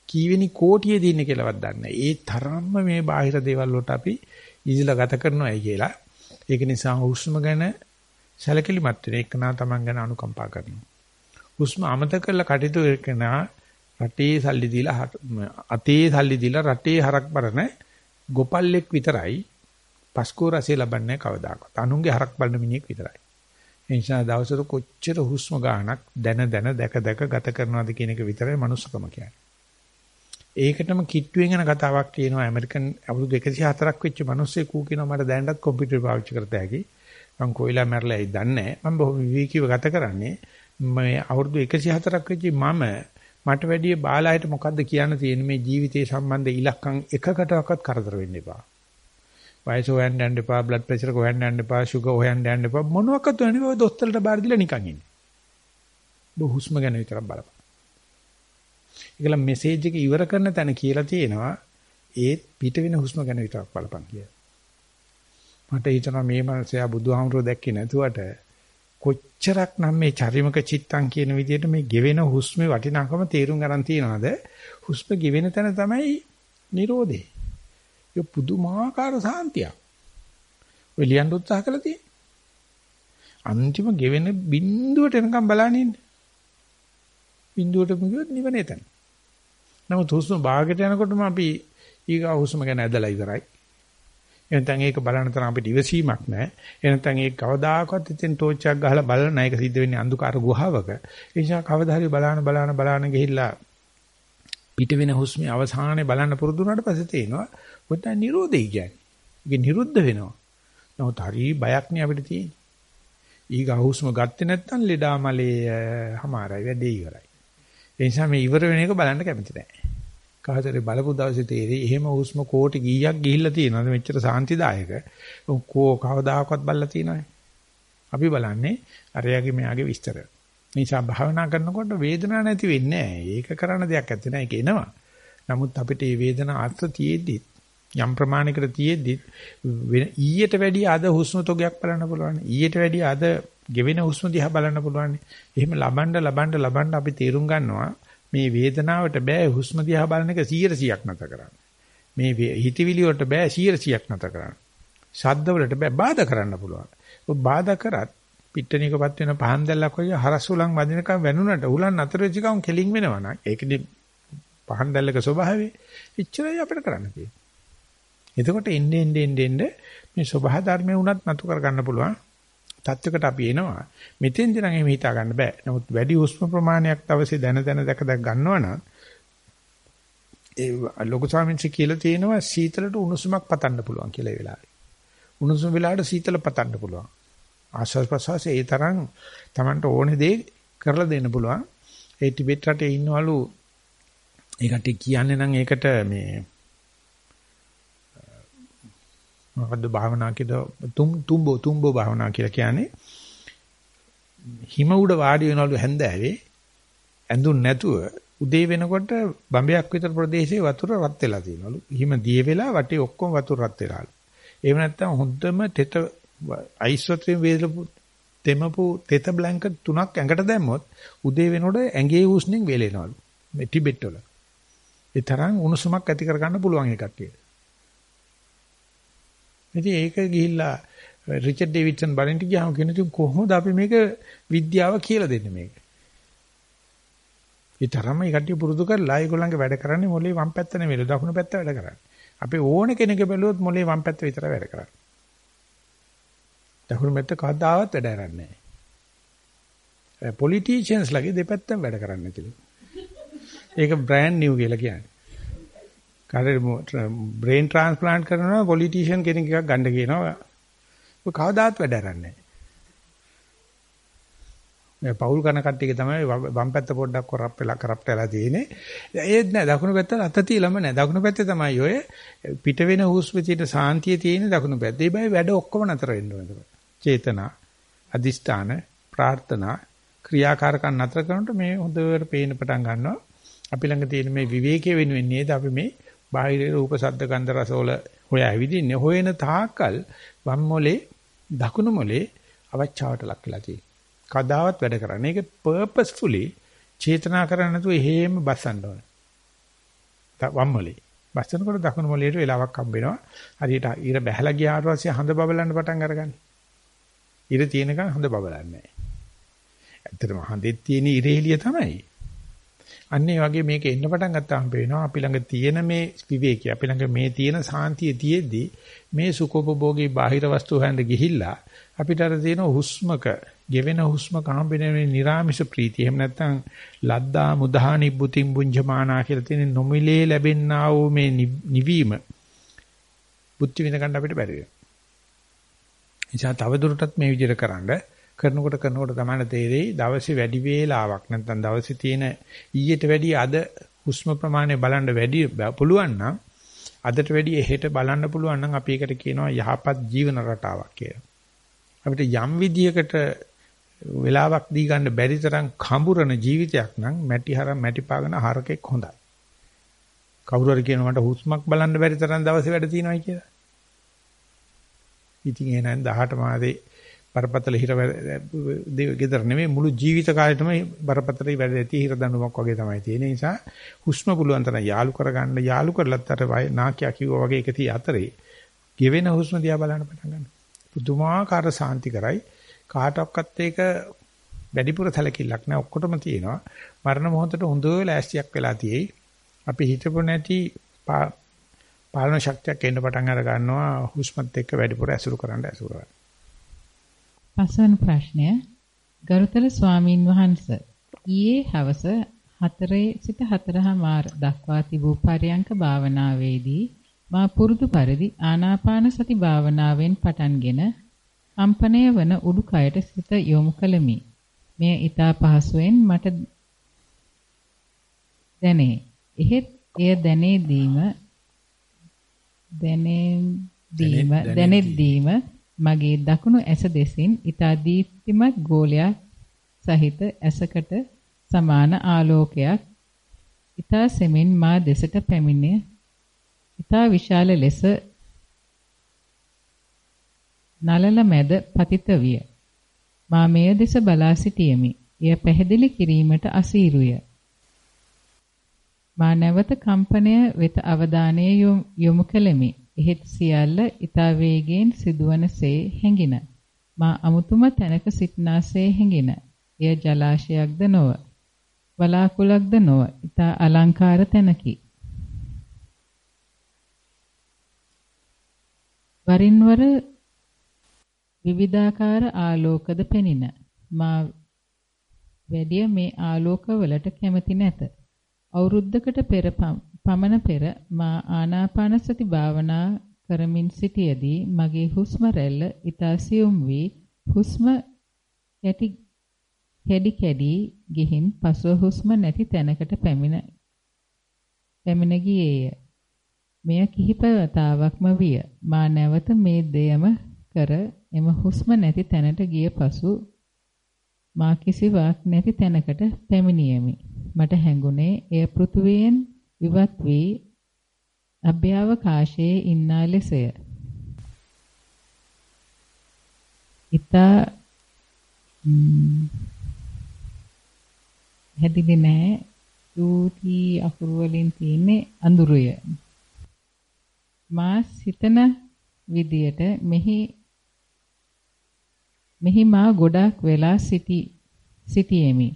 කීවෙනි කෝටියේ දින්නේ කියලාවත් දන්නේ නැහැ. ඒ තරම්ම මේ බාහිර දේවල් වලට අපි ඉඳලා ගත කරනවායි කියලා. ඒක නිසා හුස්ම ගැන සැලකිලිමත් වෙන එක නා තමන් ගැන අනුකම්පා කරනවා. හුස්ම අමතක කරලා කටයුතු කරනා රටේ සල්ලි දීලා අතේ සල්ලි දීලා රටේ හරක් බරන ගොපල්ලෙක් විතරයි පස්කෝ රසය ලබන්නේ කවදාකවත්. අනුන්ගේ හරක් බලන මිනිහෙක් විතරයි. ඒ නිසා දවසට කොච්චර හුස්ම ගන්නක් දැන දැන දැක දැක ගත කරනවද කියන එක විතරයි මනුස්සකම කියන්නේ. ඒකටම කිට්ටුවෙන් යන කතාවක් තියෙනවා ඇමරිකන් අවුරුදු 104ක් වෙච්ච මිනිස්සෙක් ඌ කියනවා මට දැනටත් කම්පියුටර් පාවිච්චි කරත හැකි. මං කොයිලා මැරලායි දන්නේ නැහැ. මම බොහොම විවේකීව ගත කරන්නේ. මේ අවුරුදු 104ක් වෙච්ච මම මට වැඩිය බාලයට මොකද්ද කියන්න තියෙන්නේ මේ ජීවිතේ සම්බන්ධ ඉලක්කම් එකකටවත් කරදර වෙන්න එපා. වයස හොයන්න යන්න එපා, බ්ලඩ් ප්‍රෙෂර් හොයන්න යන්න එපා, ෂුගර් හොයන්න යන්න එපා. මොනවාක්වත් වෙන්නේ ඔය දොස්තරට බාර දීලා නිකන් ඉන්නේ. බොහුස්ම ගැන විතරක් බලපන්. ඒකල මෙසේජ් එක ඉවර කරන තැන කියලා තියෙනවා ඒත් පිට වෙන හුස්ම ගැන විතරක් බලපන් කියලා. මට හිතෙනවා මේ මනසයා බුදුහාමුදුරුවෝ දැක්කේ නැතුවට කොච්චරක් නම් මේ චරිමක චිත්තං කියන විදිහට මේ ගෙවෙන හුස්මේ වටිනාකම තේරුම් ගන්න තියනවාද හුස්ම ගෙවෙන තැන තමයි Nirodhe. ඒ පුදුමාකාර සාන්තියක්. ඔය ලියන්න උත්සාහ කළා තියෙන්නේ. අන්තිම ගෙවෙන බිඳුවට එනකම් බලන්න ඉන්න. බිඳුවට මුගියොත් නිවන එතන. නමුත් හුස්ම භාගයට යනකොටම අපි ඊගා හුස්ම ගැන ඇදලා ඉවරයි. එනතන් ඒක බලන්න තරම් අපිට ඉවසීමක් නැහැ. එනතන් ඒක කවදාකවත් ඉතින් ටෝච් එකක් ගහලා බලන ඒක සිද්ධ වෙන්නේ අන්ධකාර ගුහාවක. ඒ නිසා කවදා හරි බලන බලන බලන ගිහිල්ලා පිට වෙන හුස්මේ අවසානයේ බලන්න පුරුදු වුණාට පස්සේ තේනවා ඔතන නිරෝධය කියන්නේ. ඒක නිරුද්ධ වෙනවා. නමුත් හරි බයක් නේ අපිට තියෙන්නේ. ඊග හුස්ම ගත්තේ නැත්නම් ලෙඩා මලේ හමාරයි වැඩේ ඉවරයි. ඒ නිසා මේ ඉවර වෙන එක බලන්න කැමති නැහැ. කහතරේ බලපු දවසේ තේරෙයි එහෙම හුස්ම කෝටි ගීයක් ගිහිල්ලා තියෙනවද මෙච්චර සාන්තිදායක කෝ කවදාකවත් බලලා තියෙනවද අපි බලන්නේ අරයාගේ මෙයාගේ විස්තර නිසා භාවනා කරනකොට වේදනාවක් නැති වෙන්නේ නැහැ ඒක කරන්න දෙයක් නැති නෑ ඒක එනවා නමුත් අපිට මේ වේදනාව අර්ථ තියෙද්දි යම් ප්‍රමාණයකට තියෙද්දි ඊයට වැඩිය අද හුස්ම තොගයක් බලන්න පුළුවන් ඊයට වැඩිය අද ගෙවෙන හුස්ම දිහා බලන්න පුළුවන් එහෙම ලබන්න ලබන්න ලබන්න අපි තීරුම් ගන්නවා මේ වේදනාවට බෑ හුස්ම දිහා බලන එක 100ක් නැත කරන්න. මේ හිතවිලි වලට බෑ 100ක් නැත කරන්න. ශබ්ද වලට බෑ බාධා කරන්න පුළුවන්. ඔය බාධා කරත් පිට්ටනියකපත් වෙන පහන් දැල්ලක් වගේ හරස් උලන් වදිනකම් වැනුනට උලන් අතර වෙච්ච ගමන් කෙලින් වෙනවා නම් ඒකනේ පහන් දැල්ලක ස්වභාවය. එච්චරයි අපිට කරන්න තියෙන්නේ. එතකොට එන්නේ එන්නේ එන්නේ මේ ස්වභාව ධර්මයේ උනත් නතු කර ගන්න පුළුවන්. තත්වයකට අපි එනවා. මෙතෙන්ද නම් එහෙම හිතා ගන්න බෑ. නමුත් වැඩි උෂ්ම ප්‍රමාණයක් තවසේ දැන දැන දැක දැක ගන්නවා නම් ඒ ලොකු ස්වාමීන් වහන්සේ කියලා තියෙනවා සීතලට උණුසුමක් පතන්න පුළුවන් කියලා ඒ වෙලාවේ. උණුසුම වෙලාවට සීතල පතන්න පුළුවන්. ආශ්වාස ප්‍රශ්වාසයේ ඒ තරම් Tamanට ඕනේ දේ කරලා දෙන්න පුළුවන්. ඒ ටිබෙට් රටේ ඉන්නවලු ඒකට කියන්නේ නම් ඒකට මේ මොකද්ද භාවනා කියලා තුම් තුම්බෝ තුම්බෝ භාවනා කියලා කියන්නේ හිම උඩ වාඩි වෙනවලු හැන්දෑවේ ඇඳුන් නැතුව උදේ වෙනකොට බම්බයක් විතර ප්‍රදේශයේ වතුර රත් වෙලා තියෙනවලු. හිම දිය වෙලා වටේ ඔක්කොම වතුර රත් වෙලාලු. එහෙම නැත්නම් හොඳම තෙත අයිස් වතුරෙන් වේලපු තෙමපු තෙත බ්ලැන්කට් තුනක් ඇඟට දැම්මොත් උදේ වෙනකොට ඇඟේ උස්නෙන් වේලෙනවලු. මේ ටිබෙට් වල. ඒ තරම් උණුසුමක් ඇති කරගන්න පුළුවන් එකක් කියලා. ඉතින් ඒක ගිහිල්ලා රිචඩ් ඩේවිඩ්සන් බලන්ට ගියාම කියන ඉතින් කොහොමද අපි මේක විද්‍යාව කියලා දෙන්නේ මේක. ඒ තරම්ම ඒ කට්ටිය පුරුදු කරලා ඒගොල්ලන්ගේ වැඩ කරන්නේ මොලේ වම් පැත්ත නෙමෙයි දකුණු පැත්ත වැඩ කරන්නේ. අපි ඕන කෙනෙක් බැලුවොත් මොලේ වම් පැත්ත විතර වැඩ කරන්නේ. දකුණු පැත්ත කවදාවත් වැඩ කරන්නේ නැහැ. පොලිටිෂියන්ස් ලගේ දෙපැත්තම වැඩ කරන්නේ නැතිලු. ඒක බ්‍රෑන්ඩ් නිව් කියලා කියන්නේ. කාටද බ්‍රේන් ට්‍රාන්ස්ප්ලාන්ට් කරනවා පොලිටිෂියන් කෙනෙක් එකක් ගන්න කියනවා. ඔය කවදාත් වැඩ කරන්නේ නැහැ. පෞල් කන කට්ටියක තමයි වම් පැත්ත පොඩ්ඩක් කරප් වෙලා කරප්ට් වෙලා තියෙන්නේ. ඒත් නෑ දකුණු පැත්ත අත තියලම නෑ. දකුණු පැත්තේ තමයි ඔය පිට වෙන හුස්ම තියෙන සාන්තිය තියෙන දකුණු පැත්තේ. ඒ බයි වැඩ ඔක්කොම නතර වෙන්න ඕනේ. චේතනා, අදිෂ්ඨාන, ප්‍රාර්ථනා, ක්‍රියාකාරකම් නතර කරනකොට මේ හොඳට පේන්න පටන් ගන්නවා. අපි ළඟ තියෙන මේ විවේකයේ වෙනුවෙන් නේද අපි මේ බාහිර රූප ශබ්ද ගන්ධ රස වල හොය ඇවිදින්නේ හොයන තාකල් වම් මොලේ දකුණු මොලේ අවචාවට ලක් වෙලා තියෙනවා. කදාවත් වැඩ කරන්නේ. ඒක purposefully චේතනා කරන්නේ නැතුව එහෙම බස්සන්න ඕනේ. වම් මොලේ. බස්සනකොට දකුණු මොලේට වෙලාවක් හම්බ වෙනවා. හරියට ඊර බැහැලා ගියාට පස්සේ හඳ බබලන්න පටන් අරගන්නේ. ඊර තියෙනකන් හඳ බබලන්නේ නැහැ. ඇත්තටම හඳෙත් තියෙන ඉරේලිය තමයි. අන්න ඒ වගේ මේක එන්න පටන් ගත්තාම පේනවා අපි ළඟ තියෙන මේ විවේකී අපි ළඟ මේ තියෙන සාන්තිය තියෙද්දි මේ සුඛෝපභෝගී බාහිර වස්තු හොයන්න ගිහිල්ලා අපිට අර තියෙන හුස්මක ගෙවෙන හුස්මක හම්බෙන මේ නිර්ාමිෂ ප්‍රීතිය එහෙම නැත්නම් ලද්දා මුදා නිබ්බුතින් බුඤ්ජමානා කියලා තියෙන නොමිලේ ලැබෙන්නා වූ මේ නිවීම බුද්ධ විඳ ගන්න අපිට බැරි වෙනවා. නිසා තව දුරටත් මේ විදිහට කරන්නේ කරනකොට කරනකොට තමයි තේරෙයි දවසේ වැඩි වේලාවක් නැත්නම් දවසේ තියෙන ඊට වැඩිය අද හුස්ම ප්‍රමාණය බලන්න වැඩි පුළුවන් නම් අදට වැඩිය හෙට බලන්න පුළුවන් නම් අපි ඒකට කියනවා යහපත් ජීවන රටාවක් කියලා. අපිට යම් විදියකට වෙලාවක් දී ගන්න බැරි තරම් කඹුරන ජීවිතයක් නම් මැටි හර මැටි පාගන හරකෙක් හොඳයි. කවුරු හරි කියනවා මට හුස්මක් බලන්න බැරි තරම් දවසේ වැඩ තියෙනවා කියලා. ඉතින් එහෙනම් 18 මාසේ බරපතල හිර ගෙදර නෙමෙයි මුළු ජීවිත කාලෙටම බරපතල වැඩ ඇති හිර දඬුවමක් වගේ තමයි තියෙන නිසා හුස්ම පුළුවන් තරම් යාලු කරගන්න යාලු කරලත් අර නාකියා කිව්වා වගේ එක තිය අතරේ ගෙවෙන හුස්ම දිහා බලන්න පටන් ගන්න. පුදුමාකාර සාන්ති කරයි කාටවත් ඒක වැඩිපුර සැලකිල්ලක් නෑ ඔක්කොටම තියෙනවා. මරණ මොහොතට හොඳ ලෑස්තියක් වෙලා තියෙයි. අපි හිතපො නැති පාලන ශක්තියක් එන්න පටන් අර ගන්නවා හුස්මත් එක්ක වැඩිපුර ඇසුරු කරන්න ඇසුරු කරන්න. පස්වන ප්‍රශ්නය ගරුතර ස්වාමින් වහන්සේ ඊයේ හවස 4 සිට 4:00 දක්වා තිබූ පරයන්ක භාවනාවේදී මා පුරුදු පරිදි ආනාපාන සති භාවනාවෙන් පටන්ගෙන කම්පණය වන උඩුකයට සිත යොමු කළමි. මෙය ඊතා පහසුවෙන් මට දැනේ. එහෙත් එය දැනේදීම දැනේදීම දැනෙද්දීම මගේ දකුණු ඇස දෙසින් ඊතා දීප්තිමත් ගෝලයක් සහිත ඇසකට සමාන ආලෝකයක්. ඊතා සෙමින් මා දෙසට පැමිණේ. ඊතා විශාල ලෙස නලල මැද පතිත විය. මා මෙය දෙස බලා සිටියෙමි. එය පැහැදිලි කිරීමට අසීරුය. මා නැවත කම්පනය වෙත අවධානය යොමු කළෙමි එහෙත් සියල්ල ඊතා වේගයෙන් සිදුවනසේ හැඟින. මා අමුතුම තැනක සිටනාසේ හැඟින. එය ජලාශයක්ද නොව. වලාකුලක්ද නොව. ඊතා අලංකාර තැනකි. වරින් වර විවිධාකාර ආලෝකද පෙනින. මා වැඩි මේ ආලෝකවලට කැමති නැත. අවුරුද්දකට පෙර පමණ පෙර මා ආනාපාන සති භාවනා කරමින් සිටියේදී මගේ හුස්ම රැල්ල ඊතා සියුම් වී හුස්ම කැටි කැඩි කැඩි ගිහින් පසුව හුස්ම නැති තැනකට පැමිණ පැමිණ ගියේය. මෙය කිහිප වතාවක්ම විය. මා නැවත මේ දෙයම කර එම හුස්ම නැති තැනට ගිය පසු මා කිසිවක් නැති තැනකට පැමිණියෙමි. මට හැඟුණේ එය පෘථුවියෙන් විවත් වී අභ්‍යවකාශයේ ඉන්නා ලෙසය. ඊතා හැදිලි නෑ චූටි අකුරු වලින් තියෙන්නේ අඳුරය. මා සිතන විදියට මෙහි මෙහි මා ගොඩක් වෙලා සිටි සිටියෙමි.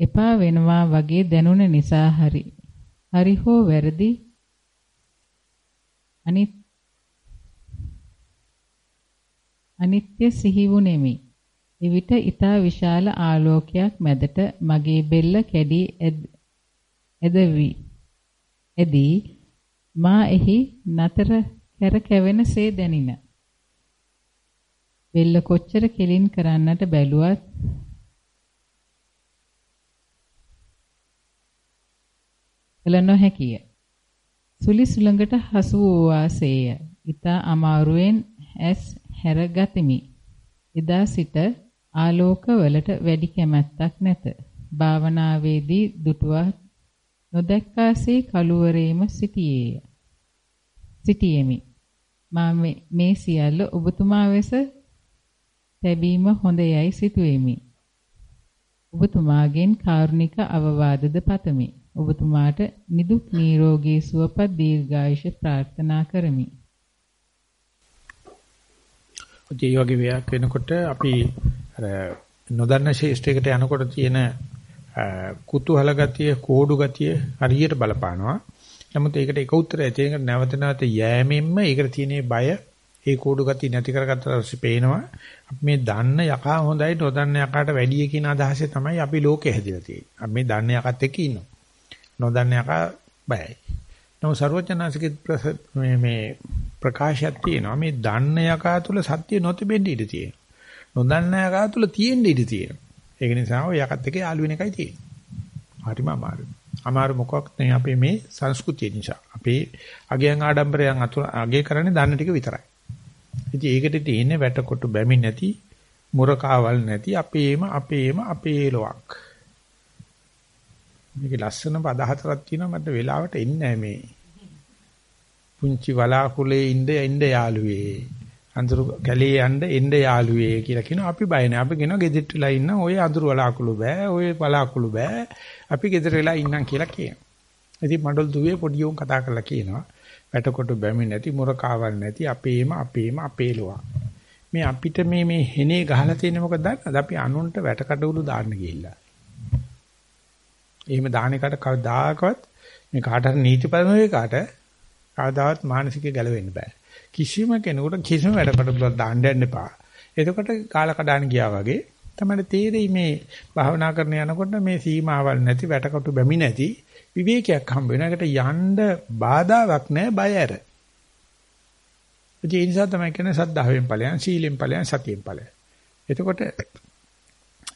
එපා වෙනවා වගේ දැනුන නිසා හරි. හරි හෝ වැරදි අනිත් අනිත්‍ය සිහි වුනේමි. එවිට ඊතා විශාල ආලෝකයක් මැදට මගේ බෙල්ල කැඩී ඇදවි. එදී මා එහි නතර කර කැවෙනසේ දැනින. බෙල්ල කොච්චර කෙලින් කරන්නට බැලුවත් කළ නොහැකිය. සුලි සුළඟට හසු වූ වාසේය. ඊතා අමාරුවෙන් ඇස් හැරගතිමි. එදා සිට ආලෝක වලට වැඩි කැමැත්තක් නැත. භාවනාවේදී දුටුවා නොදැක්කාසේ කලුවරේම සිටියේය. සිටියෙමි. මා මේ සියල්ල ඔබතුමා වෙස තැබීම හොඳ යයි සිතුවෙමි. ඔබතුමාගෙන් කාරුණික අවවාදද පතමි. ඔබතුමාට නිදුක් නිරෝගී සුවපත් දීර්ඝායුෂ ප්‍රාර්ථනා කරමි. ඒ වගේ වේයක් වෙනකොට අපි අර නොදන්න ශේෂ්ත්‍රයකට යනකොට තියෙන කුතුහල ගතිය, කෝඩු ගතිය හරියට බලපානවා. නමුත් ඒකට එක උත්තරය තියෙන නැවත නැවත යෑමෙන්ම ඒකට තියෙන බය ඒ කෝඩු ගතිය නැති කරගත්තා ඊපස්සේ පේනවා අපි මේ දන්න යකා හොඳයි නොදන්න යකාට වැඩිය කියන අදහසේ තමයි අපි ලෝකෙ හැදිලා තියෙන්නේ. අපි මේ දන්න යකත් එක්ක ඉන්නවා. නොදන්න යකා බයයි. නමුත් ਸਰවඥාසිකේ මේ මේ ප්‍රකාශයක් තියෙනවා මේ දන්න යකා තුල සත්‍ය නොතිබෙන්න ඉඩ තියෙනවා. නොදන්න යකා තුල තියෙන්න ඉඩ තියෙනවා. ඒක නිසා ඔය යකත් එක්ක යාළු වෙන එකයි තියෙන්නේ. හරිම අමාරුයි. අමාරු මොකක් නෙවෙයි අපේ මේ සංස්කෘතිය නිසා. අපේ අගයන් ආඩම්බරයන් අතුර අගය කරන්නේ දන්න ටික විතරයි. ඉතින් ඒකට තියෙන්නේ වැටකොටු බැමි නැති මුරකාවල් නැති අපේම අපේම අපේ ලොක්. මේකේ ලස්සන පද හතරක් තියෙනවා මට වෙලාවට එන්නේ මේ. පුංචි වලාකුලේ ඉඳ ඉඳ යාළුවේ. අඳුරු කැලේ යන්න එන්න යාළුවේ කියලා කියනවා අපි බය නැහැ. අපි කියනවා ගෙදරට වෙලා ඉන්න ඔය අඳුරු වලාකුළු බෑ. ඔය වලාකුළු බෑ. අපි ගෙදර වෙලා ඉන්නම් කියලා කියනවා. ඉතින් මඩල් දුවේ පොඩි උන් කතා කරලා කියනවා. වැටකොට බැමි නැති මොරකාවල් නැති අපේම අපේම අපේලුවා. මේ අපිට මේ මේ හෙනේ ගහලා තියෙන්නේ මොකද දන්නවද? අපි අනුන්ට වැටකඩවලු දාන්න ගිහිල්ලා. එහෙම දාන එකට කවදාකවත් මේ කාට හරි නීති පරිමේ කාට කවදාවත් මානසික ගැලවෙන්න බෑ. කිසිම කෙනෙකුට කිසිම වැඩකටවත් දාන්න යන්න එපා. එතකොට කාල කඩාන ගියා වගේ තමයි තේරෙයි මේ භාවනා කරන යනකොට මේ සීමාවල් නැති වැටකටු බැමි නැති විවේකයක් හම්බ වෙන එකට යන්න බාධාවක් නැහැ බය ඇර. ඒ නිසා තමයි කියන්නේ සද්ධාවෙන් ඵලයන් සීලෙන් ඵලයන් සතියෙන් ඵලයන්. එතකොට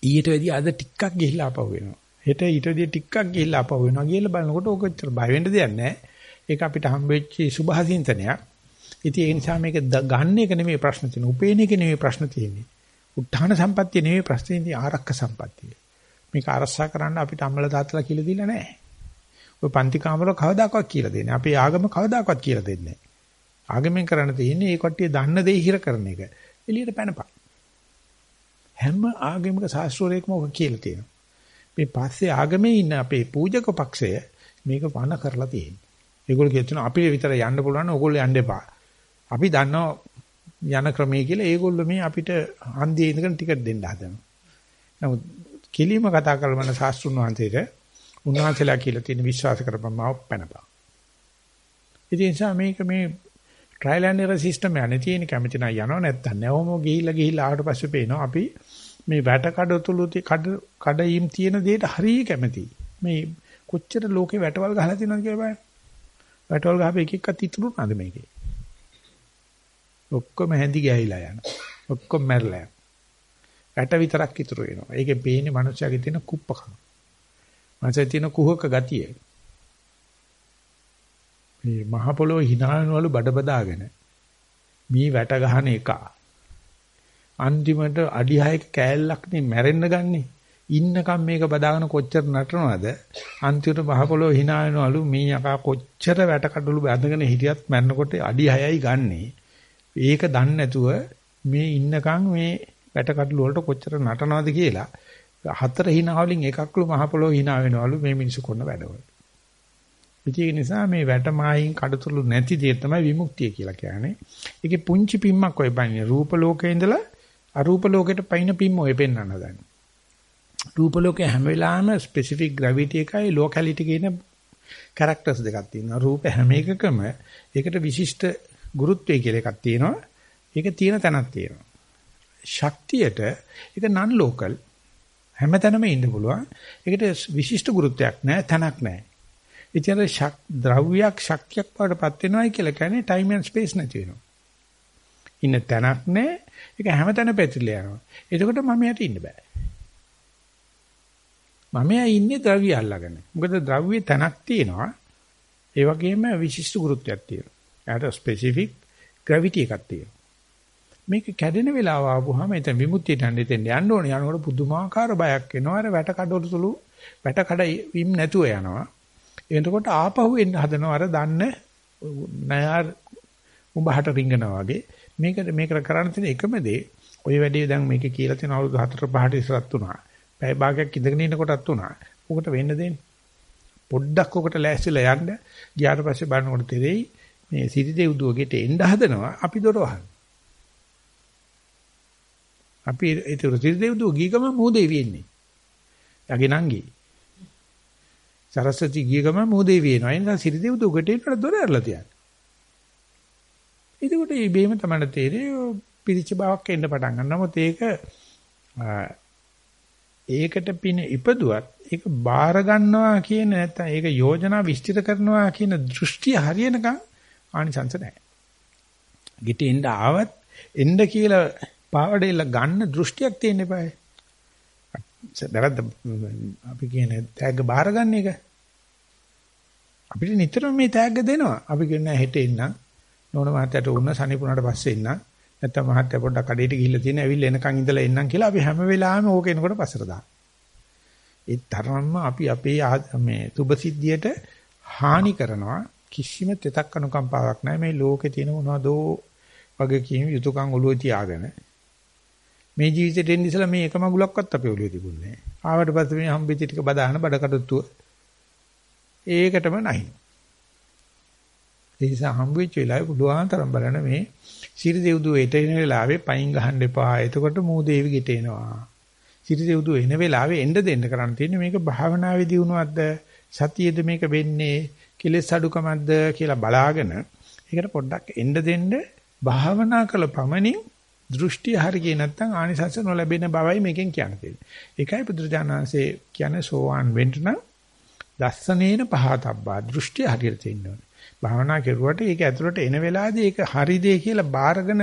ඊට වැඩි අද ටිකක් ගිහිලා ආපහු වෙනවා. හෙට ඊට වැඩි ටිකක් ගිහිලා ආපහු වෙනවා කියලා බලනකොට ඕක ඇත්තට බය වෙන්න දෙයක් නැහැ. ඒක අපිට හම්බෙච්ච සුභාසින්තනයක්. ඉතින් ඒ නිසා මේක ගන්න එක නෙමෙයි ප්‍රශ්න තියෙන්නේ. උපේන එක නෙමෙයි ප්‍රශ්න තියෙන්නේ. උත්හාන සම්පත්තිය නෙමෙයි ප්‍රශ්න තියෙන්නේ ආරක්ක සම්පත්තිය. මේක අරසා කරන්න අපිට අම්මල තාත්තලා කියලා දීලා නැහැ. ඔය පන්ති කාමර කවදාකවත් කියලා දෙන්නේ. අපේ ආගම කවදාකවත් කියලා දෙන්නේ නැහැ. ආගමෙන් කරන්න තියෙන්නේ ඒ කට්ටිය දන්න දේ හිර කරන එක. එළියට පැනපන්. හැම ආගමික ශාස්ත්‍රෝලේකම ඔක කියලා තියෙනවා. මේ පස්සේ ආගමේ ඉන්න අපේ පූජක පක්ෂය මේක වණ කරලා තියෙනවා. ඒගොල්ලෝ කියනවා අපිට විතර යන්න පුළුවන් ඕගොල්ලෝ යන්න එපා. අපි දන්නවා යන ක්‍රමයේ කියලා ඒගොල්ලෝ මේ අපිට හන්දියේ ඉඳගෙන ටිකට් දෙන්න හදනවා. නමුත් කිලිම කතා කරන ශාස්ත්‍රුන් වහන්සේට උන්වහන්සේලා කියලා තියෙන විශ්වාස කරපම් මාව පැනපා. ඉතින් ඒ නිසා මේක මේ ට්‍රයිල් ඇන්ඩ් එරර් සිස්ටම් යන්නේ තියෙන කැමති නම් යනවා නැත්තම් නැවම ගිහිල්ලා ගිහිල්ලා ආවට පස්සේ පේනවා අපි මේ වැට කඩතුළු කඩ කඩීම් තියෙන දෙයට හරිය කැමති. මේ කොච්චර ලෝකේ වැටවල් ගහලා තියෙනවද කියලා බලන්න. වැටවල් ගහපු එක එකක් ඉතුරු නැද මේකේ. ඔක්කොම හැඳි ගෑහිලා යනවා. ඔක්කොම මැරලා යනවා. වැට විතරක් ඉතුරු වෙනවා. ඒකේ පේන්නේ මිනිස්යාගේ තියෙන කුප්පකම. මනසේ තියෙන කුහක ගතිය. මේ මහ පොළොව hina වෙනවලු බඩ බදාගෙන මේ වැට ගහන එක. අන්තිමට අඩි 6ක කෑල්ලක් නේ මැරෙන්න ගන්නේ. ඉන්නකම් මේක බදාගෙන කොච්චර නටනවද අන්තිමට මහ පොළොව hina වෙනවලු මේ යකා කොච්චර වැට කඩළු බැඳගෙන හිටියත් මැරෙනකොට අඩි 6යි ගන්නෙ. ඒක දන්නේ නැතුව මේ ඉන්නකම් මේ වැට කඩළු වලට කොච්චර නටනවද කියලා හතර hina වලින් එකක්ලු මහ පොළොව hina වෙනවලු මේ මිනිස්සු කරන වැඩවල. ඒ නිසා මේ වැටමායින් කඩතුළු නැති දේ තමයි විමුක්තිය කියලා කියන්නේ. ඒකේ පුංචි පිම්මක් ඔය බන්නේ රූප ලෝකේ ඉඳලා අරූප ලෝකෙට පයින් පිම්ම ඔය පෙන්වන්න හදන්නේ. රූප ලෝකේ හැම වෙලාවෙම ස්පෙસિෆික් ග්‍රැවිටි එකයි ලෝකැලිටි කියන කැරක්ටර්ස් දෙකක් තියෙනවා. රූප හැම එකකම ඒකට විශිෂ්ට ගුරුත්වය කියලා එකක් තියෙනවා. ඒක තියෙන තැනක් තියෙනවා. ශක්තියට ඒක නන් ලෝකල් හැමතැනම ඉන්න පුළුවන්. ඒකට විශිෂ්ට ගුරුත්වයක් නැහැ, තැනක් නැහැ. ඉතින් ශක් ද්‍රව්‍යයක් ශක්තියක් වඩපත් වෙනවයි කියලා කියන්නේ ටයිම් ඇන්ඩ් ස්පේස් නැති වෙනවා. ඉන්න තැනක් නැහැ. ඒක හැමතැන පැතිරලා යනවා. එතකොට මම යට ඉන්න බෑ. මම ඉන්නේ ද්‍රව්‍ය අල්ලගෙන. මොකද ද්‍රව්‍ය තැනක් තියෙනවා. ඒ වගේම විශිෂ්ට ගුරුත්වයක් තියෙනවා. එයාට ස්පෙસિෆික් ග්‍රැවිටි එකක් තියෙනවා. මේක කැඩෙන වෙලාව ආවොහම එතන විමුක්තියට යන්න දෙන්න යන්න ඕනේ. යනකොට පුදුමාකාර බයක් එනවා. අර වැට කඩවල තුළු වැට කඩ වීම නැතුව යනවා. එතකොට ආපහු එන්න හදනවා අර දන්න නයාර උඹහට රිංගනවා වගේ. මේකට මේකට කරන්න තියෙන එකම දේ ඔය වැඩේ දැන් මේක කියලා තියෙන අවුරුදු 4 5ට ඉස්සරත් උනා. පැය භාගයක් ඉඳගෙන ඉන්නකොටත් උනා. උකට වෙන්න දෙන්න. පොඩ්ඩක් උකට ලෑස්තිලා යන්න. ගියාට පස්සේ බලනකොට තෙරෙයි මේ සිරිදෙව් දුවගෙට එන්න හදනවා. අපි දොර වහන. අපි ඒක රුධිරදේව දුව ගිය ගමන් මොහොතේ වෙන්නේ. යගේ නංගි. සරස්වති ගිය ගමන් මොහොතේ වෙනවා. ඒ නිසා සිරිදේව දුව ගෙටේට දොර ඇරලා තියන්න. එතකොට මේ බේම තමයි තේරෙන්නේ පිරිච්ච බවක් එන්න පටන් ගන්නවා. නමුත් ඒක ඒකට පින ඉපදුවත් ඒක බාර ගන්නවා කියන නැත්නම් ඒක යෝජනා විස්තර කරනවා කියන දෘෂ්ටිය හරියනකම් ආනිසංස නැහැ. ගෙට එන්න ආවත් එන්න කියලා පාවඩේල ගන්න දෘෂ්ටියක් තියෙන්න eBay. වැරද්ද අපි කියන්නේ තෑග්ග බාර ගන්න එක. අපිට නිතරම මේ තෑග්ග දෙනවා. අපි කියන්නේ හෙට එන්නම්. නෝන මහත්තයට උන්න සනිපුණාට පස්සේ එන්නම්. නැත්තම් මහත්තයා පොඩ්ඩක් කඩේට ගිහිල්ලා තියෙන ඇවිල්ලා එනකන් ඉඳලා එන්නම් කියලා අපි හැම වෙලාවෙම ඕක එනකොට පස්සට දානවා. ඒ තරම්ම අපි අපේ මේ සුභසිද්ධියට හානි කරනවා කිසිම තෙතක් අනුකම්පාවක් නැහැ මේ ලෝකේ තියෙන මොනවදෝ වගේ කියන යුතුයකම් ඔළුවේ තියාගෙන මේ ජීවිතේට එන්න ඉස්සලා මේ එක මගුලක්වත් අපේ ඔළුවේ තිබුණේ නැහැ. ආවට පස්සේ මේ හම්බෙච්ච ටික බදාන බඩකටුත්තුව ඒකටම නැහැ. ඒ නිසා හම්බෙච්ච වෙලාවේ පුළුවන් තරම් බලන්න මේ සිරි දෙව්දුව එට එන වෙලාවේ පයින් ගහන්න එපා. එතකොට මූ දේවි ගෙට එනවා. සිරි දෙව්දුව එන වෙලාවේ එන්න දෙන්න කරන්න තියෙන්නේ මේක භාවනාවේදී වුණාද සතියේද මේක වෙන්නේ කෙලෙස් අඩුකමක්ද කියලා බලාගෙන ඒකට පොඩ්ඩක් එන්න දෙන්න භාවනා කළ පමණින් දෘෂ්ටි හරියේ නැත්නම් ආනිසංස නොලැබෙන බවයි මේකෙන් කියන්නේ. ඒකයි බුදුරජාණන්සේ කියන්නේ සෝවාන් වෙන්න නම් දස්සනේන පහතබ්බා දෘෂ්ටි හරියට තියෙන්න ඕනේ. භාවනා කරුවට ඒක ඇතුළට එන වෙලාවේදී ඒක හරි දෙය කියලා බාරගෙන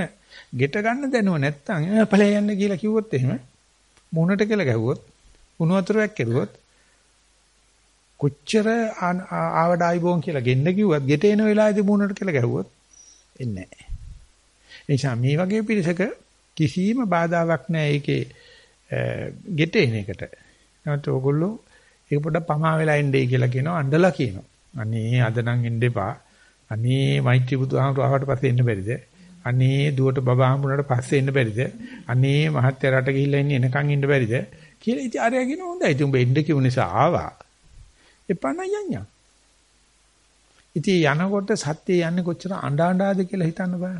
ගෙට ගන්න දැනුව නැත්නම් ඵලය යන්න කියලා කිව්වොත් එහෙම මුණට කියලා ගැහුවොත් උණු වතුරක් කෙරුවොත් කොච්චර ආවඩායි බෝන් කියලා ගෙන්න කිව්වත් ගෙට එන වෙලාවේදී මුණට කියලා ගැහුවොත් එන්නේ නැහැ. නිසා මේ වගේ පිරිසක කිසිම බාධාවක් නැහැ ඒකේ ගෙට එන එකට. නැත්නම් ඕගොල්ලෝ ඒක පොඩ්ඩක් පමා වෙලා ඉන්නේ කියලා කියනවා අඬලා කියනවා. අනේ අද නම් එන්න එපා. අනේ මෛත්‍රී බුදුහාමුදුරුවෝ ආවට පස්සේ එන්න බැරිද? අනේ දුවට බබා හම්බුනට පස්සේ එන්න බැරිද? අනේ මහත්ය රට ගිහිල්ලා ඉන්නේ එනකන් ඉන්න බැරිද? කියලා ඉතින් අරයා කියන හොඳයි. ඉතින් උඹ එන්න කිව්ව නිසා ආවා. එපා නයන්යා. ඉතින් යනකොට සත්‍යය යන්නේ කොච්චර අඬ අඬාද කියලා හිතන්න බෑ.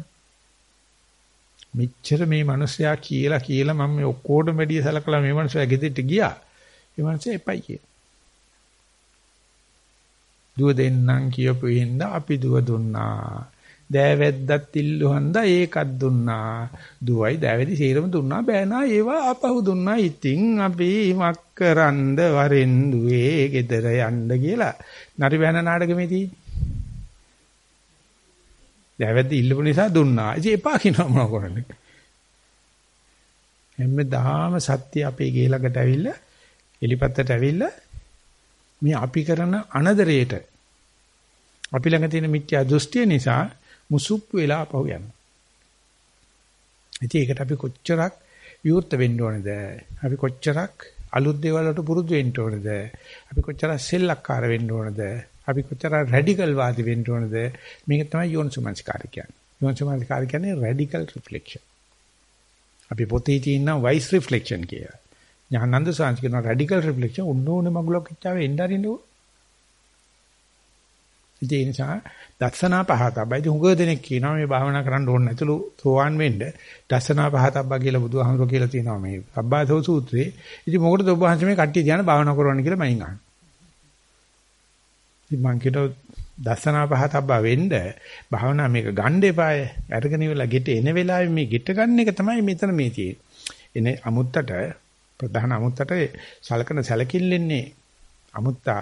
මෙච්චර මේ මිනිස්සයා කියලා කියලා මම මේ ඔක්කොටම වැඩිය සලකලා මේ මිනිස්සයා ගෙදෙට්ට ගියා. ඒ මනසේ එපයි කිය. දුව දෙන්නම් කියපු හින්දා අපි දුව දුන්නා. දෑවැද්දත් ඉල්ලුහන්ද ඒකත් දුන්නා. දුවයි දෑවැදි සීරම දුන්නා බෑනා ඒවා අපහු දුන්නා. ඉතින් අපි මක්කරන්ද වරෙන් දුවේ ගෙදර යන්න කියලා. නරි බෑන නාටකෙමේදී. දෑවැද්ද ඉල්ලපු නිසා දුන්නා. ඉතින් එපා කියනවා මොන කරන්නේ. හැමදාම සත්‍ය අපේ ගේ ළඟට ඇවිල්ලා එලිපත්තට ඇවිල්ලා මේ අපි කරන අනදරේට අපි ළඟ තියෙන මිත්‍යා දෘෂ්ටිය නිසා මුසුප්පු වෙලා අපහු යනවා. ඉතින් ඒකට අපි කොච්චරක් විවෘත වෙන්න ඕනේද? අපි කොච්චරක් අලුත් දේවල් වලට පුරුදු වෙන්න ඕනේද? අපි කොච්චරක් සෙල්ලක්කාර වෙන්න ඕනේද? අපි කොච්චරක් රැඩිකල් වාදී වෙන්න ඕනේද? මේක තමයි යෝනිසුමනස්කාරය කියන්නේ. යෝනිසුමනස්කාරය කියන්නේ රැඩිකල් රිෆ්ලෙක්ෂන්. අපි පොතේ තියෙන වයිස් රිෆ්ලෙක්ෂන් කියලා. ඥානන්ද සාංශ කියන රැඩිකල් රිෆ්ලෙක්ෂන් උන්න ඕනේ මගුලක් ඉච්චාවේ එන්න අරින්නෝ. ඒ නිසා දස්සනා පහතබ්බයි. ඉතින් හුඟ දෙනෙක් කියනවා මේ භාවනා කරන්න ඕනේ නැතුළු සෝවාන් වෙන්න. දස්සනා පහතබ්බා කියලා බුදුහාමුදුරුවෝ කියලා තියෙනවා මේ සබ්බාසෝ සූත්‍රයේ. ඉතින් මොකටද ඔබ වහන්සේ මේ කට්ටිය ධ්‍යාන භාවනා කරවන්න කියලා මයින් අහනවා. ඉතින් මං කියනවා දස්සනා පහතබ්බා වෙන්න භාවනා මේක ගන්න එපාය. අරගෙන ඉවරලා ගෙට එන වෙලාවේ මේ ගෙට ගන්න එක තමයි මෙතන මේ තියෙන්නේ. එනේ අමුත්තට ප්‍රධාන අමුත්තට සලකන සැලකිල්ලෙන්නේ අමුත්තා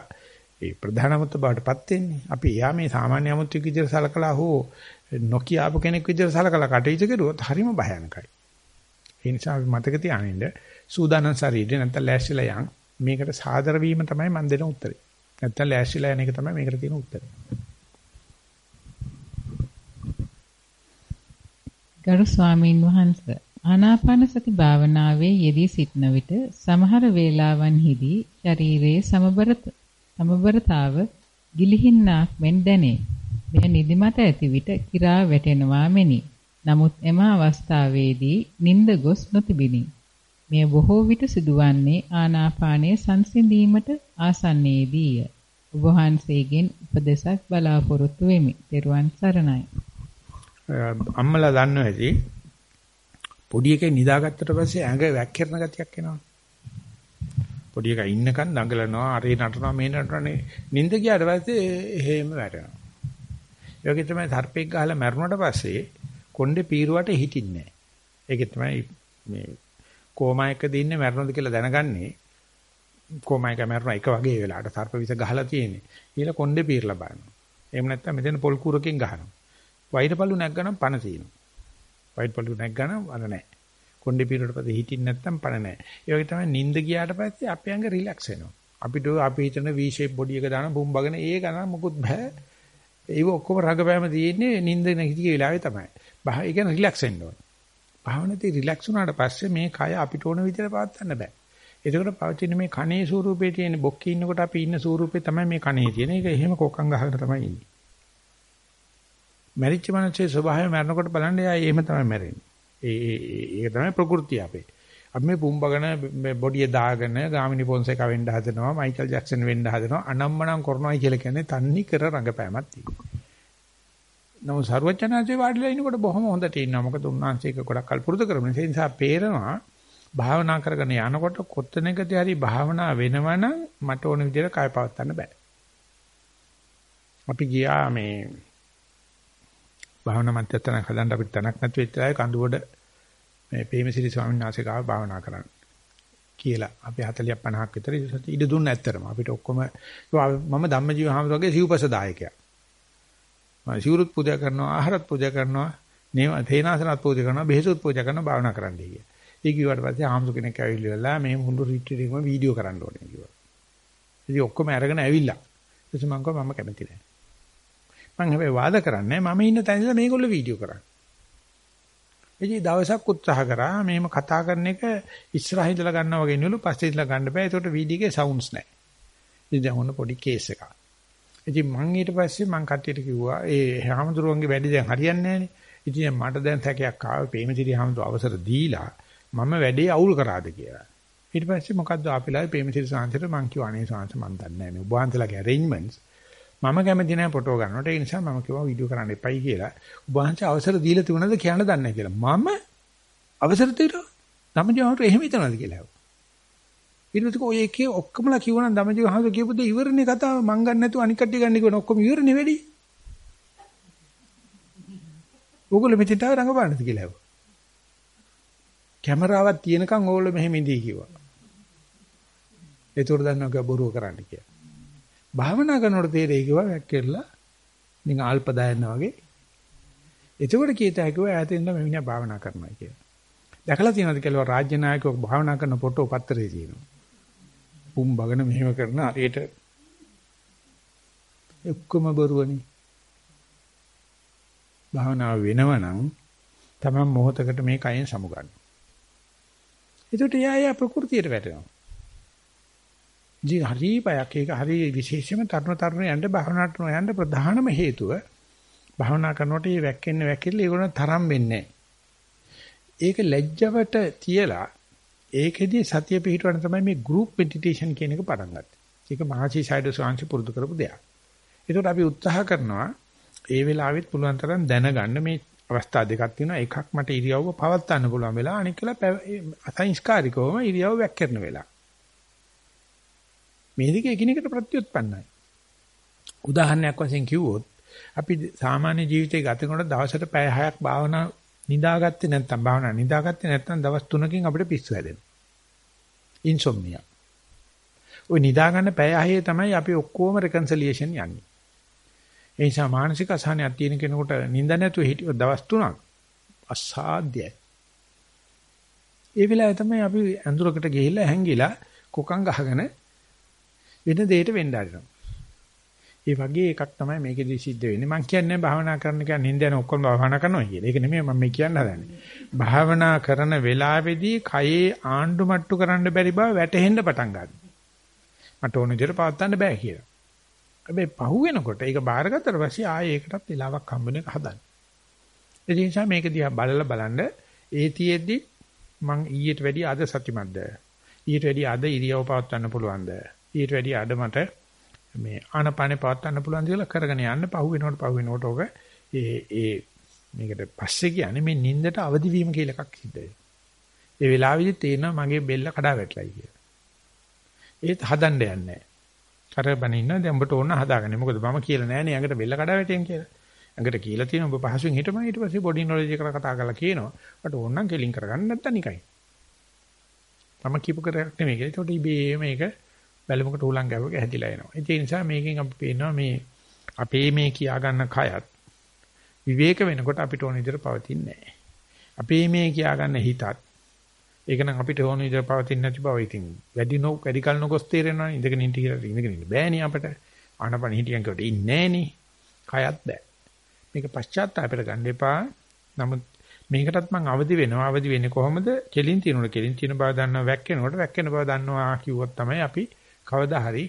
ඒ ප්‍රධාන අමුත්ත බවටපත් වෙන්නේ. අපි එයා මේ සාමාන්‍ය අමුත්තික විදිහට සලකලා හෝ නොකිය ආපු කෙනෙක් විදිහට සලකලා කටයුතු කරුවොත් හරිම භයානකයි. ඒ නිසා අපි මතක තියාගන්න සූදානම් ශරීරය නැත්නම් ලෑස්තිලා යන් මේකට සාදර වීම තමයි මම දෙන උත්තරේ. නැත්නම් ලෑස්තිලා යන එක තමයි මේකට තියෙන උත්තරේ. ගරු ස්වාමීන් වහන්සේ ආනාපාන සති භාවනාවේ යෙදී සිටන විට සමහර වේලාවන්හිදී ශරීරයේ සමබර සමබරතාව ගිලිහින්නාක් මෙන් දැනේ. මෙය නිදිමත ඇති විට කිරා වැටෙනවා මෙනි. නමුත් එම අවස්ථාවේදී නිින්ද ගොස් නොතිබිනි. මෙය බොහෝ විට සිදුවන්නේ ආනාපානයේ සංසිඳීමට ආසන්නයේදීය. ඔබ වහන්සේගෙන් උපදේශක් බලාපොරොත්තු වෙමි. ත්වන් සරණයි. අම්මලා දන්නව ඇති පොඩි එකේ නිදාගත්තට පස්සේ ඇඟ වැක්කිරන ගතියක් එනවා. පොඩි එකා ඉන්නකන් දඟලනවා, අරේ නටනවා, මේ නටනනේ. නිින්ද ගියාට පස්සේ එහෙම වැටෙනවා. ඒ වගේ තමයි සර්පෙක් ගහලා මැරුණට පස්සේ කොණ්ඩේ පීරුවට හිටින්නේ නැහැ. ඒකේ තමයි මේ කොමා එක දින්නේ මැරුණද කියලා දැනගන්නේ. කොමා එක මැරුණා එක වගේ වෙලාවට සර්ප විස ගහලා තියෙන්නේ. ඊළ කොණ්ඩේ පීරලා බලනවා. එහෙම නැත්නම් මෙතන පොල් කුරකින් ගහනවා. වෛරපළු නැග්ගනම් පණ තියෙනවා. වෛරපළු නැග්ගනම් අර නැහැ. කොණ්ඩේ පීරුවට පස්සේ හිටින්න නැත්නම් පණ නැහැ. ඒ වගේ තමයි නිින්ද ගියාට පස්සේ අපේ ඇඟ රිලැක්ස් වෙනවා. අපිට අපි හිතන V shape body එක දාන බුම්බගෙන ඒ ගණන් මොකුත් බෑ. ඒව ඔක්කොම රගපෑම තියෙන්නේ නිින්ද නැගිටිය වෙලාවේ තමයි. බහ ඒ කියන්නේ රිලැක්ස් වෙන්න ඕන. භාවනාවේ රිලැක්ස් වුණාට පස්සේ මේ කය අපිට ඕන විදිහට පවත්වන්න බෑ. ඒකෝට පවතින මේ කනේ ස්වරූපේ තියෙන බොක්කේ ඉන්නකොට අපි ඉන්න ස්වරූපේ තමයි මේ කනේ තියෙන. ඒක එහෙම කොකම් ගහකට තමයි ඉන්නේ. මැරිච්ච මනසේ ස්වභාවය මරනකොට බලන්න එයා එහෙම තමයි මැරෙන්නේ. ඒ ඒක තමයි ප්‍රകൃතිය අපේ. අපි මේ පුම්බගෙන මේ බොඩිය දාගෙන ගාමිණි පොන්සේකා වෙන්න හදනවා, මයිකල් ජැක්සන් වෙන්න හදනවා, අනම්මනම් කරනවා කියලා කියන්නේ තන්නේ කර රඟපෑමක් තියෙනවා. නමුත් ਸਰවචනාසේ වාඩිලා ඉනකොට බොහොම හොඳට ඉන්නවා. මොකද උන්වහන්සේක ගොඩක් කල් පුරුදු කරන නිසා පේනවා භාවනා කරගෙන යනකොට කොත්තනකදී හරි භාවනා වෙනවනම් මට ඕන විදිහට කය පවත්වන්න බෑ. අපි ගියා මේ භාවනා මධ්‍යස්ථාන හදන්න අපිට තැනක් නැති වෙච්ච අය කඳුවඩ මේ පේමසිරි ස්වාමීන් වහන්සේ ගාව භාවනා කරන්න කියලා. අපි 40 50ක් විතර ඉඩ දුන්න ඇත්තරම අපිට ඔක්කොම මම ධම්මජීව හාමුදුරුවෝගේ සිව්පස දායකයා. මම සිවුරුත් පූජා කරනවා ආහාරත් පූජා කරනවා නේම තේනාසනත් පූජා කරනවා බෙහෙසුත් පූජා කරනවා භාවනා කරන්න කිය. ඒ කිව්වට පස්සේ හාමුදුරු කෙනෙක් ඇවිල්ලා මේ මුළු රිට්‍රීට් එකම වීඩියෝ කරන්න ඕනේ කිව්වා. ඉතින් ඔක්කොම අරගෙන ඇවිල්ලා. ඊට පස්සේ මම කිව්වා මම කැමති නැහැ. මම හැබැයි වාද කරන්නේ මම ඉන්න තැන ඉඳලා මේගොල්ලෝ වීඩියෝ කරන්නේ. ඉතින් දවසක් උත්සාහ කරා මේම කතා කරන එක ඉස්සරහ ඉඳලා ගන්නවා වගේ නෙවෙයි පස්සේ ඉඳලා ගන්න බෑ. ඒකට වීඩියෝ එකේ සවුන්ඩ්ස් නැහැ. ඉතින් දැන් ඔන්න පොඩි කේස් එකක්. ඉතින් මම ඊට පස්සේ මම කට්ටියට කිව්වා ඒ හැමතුරුවන්ගේ වැඩි දැන් හරියන්නේ නැහනේ. ඉතින් මට දැන් තැකයක් ආවේ පේමසිරි හැමතුරු අවසර දීලා මම වැඩේ අවුල් කරාද කියලා. ඊට පස්සේ මොකද්ද ආපිලායි පේමසිරි සාංශයට මං කිව්වා අනේ සාංශ මන් දන්නේ නැහැ මේ ඔබ වහන්සේලාගේ arrangements මම කැමති නැහැ ෆොටෝ ගන්නවට ඒ නිසා මම කිව්වා වීඩියෝ කරන්න එපයි කියලා. ඔබ වහන්සේ අවසර දීලා තිබුණාද කියන්න දන්නේ නැහැ කියලා. මම අවසර දීලා තමජාවට එහෙම හිතනවාද කියලා. ඊට ඔය එකේ ඔක්කොමලා කිව්වනම් දමජික හඳු කියපු දේ ඉවරනේ කතාව මං ගන්න නැතුව අනික් කට්ටිය ගන්න කිව්වන ඔක්කොම ඉවරනේ වැඩි. ඕගොල්ලෝ මෙතෙන්ට ආව රංගපාන්නද කියලා ඇහුවා. කැමරාවක් තියෙනකන් ඕගොල්ලෝ මෙහෙම ඉඳී කිව්වා. ඒතකොට දන්නවා බොරුව කරන්න කියලා. භාවනා කරනකොට තේරෙයි කිව්වා වැක්කෙරලා නිකන් අල්ප දායනා වගේ. එතකොට කීත හැකියාව ඈතින් ඉඳන් මෙන්න භාවනා කරනවා කියලා. දැකලා තියෙනවද කියලා රාජ්‍ය නායකයෝ භාවනා කරන ෆොටෝ පත්තරේ තියෙනවා. පුම් බගන මෙහෙම කරන හරියට එක්කම බරුවනේ. භාවනාව වෙනවනම් තමයි මොහොතකට මේ කයෙන් සමුගන්න. ඒකට යාය ප්‍රകൃතියට වැටෙනවා. ජී හරි බයක් ඒක හරි විශේෂම තරුණ තරුණයන්ට භාවනාවට නොයන්න ප්‍රධානම හේතුව භාවනා කරනකොට මේ වැක්කෙන්න වැක්කිරලා ඒගොල්ලෝ තරම් වෙන්නේ ඒක ලැජ්ජවට තියලා ඒකෙදී සතිය පිහිටවන තමයි මේ group meditation කියන එක පටන් ගත්තේ. ඒක මහසි සයිඩ් සාංශි පුරුදු කරපු දෙයක්. ඒකට අපි උත්සාහ කරනවා ඒ වෙලාවෙත් පුළුවන් තරම් දැනගන්න මේ අවස්ථා දෙකක් තියෙනවා. එකක් මට ඉරියව්ව පවත්වන්න පුළුවන් වෙලා අනික කියලා අසංස්කාරිකවම ඉරියව්ව වැක්කරන වෙලාව. මේ දෙක එකිනෙකට ප්‍රත්‍යুৎපන්නයි. උදාහරණයක් වශයෙන් කිව්වොත් අපි සාමාන්‍ය ජීවිතේ ගත කරන දවසට පැය 6ක් භාවනා නිදාගත්තේ නැත්නම් භාවනා නිදාගත්තේ නැත්නම් දවස් 3කින් අපිට පිස්සු හැදෙනවා. ඉන්සොම්නියා. ওই නිදාගන්න පැය 6 තමයි අපි ඔක්කොම රෙකන්සලියේෂන් යන්නේ. ඒ නිසා මානසික අසහනයක් තියෙන කෙනෙකුට නිින්ද නැතුව හිටිය දවස් 3ක් අසාධ්‍යයි. ඒ වෙලාවේ තමයි අපි ඇඳුරකට ගිහිල්ලා හැංගිලා කොකන් ගහගෙන වෙන දෙයකට වෙන්න ආරිනවා. ඒ වගේ එකක් තමයි මේකෙදි සිද්ධ වෙන්නේ. මම කියන්නේ භාවනා කරන එක නින්ද යන ඔක්කොම භාවනා කරනවා කියලා. ඒක නෙමෙයි මම මේ කියන්න හදන්නේ. භාවනා කරන වෙලාවේදී කයේ ආණ්ඩු මට්ටු කරන්න බැරි බව වැටහෙන්න පටන් ගන්නවා. මට ඕන විදිහට පවත්වන්න බෑ කියලා. හැබැයි පහු වෙනකොට ඒක බාරගත්තට පස්සේ ආයේ ඒකටත් වෙලාවක් හම්බ වෙන එක හදන්න. ඒ නිසා මේක දිහා බලලා බලන්න ඒතියෙදි මං ඊට වැඩිය අද සතිමත්ද? ඊට වැඩිය අද ඉරියව් පවත්වන්න පුළුවන්ද? ඊට වැඩිය අඩ මට මේ ආනපානේ පවත්වන්න පුළුවන් කියලා කරගෙන යන්න පහු වෙනකොට පහු වෙනකොට ඔක ඒ ඒ මේකට පස්සේ කියන්නේ මේ නින්දට අවදි වීම කියලා එකක් සිද්ධ වෙනවා. ඒ වෙලාවෙදි තේරෙනවා මගේ බෙල්ල කඩා වැටලයි කියලා. ඒත් හදන්න යන්නේ නැහැ. කරබන ඉන්න දැන් උඹට ඕන හදාගන්න. මොකද මම කියලා නෑනේ ඇඟට බෙල්ල කඩා වැටෙන් කියලා. ඇඟට කියලා තියෙන ඔබ පහසුවෙන් හිටම ඊට පස්සේ බොඩි නොලෙජ් එකට කතා කරලා කියනවා. මට ඕන නම් කෙලින් කරගන්න නැත්තම් නිකයි. මම කියපු කරයක් නෙමෙයි. ඒකට ඉබේ මේක බැලුමකට උලන් ගැවක හැදිලා එනවා. ඒ නිසා මේකෙන් අපි පේනවා මේ අපේ මේ කියා ගන්න කයත් විවේක වෙනකොට අපිට ඕන විදිහට පවතින්නේ නැහැ. අපේ මේ කියා ගන්න හිතත් ඒක නම් අපිට ඕන විදිහට පවතින්නේ නැති බව ඉතින් වැඩි නෝ වැඩි කල නොකොස් තේරෙනවා ඉඳගෙන ඉන්න කියලා ඉඳගෙන ඉන්න බෑනේ අපිට. ආනපන හිටියන් කොට ඉන්නේ නැහනේ. කයත් බෑ. මේක පශ්චාත්තාපයට ගන්න එපා. නමුත් මේකටත් මම අවදි වෙනවා. අවදි වෙන්නේ කොහොමද? කෙලින් තියනකොට කෙලින් තියන බව දන්නවා, වැක්කෙනකොට වැක්කෙන බව දන්නවා කිව්වොත් තමයි අපි කවදා හරි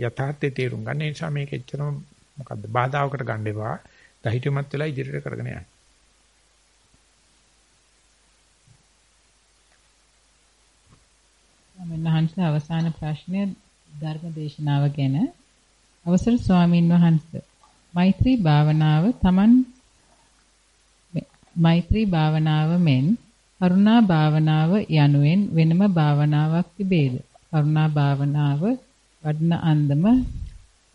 යථාර්ථය තේරුම් ගන්න. ඒ නිසා මේක එච්චරම මොකද්ද බාධාවකට ගන්න එපා. දහිතමත් වෙලා ඉදිරියට කරගෙන යන්න. මමන්හන්ස අවසාන ප්‍රශ්නය ධර්ම දේශනාව ගැන අවසර ස්වාමින් වහන්සේ මෛත්‍රී භාවනාව Taman මෛත්‍රී භාවනාව මෙන් කරුණා භාවනාව යනුවෙන් වෙනම භාවනාවක් තිබේද? කරුණා භාවනාව වඩන අන්දම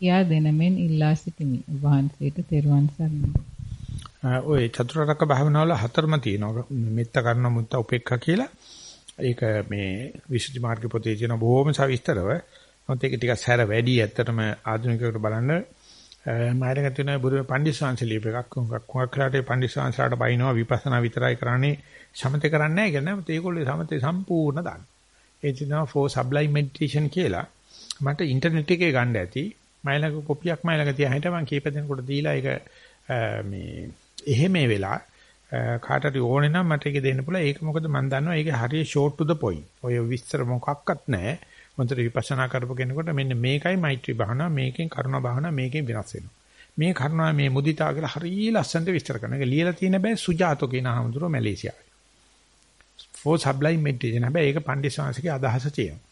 කියා දෙනමෙන් ඉල්ලා සිටිමි. වහන්සේට තෙරුවන් සරණයි. ඔය චතුරාර්යක භාවනාවල හතරම තියෙනවා. මෙත්ත කරන මුත්ත උපේක්ඛා කියලා. ඒක මේ විසුද්ධි මාර්ග පොතේ තියෙන බොහොම සවිස්තරව. මොකද ඒක ටිකක් සැර වැඩි ඇත්තටම ආධුනිකයෙකුට බලන්න මයිලක තියෙන බුදු පණ්ඩිස්වාංශ ලියප එකක් හුඟක් කරාටේ පණ්ඩිස්වාංශලාට බයිනවා විපස්සනා විතරයි කරන්නේ සමතේ කරන්නේ නැහැ කියන්නේ ඒගොල්ලෝ සමතේ සම්පූර්ණ දාන්න. ඒ තියෙනවා for sublime meditation කියලා. මට ඉන්ටර්නෙට් එකේ ගන්න ඇති. මයිලක කොපියක් මයිලක තියා හිට මම කීප දෙනෙකුට දීලා ඒක මේ එහෙම වෙලා කාටට ඕනේ නම් මට ඒක දෙන්න පුළුවන්. ඒක මොකද මම දන්නවා ඒක හරිය short to the point. ඔය විස්තර මොකක්වත් නැහැ. මොන්තර විපස්සනා කරපු කෙනෙකුට මෙන්න මේකයි මෛත්‍රී භාවනාව මේකෙන් කරුණා භාවනාව මේකෙන් වෙනස් වෙනවා. මේ කරුණා මේ මුදිතා කියලා හරිය ලස්සනට විස්තර කරනවා. ඒක ලියලා තියෙන බෑ සුජාතෝ කියන ආමඳුරෝ මැලේසියාවේ. For sublime meditation. හැබැයි ඒක පණ්ඩිතසාංශිකේ අදහස තියෙනවා.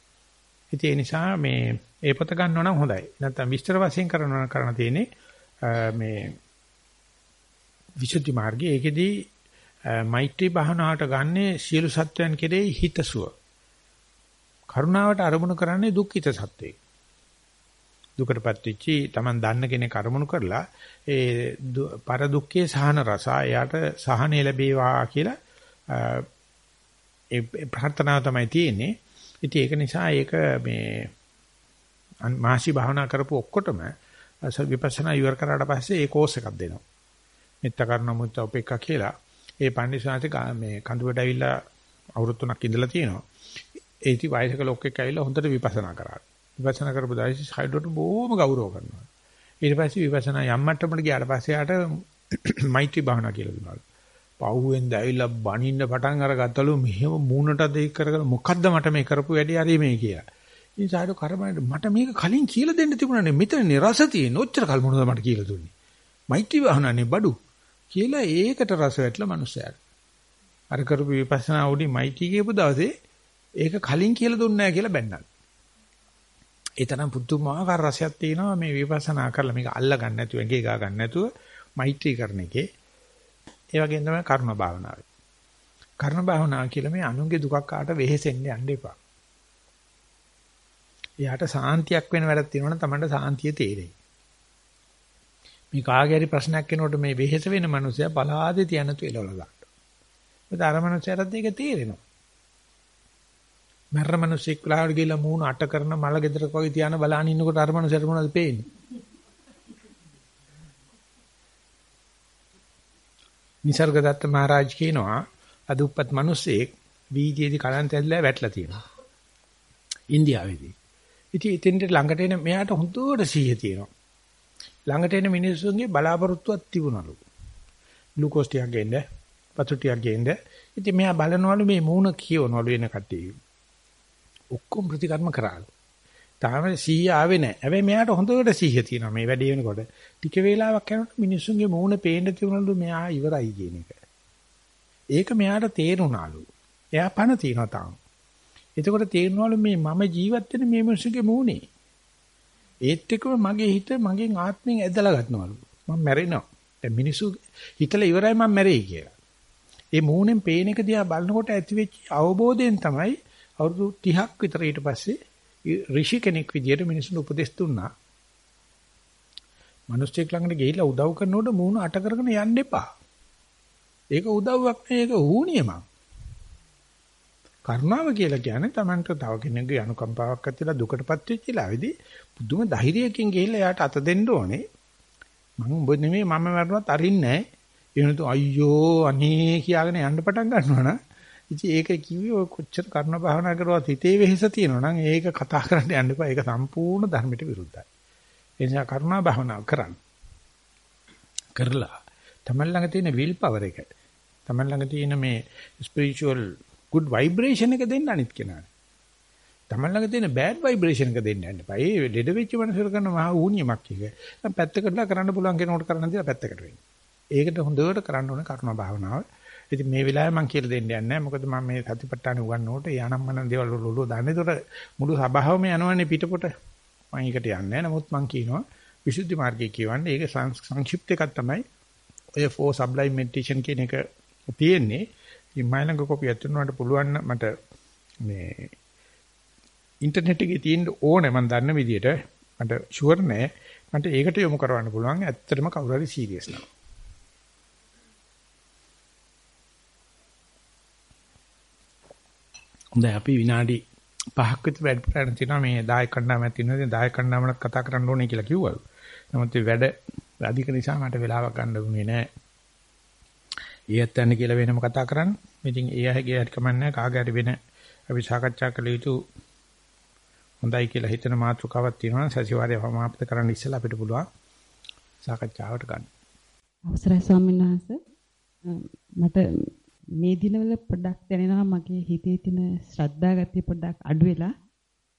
ඉතින් ඒ නිසා මේ ඒ පොත ගන්නව නම් හොඳයි. නැත්නම් විස්තර වශයෙන් කරනවා නම් කරන්න තියෙන්නේ මේ විසුද්ධි මාර්ගයේ ඒකෙදී මෛත්‍රී භාවනාවට ගන්නේ සියලු සත්වයන් කෙරෙහි හිතසුව. කරුණාවට අරමුණු කරන්නේ දුක්ඛිත සත්‍යෙ. දුකටපත් වෙච්චි Taman දන්න කෙනෙක් අරමුණු කරලා ඒ පර දුක්ඛේ සහන රස එයාට සහනය ලැබේවා කියලා ඒ ප්‍රාර්ථනාව තමයි තියෙන්නේ. ඉතින් ඒක නිසා ඒක මේ මාසි භාවනා කරපු ඔක්කොටම විපස්සනා ඉවර කරාට පස්සේ ඒ කෝස් එකක් දෙනවා. මෙත්ත කරන මුත්ත උපේක්ඛා කියලා. ඒ පන්දිසාති මේ කඳුවට ඇවිල්ලා අවුරුදු තුනක් ඉඳලා තියෙනවා. ඒ ඉති වයසක ලොක්ෙක් ඇවිල්ලා හොඳට විපස්සනා කරා. විපස්සනා කරපු දායිසි සයිඩට බොහොම ගෞරව කරනවා. ඊට පස්සේ විපස්සනා යම් මට්ටමකට ගියාට පස්සේ යාට මෛත්‍රී භාවනා කියලා දුන්නා. පහුවෙන්ද ඇවිල්ලා බනින්න පටන් අරගත්තලු මෙහෙම මූණට දෙයක් කරගෙන මොකද්ද මට මේ කරපු වැඩේ හරි මේ කියලා. ඉතින් සායද කරබනට මට මේක කලින් කියලා දෙන්න තිබුණානේ මෙතනනේ රස තියෙන. ඔච්චර කල් මොනවද මට කියලා දුන්නේ. මෛත්‍රී භාවනානේ බඩු කියලා ඒකට රස වැටලා මිනිස්සයාට. අර කරපු විපස්සනා උඩි මෛත්‍රී කියපු දවසේ ඒක කලින් කියලා දුන්නේ නැහැ කියලා බැන්නා. ඒ තරම් පුදුමාකාර රසයක් තියෙනවා මේ විපස්සනා කරලා මේක අල්ල ගන්න නැතුව ඇඟේ ගා ගන්න නැතුව මෛත්‍රී කරන එකේ. ඒ වගේම තමයි කර්ම භාවනාව. කර්ම භාවනාව කියලා මේ අනුන්ගේ දුකක් ආට වෙහෙසෙන්න යන්න එපා. එයාට සාන්තියක් වෙන වැඩක් තියෙනවනම් Tamanට සාන්තිය තේරෙයි. මේ කාගේ හරි ප්‍රශ්නයක් එනකොට මේ වෙහෙස වෙන මනුස්සයා බලාදේ තියනතු එලවල ගන්න. මොකද අර මනුස්සයාට ඒක තේරෙනවා. මරර මනුස්සෙක් ලාවට ගිහලා මූණ අට කරන මල ගෙදරක වගේ තියාන බලාන ඉන්නකොට අර මනුස්සයාට මොනවද පේන්නේ? නිසර්ගදත්ත මහරජ කියනවා අදුප්පත් මිනිස්සෙක් වීදියේදී කලන්ත ඇදලා වැටලා තියෙනවා. ඉන්දියාවේදී. ඉතින් එතෙන්ට ළඟට එන මෙයාට හොඳට සිහිය තියෙනවා. ළඟට එන මිනිස්සුන්ගේ බලාපොරොත්තුවක් තිබුණලු. ග්ලූකෝස් ටිකක් ගේන්න, වතුර ටිකක් ගේන්න. ඉතින් මෙයා බලනවලු මේ මූණ කියවනවලු එන කට්ටිය. ඔක්කොම ප්‍රතිකර්ම කරාලු. තාම සිහිය ආවේ නැහැ. හැබැයි මෙයාට හොඳට සිහිය තියෙනවා මේ වැඩේ වෙනකොට. ටික වේලාවක් යනකොට මිනිස්සුන්ගේ මූණ පේන්න තිබුණලු මෙයා ඉවරයි කියන එක. ඒක මෙයාට තේරුණාලු. එයා පණ තියනවා තාම. එතකොට තේරෙනවලු මේ මම ජීවත් වෙන මේ මිනිස්සුගේ මූණේ. ඒත් එක්කම මගේ හිත මගෙන් ආත්මෙන් ඇදලා ගන්නවලු. මම මැරෙනවා. දැන් මිනිස්සු හිතලා ඉවරයි මම මැරෙයි කියලා. ඒ මූණෙන් පේන එක දිහා බලනකොට ඇතිවෙච්ච අවබෝධයෙන් තමයි අවුරුදු 30ක් විතර ඊට පස්සේ ඍෂි කෙනෙක් විදියට මිනිස්සුන්ට උපදෙස් දුන්නා. මිනිස්සෙක් ළඟට ගිහිල්ලා උදව් කරනකොට මූණ අට කරගෙන යන්න එපා. ඒක උදව්වක් නෙවෙයි ඒක ඌණියමක්. කරුණාව කියලා කියන්නේ Tamanට තව කෙනෙකුගේ අනුකම්පාවක් ඇතිලා දුකටපත් වෙච්ච ඉලාවේදී පුදුම ධෛර්යයකින් ගිහිල්ලා එයාට අත දෙන්න ඕනේ. මම ඔබ නෙමෙයි මම මරනවත් අරින්නේ නැහැ. එහෙනම් අයියෝ අනේ කියාගෙන යන්න පටන් ගන්නවනම් ඉතින් ඒක කිව්වේ ඔය කොච්චර කර්ණ භාවනා කරුවත් හිතේ වෙහෙස තියෙනවා නම් ඒක කතා කරන්න යන්න එපා. ඒක සම්පූර්ණ ධර්මයට විරුද්ධයි. ඒ නිසා කරුණා භාවනාව කරන්න. කරලා තමන් ළඟ තියෙන විල් පවර් එක තමන් ළඟ තියෙන මේ ස්පිරිචුවල් good vibration එක දෙන්න අනිත් කෙනාට. තමන් ළඟ තියෙන bad vibration එක දෙන්න යන්න එපා. ඒ ලෙඩ වෙච්ච මනසට කරන මහා ඌණියමක් එක. දැන් පැත්තකටලා කරන්න පුළුවන් කෙනෙකුට කරන්න දීලා පැත්තකට වෙන්න. ඒකට හොඳට කරන්න ඕනේ කරුණා භාවනාව. ඉතින් මේ වෙලාවේ මම කියලා දෙන්න යන්නේ නැහැ. මොකද මම මේ සතිපට්ඨාන උගන්වනකොට යනම්මන දේවල් වල දාන්නේ. ඒතකොට මුළු සබාවම යනවනේ පිටපොට. මම ඒකට යන්නේ නැහැ. නමුත් මම කියනවා විසුද්ධි මාර්ගය කියවන්නේ ඒක සංක්ෂිප්ත එකක් තමයි. ඔය four sublime meditation කියන එක තියෙන්නේ. ඉතින් මයිලඟ කොපියක් තුනකට පුළුවන් මට මේ ඉන්ටර්නෙට් එකේ තියෙන්න ඕනේ මම දන්න විදියට මට ෂුවර් නෑ මට ඒකට යොමු කරවන්න පුළුවන් ඇත්තටම කවුරු හරි සීරියස් නම් හොඳයි අපි විනාඩි 5ක් විතර වැඩ කරන්න තියෙනවා මේ දායක කණ්ඩායමක් තියෙනවා ඉතින් දායක කණ්ඩායමකට කතා කරන්න ඕනේ කියලා කිව්වලු. නමුත් වැඩ අධික නිසා මට වෙලාවක් ගන්න උනේ නැහැ. ඊයත් යන්න කියලා වෙනම කතා කරන්න. ඉතින් ඒ අයගේ හරි කමන්නේ කාගේ හරි වෙන අපි සාකච්ඡා කළ යුතු හොඳයි කියලා හිතන මාතෘකාවක් තියෙනවා සතිವಾರය සමාප්ත කරන්න ඉස්සෙල්ලා අපිට පුළුවන් සාකච්ඡාවට ගන්න. අවසරයි ස්වාමීන් වහන්සේ මට මේ දිනවල පොඩ්ඩක් දැනෙනවා මගේ හිතේ තියෙන ශ්‍රද්ධා ගතිය පොඩ්ඩක් අඩු වෙලා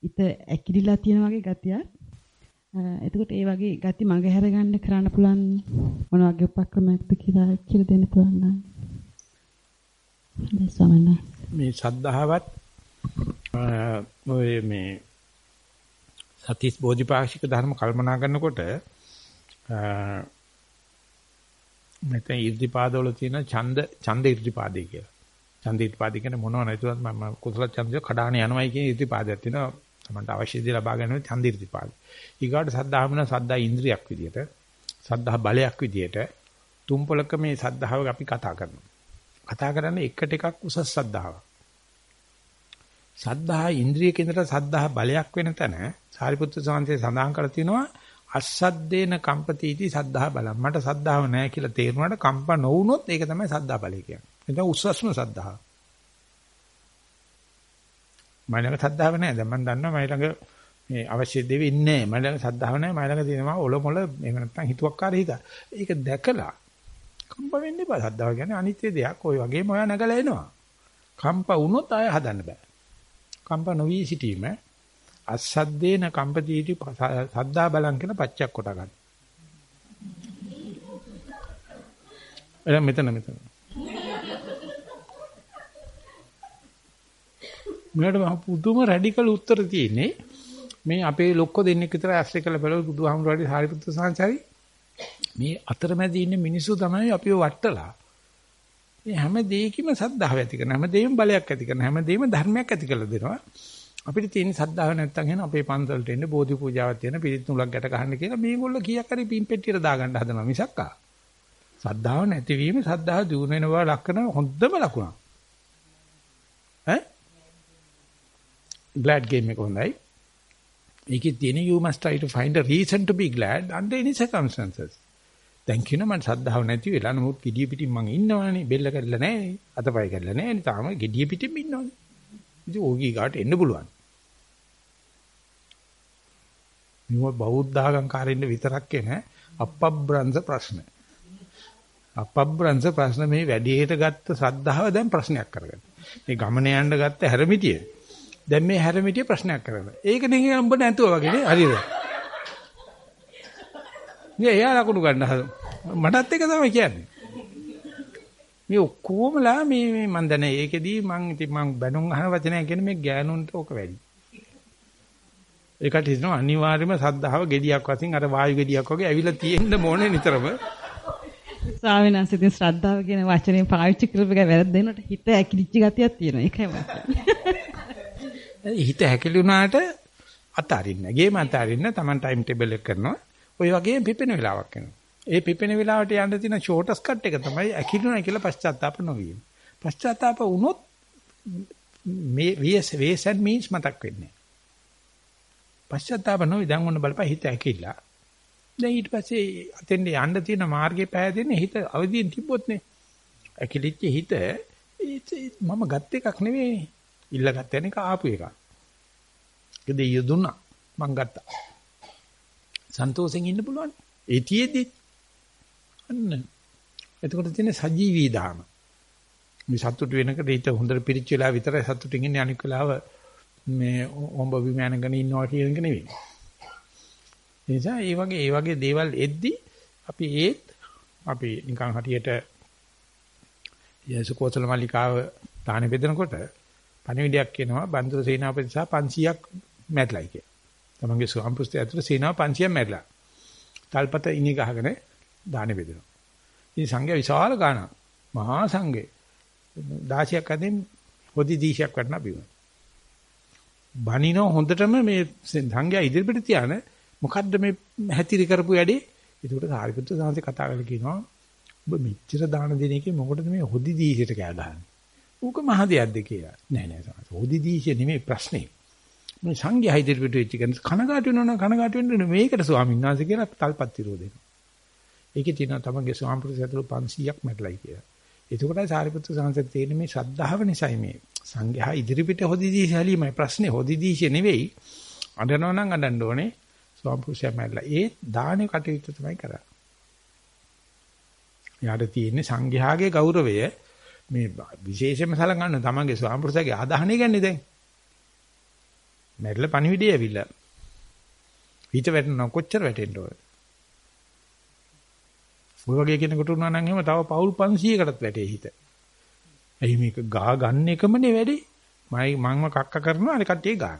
හිත ඇකිලිලා තියෙන වගේ ගතියක්. එතකොට ඒ වගේ ගති මගේ හැර ගන්න කරන්න පුළුවන් මොන වගේ උපක්‍රමයක්ද කියලා කියලා දෙන්න පුළුවන් නේද? මේ සද්ධාවත් ඔය මේ සතිස් බෝධිපාක්ෂික ධර්ම කල්පනා කරනකොට නැත්නම් ඊර්ධිපාදවල තියෙන ඡන්ද ඡන්ද ඊර්ධිපාදේ කියලා. ඡන්ද ඊර්ධිපාදේ කියන්නේ මොනව නැතුවත් මම කුසල ඡන්දය කඩාන යනවායි කියන ඊර්ධිපාදයක් තියෙනවා. තමන්ට අවශ්‍ය දේ ලබා ගන්න ඡන්ද ඊර්ධිපාදේ. ඊගාට සද්ධාම වෙන සද්ධා ඉන්ද්‍රියක් විදියට, සද්ධා බලයක් විදියට තුම්පලක මේ සද්ධාව අපි කතා කරනවා. කතා කරන්නේ එකට එකක් උසස් සද්ධාවක්. සද්ධා ඉන්ද්‍රියක ඉඳලා සද්ධා බලයක් වෙන තැන සාරිපුත්‍ර සාන්තේ සඳහන් කරලා තිනවා අස්සද්දේන කම්පතිටි සද්ධා බලම්. මට සද්ධාව නැහැ කියලා තේරුණාට කම්ප නොවුනොත් ඒක තමයි සද්ධා බලය කියන්නේ. එතන උස්සස්ම සද්ධා. මම ළඟ සද්ධාව නැහැ. දැන් මම දන්නවා මම ළඟ මේ අවශ්‍ය දේ ඉන්නේ නැහැ. මම ළඟ සද්ධාව නැහැ. මම ළඟ තියෙනවා ඔල මොල එහෙම නැත්නම් හිතුවක්කාර හිත. ඒක දැකලා කම්ප වෙන්න එපා. සද්ධාව කියන්නේ අනිත්‍ය දෙයක්. ওই වගේම ඔයා නැගලා එනවා. කම්ප වුණොත් ආය හදන්න බෑ. කම්ප නොවි සිටීම අසද්දේන කම්පතිටි සද්දා බලං කියන පච්චයක් කොට ගන්න. එළ මෙතන මෙතන. මෙයාට මහ පුදුම රැඩිකල් උත්තර තියෙන්නේ. මේ අපේ ලොක්ක දෙන්නෙක් විතර ඇස්ලේ කළ බලව බුදුහාමුදුරුවෝ හරිපුත්‍ර සාංචාරි මේ අතරමැද ඉන්න මිනිස්සු තමයි අපිව වට්ටලා. මේ හැම දෙයකම සද්ධාව ඇති කරන හැම දෙයක්ම බලයක් ඇති කරන හැම දෙයක්ම ධර්මයක් ඇති කරලා දෙනවා. අපිට තියෙන සද්ධාව නැත්තම් එන අපේ පන්සලට එන්න බෝධි පූජාවක් තියෙන පිරිත් නුලක් ගැට ගන්න කියලා මේගොල්ලෝ කීයක් හරි පින් පෙට්ටියට දාගන්න හදනවා මිසක්කා. සද්ධාව නැතිවීම සද්ධාව දිනු වෙන බව ලක්කන හොඳම ලකුණක්. ඈ? glad game එක හොඳයි. ඒකේ තියෙන you must try to find a reason to be glad under any circumstances. දැන් කියන මම සද්ධාව නැති වෙලා නමුත් gediya පිටින් මං ඉන්නවනේ බෙල්ල කැඩලා නැහැ අතපය කැඩලා නැහැ තාම gediya පිටින් ඉන්නවනේ. ඉතින් ඕගී ගාට එන්න පුළුවන්. මෙව බෞද්ධ ආගම්කාරින්න විතරක් එන අපබ්‍රංශ ප්‍රශ්න. අපබ්‍රංශ ප්‍රශ්න මේ වැඩිහිට ගත්ත සද්ධාව දැන් ප්‍රශ්නයක් කරගන්න. මේ ගමන යන්න ගත්ත හැරමිටිය. දැන් මේ හැරමිටිය ප්‍රශ්නයක් කරගන්න. ඒක නෙවෙයි උඹ නැතුව වගේ නේ හරිද? මේ එයා ලකුණු ගන්න හද. මටත් ඒක තමයි කියන්නේ. මේ ඔක්කොමලා මේ මේ මන් දන්නේ ඒකෙදී මං ඉතින් මං බැනුම් අහන වචනය කියන්නේ මේ ගෑනුන්ට ඕක වැඩි. ඒකට හිතනවා අනිවාර්යයෙන්ම සද්ධාව gediyak වශයෙන් අර වායු gediyak වගේ ඇවිල්ලා තියෙන්න ඕනේ නිතරම. ස්වාමීන් වහන්සේ ඉතින් ශ්‍රද්ධාව කියන වචනේ පාවිච්චි කරපු එක වැරද්දෙනට හිත ඇකිලිච්ච ගතියක් තියෙනවා. ඒකයි මම හිත හැකිලුණාට අතාරින්න. ගේම අතාරින්න Taman time table එක කරනවා. ওই වගේ පිපෙන වෙලාවක් එනවා. ඒ පිපෙන වෙලාවට යන්න තියෙන ෂෝටස් කට් එක තමයි ඇකිලුණා කියලා පශ්චාත්තාප නොවීම. පශ්චාත්තාප වුණොත් මේ VS VS means මතක් වෙන්නේ. පශ්චාත්තාප නොවි දැන් ඔන්න බලපන් හිත ඇකිලා. දැන් ඊට පස්සේ අතෙන්ට යන්න තියෙන මාර්ගේ පෑදෙන්නේ හිත අවදියෙන් තිබ්බොත් නේ. ඇකිලිච්ච හිත මම ගත් එකක් නෙවෙයි. ඉල්ලගත්ත එක ආපු එකක්. ඒක දෙයිය දුන්නා. මං ගත්තා. සන්තෝෂෙන් ඉන්න පුළුවන්. ඒතියෙදි අන්න. එතකොට තියෙන සජීවී දාම. මේ සතුට වෙනකොට හිත හොඳට පිරිච්ච වෙලා විතරයි සතුටින් ඉන්නේ අනික වෙලාව මේ ඔඹ බිම යනගෙන ඉන්නවා කියන එක නෙවෙයි. ඒ නිසා මේ වගේ මේ වගේ දේවල් එද්දි අපි ඒත් අපි නිකන් හටියට යසකෝසල මල්ලිකාව දාන බෙදනකොට පණිවිඩයක් කියනවා බන්දුර සේනාපති සහ 500ක් මැරිලායි කියලා. තමන්ගේ ස්වාම්පුස්තය ඇතුළේ සේනාව 500ක් මැරිලා. තල්පත ඉනි ගහගෙන දාන බෙදෙනවා. ඉතින් සංඝයා විශාල ගාණක්. මහා සංඝේ 16ක් අදින් හොදි දීශයක් වටන බිම. බණිනෝ හොඳටම මේ සංඝයා ඉදිරිපිට තියාන මොකද්ද මේ හැතිරි කරපු වැඩේ? ඒකට සාරිපුත්‍ර සාන්ති කතා කරලා කියනවා ඔබ මෙච්චර දාන දෙන එකේ මොකටද මේ හොදි දීශයට කෑ ගහන්නේ? ඌක මහ දෙයක්ද කියලා. නෑ නෑ සාන්ති. හොදි දීශය නෙමෙයි ප්‍රශ්නේ. මේ සංඝයා ඉදිරිපිට වෙච්ච කෙනෙක් කනගාටු වෙනවා කනගාටු වෙන්න මේකට ස්වාමීන් වහන්සේ කියලා තල්පත් විරෝධ වෙනවා. ඒකේ තියෙනවා තමන්ගේ ස්වාමීන් වහන්සේ 500ක් මැටලයි කියලා. එතකොටයි සාරිපුත්‍ර සාංශත් තියෙන්නේ මේ ශ්‍රද්ධාව නිසායි මේ සංඝයා ඉදිරිපිට හොදිදී හැලීමයි ප්‍රශ්නේ හොදිදීෂේ නෙවෙයි අඬනවා නම් අඬන්න ඕනේ ස්වාමීන් මැරලා ඒ දානේ කටයුතු තමයි කරන්නේ. යාට තියෙන්නේ සංඝයාගේ ගෞරවය මේ විශේෂයෙන්ම සලකන්න තමන්ගේ ස්වාමීන් ආදාහනය ගන්නේ දැන්. මැරිලා පණිවිඩය ඇවිල්ලා. හිත වැටෙනවා කොච්චර වැටෙන්න ඕන. ඔය වගේ කෙනෙකුට උනා නම් එහෙම තව පවුල් 500කටත් වැටේ හිත. එයි මේක ගා ගන්න එකමනේ වැඩි. මම මංව කක්ක කරනවා අර කට්ටිය ගන්න.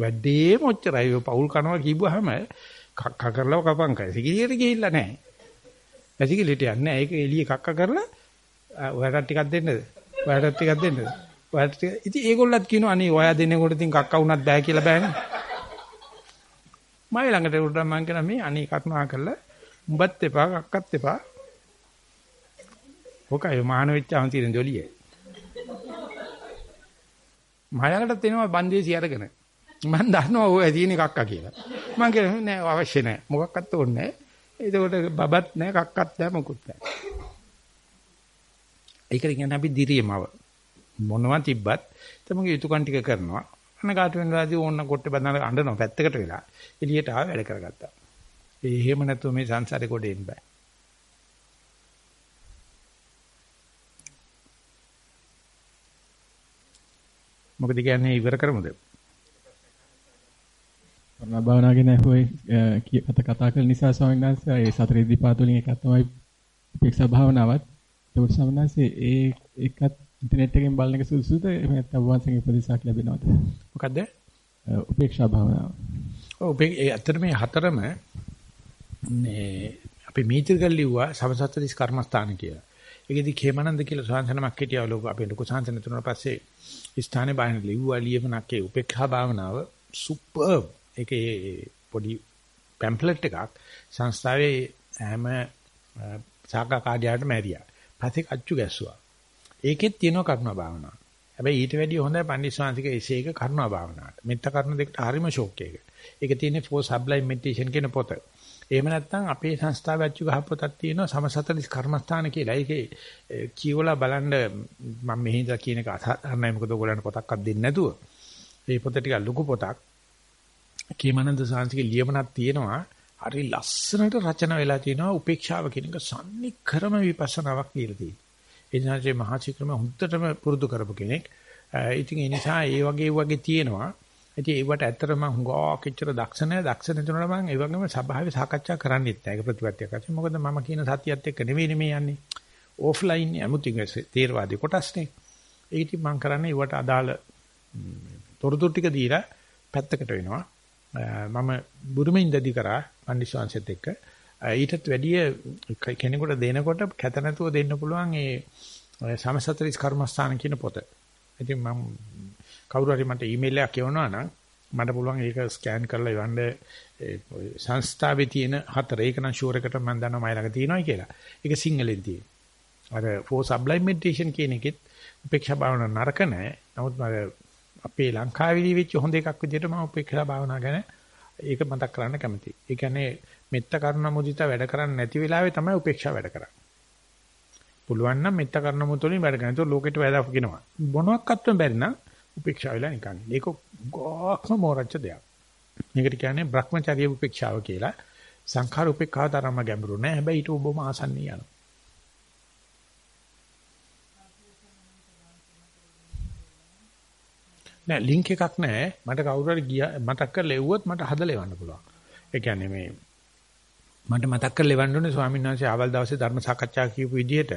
වැඩේම ඔච්චරයි ඔය පවුල් කනවා කිව්වහම කක්ක කරලා කපංකයි. සිගිරියට ගිහිල්ලා නැහැ. ඇසිගිලිට යන්නේ ඒක එළිය කක්ක කරලා ඔයාලට ටිකක් දෙන්නද? ඔයාලට ටිකක් දෙන්නද? ඔයාලට ටික ඉතින් ඒගොල්ලත් කියනවා අනේ ඔයා දෙනකොට ඉතින් කක්ක වුණත් බෑ කියලා බෑනේ. මයි ළඟට උඩ මං කියන මේ අනේ කරුණා කරලා උඹත් එපා කක්කත් එපා. ඔකයි මාන වෙච්චාම තියෙන ජොලිය. මයලටත් එනවා බන්දේසි අරගෙන. මම දන්නවා ඔය තියෙන කක්ක කියලා. මං කියන්නේ නෑ අවශ්‍ය නෑ. මොකක්වත් ඕනේ නෑ. එතකොට බබත් නෑ කක්කත් නෑ මොකුත් නෑ. ඒකට කියන්නේ අපි දිරියමව. මොනවා තිබ්බත් තමගේ යුතුයකම් ටික කරනවා. අනගාට වෙනවාදී ඕන්න කොට්ටේ බඳන අඬනවා පැත්තකට වෙලා. එළියට ආව වැඩ කරගත්තා. ඒ එහෙම නැතුව මේ සංසාරේ කොට එන්න බෑ. මොකද කියන්නේ ඉවර කරමුද? කරුණා භාවනා ගැන හොයි කත කතා කරන නිසා ස්වාමීන් වහන්සේ ඒ සතර ඉදිපාත වලින් එකක් තමයි උපේක්ෂා භාවනාවත්. ස්වාමීන් වහන්සේ ඒ එකත් ඉන්ටර්නෙට් එකෙන් බලන එක සුදුසුද? එහෙම නැත්නම් වහන්සේගේ උපදේශයක් ලැබෙනවද? මොකද්ද? උපේක්ෂා භාවනාව. ඔව් ඒ ඇත්තට මේ හතරම මේ අපි මීතිරගල් ලිව්වා සමසත්තරිස් කර්මස්ථාන කියලා. ඒකෙදි khemaනන්ද කියලා සාංශනමක් හිටියා ලෝක අපේ ලොකු සාංශන තුනට පස්සේ ස්ථානේ බාහිර ලිව්වා ලියමනක් ඒ උපේක්ෂා භාවනාව සුපර් ඒකේ පොඩි පැම්ප්ලට් එකක් සංස්ථාවේ හැම සාකා කාර්යයකට මැරියා. පස්සේ අච්චු ගැස්සුවා. ඒකෙත් තියෙනවා කරුණා භාවනාව. හැබැයි ඊට වැඩිය හොඳයි පන්දිස්වාංශික එසේක කරුණා භාවනාවට. මෙත්ත කරුණ දෙකට හරිම ෂෝක් එක. ඒක තියෙන්නේ for sublime meditation කියන පොත. එහෙම නැත්නම් අපේ සංස්ථාවේ අච්චු ගහ පොතක් තියෙනවා සමසතලිස් කර්මස්ථාන කියලා. ඒකේ කියවලා බලන්න මම මෙහි ඉඳලා කියන එක අසාධාරණයි මොකද ඔයගොල්ලන්ට පොතක්වත් දෙන්නේ නැතුව. මේ පොත ටික ලොකු පොතක්. කේමනන්ද සාංශිකේ ලියමනක් තියෙනවා. හරි ලස්සනට රචන වෙලා තියෙනවා උපේක්ෂාව කියන එක සම්නික්‍රම විපස්සනාවක් කියලා තියෙනවා. ඒ නිසා මහචික්‍රම හුත්තටම පුරුදු කරපු කෙනෙක්. ඉතින් ඒ නිසා ඒ වගේ වගේ තියෙනවා. ඉතින් ඒවට ඇත්තටම හුඟා කිච්චර දක්ෂ නැහැ. දක්ෂ නැතුනට මම ඒ වගේම සභාවේ සාකච්ඡා කරන්නෙත් නැහැ. ඒක ප්‍රතිපත්තියක් වශයෙන්. මොකද මම කියන සතියත් එක්ක නෙවෙයි මේ යන්නේ. ඕෆ්ලයින් යමුතින් තේරවාදී කොටස්නේ. ඒක ඉතින් මම කරන්නේ ඒවට අදාළ තොරතුරු ටික දීලා පැත්තකට වෙනවා. මම බුරුමෙන් ඉඳදී කරා පන්දිස්වාංශෙත් එක්ක ඊටත් වැඩිය කෙනෙකුට දෙනකොට කැත නැතුව දෙන්න පුළුවන් ඒ සමසතරිස් කර්මස්ථාන කියන පොත. ඉතින් මම කවුරු හරි මට ඊමේල් එකක් එවනවා නම් මට පුළුවන් ඒක ස්කෑන් කරලා එවන්න සංස්ථාවේ තියෙන හතර ඒක නම් ෂුවර් එකට මම දන්නවා මයි ළඟ තියෙනවා කියලා. ඒක සිංහලෙන් තියෙන. අර for sublime meditation කියන එකෙත් උපේක්ෂා භාවනා නරක නැහැ. නමුත් මම අපේ ලංකාවේදී වෙච්ච හොඳ එකක් විදිහට මම උපේක්ෂා භාවනා ගැන ඒක මතක් කරන්න කැමතියි. ඒ කියන්නේ මෙත්ත කරුණ මුදිතා වැඩ කරන්නේ නැති වෙලාවේ තමයි උපේක්ෂා වැඩ කරන්නේ. පුළුවන් නම් මෙත්ත කරුණ මුතුලින් වැඩ කරනවා. ඒක ලෝකෙට වැදගත් කියනවා. මොනවාක්වත්ම බැරි නම් උපේක්ෂා වෙලා නිකන්. ඒක ගොක්ම මෝරච්ච දෙයක්. මේකට කියන්නේ Brahmacharya උපේක්ෂාව කියලා. සංඛාර උපේක්ඛාව තරම්ම ගැඹුරු නෑ. හැබැයි ඊට ඔබම ආසන්නී යනවා. නෑ ලින්ක් එකක් නෑ. මට කවුරු හරි ගියා මතක් කරලා එව්වොත් මට හදලා එවන්න පුළුවන්. ඒ කියන්නේ මේ මට මතක් කරලා එවන්න ඕනේ ස්වාමීන් වහන්සේ ආවල් දවසේ ධර්ම සාකච්ඡා කියපු විදිහට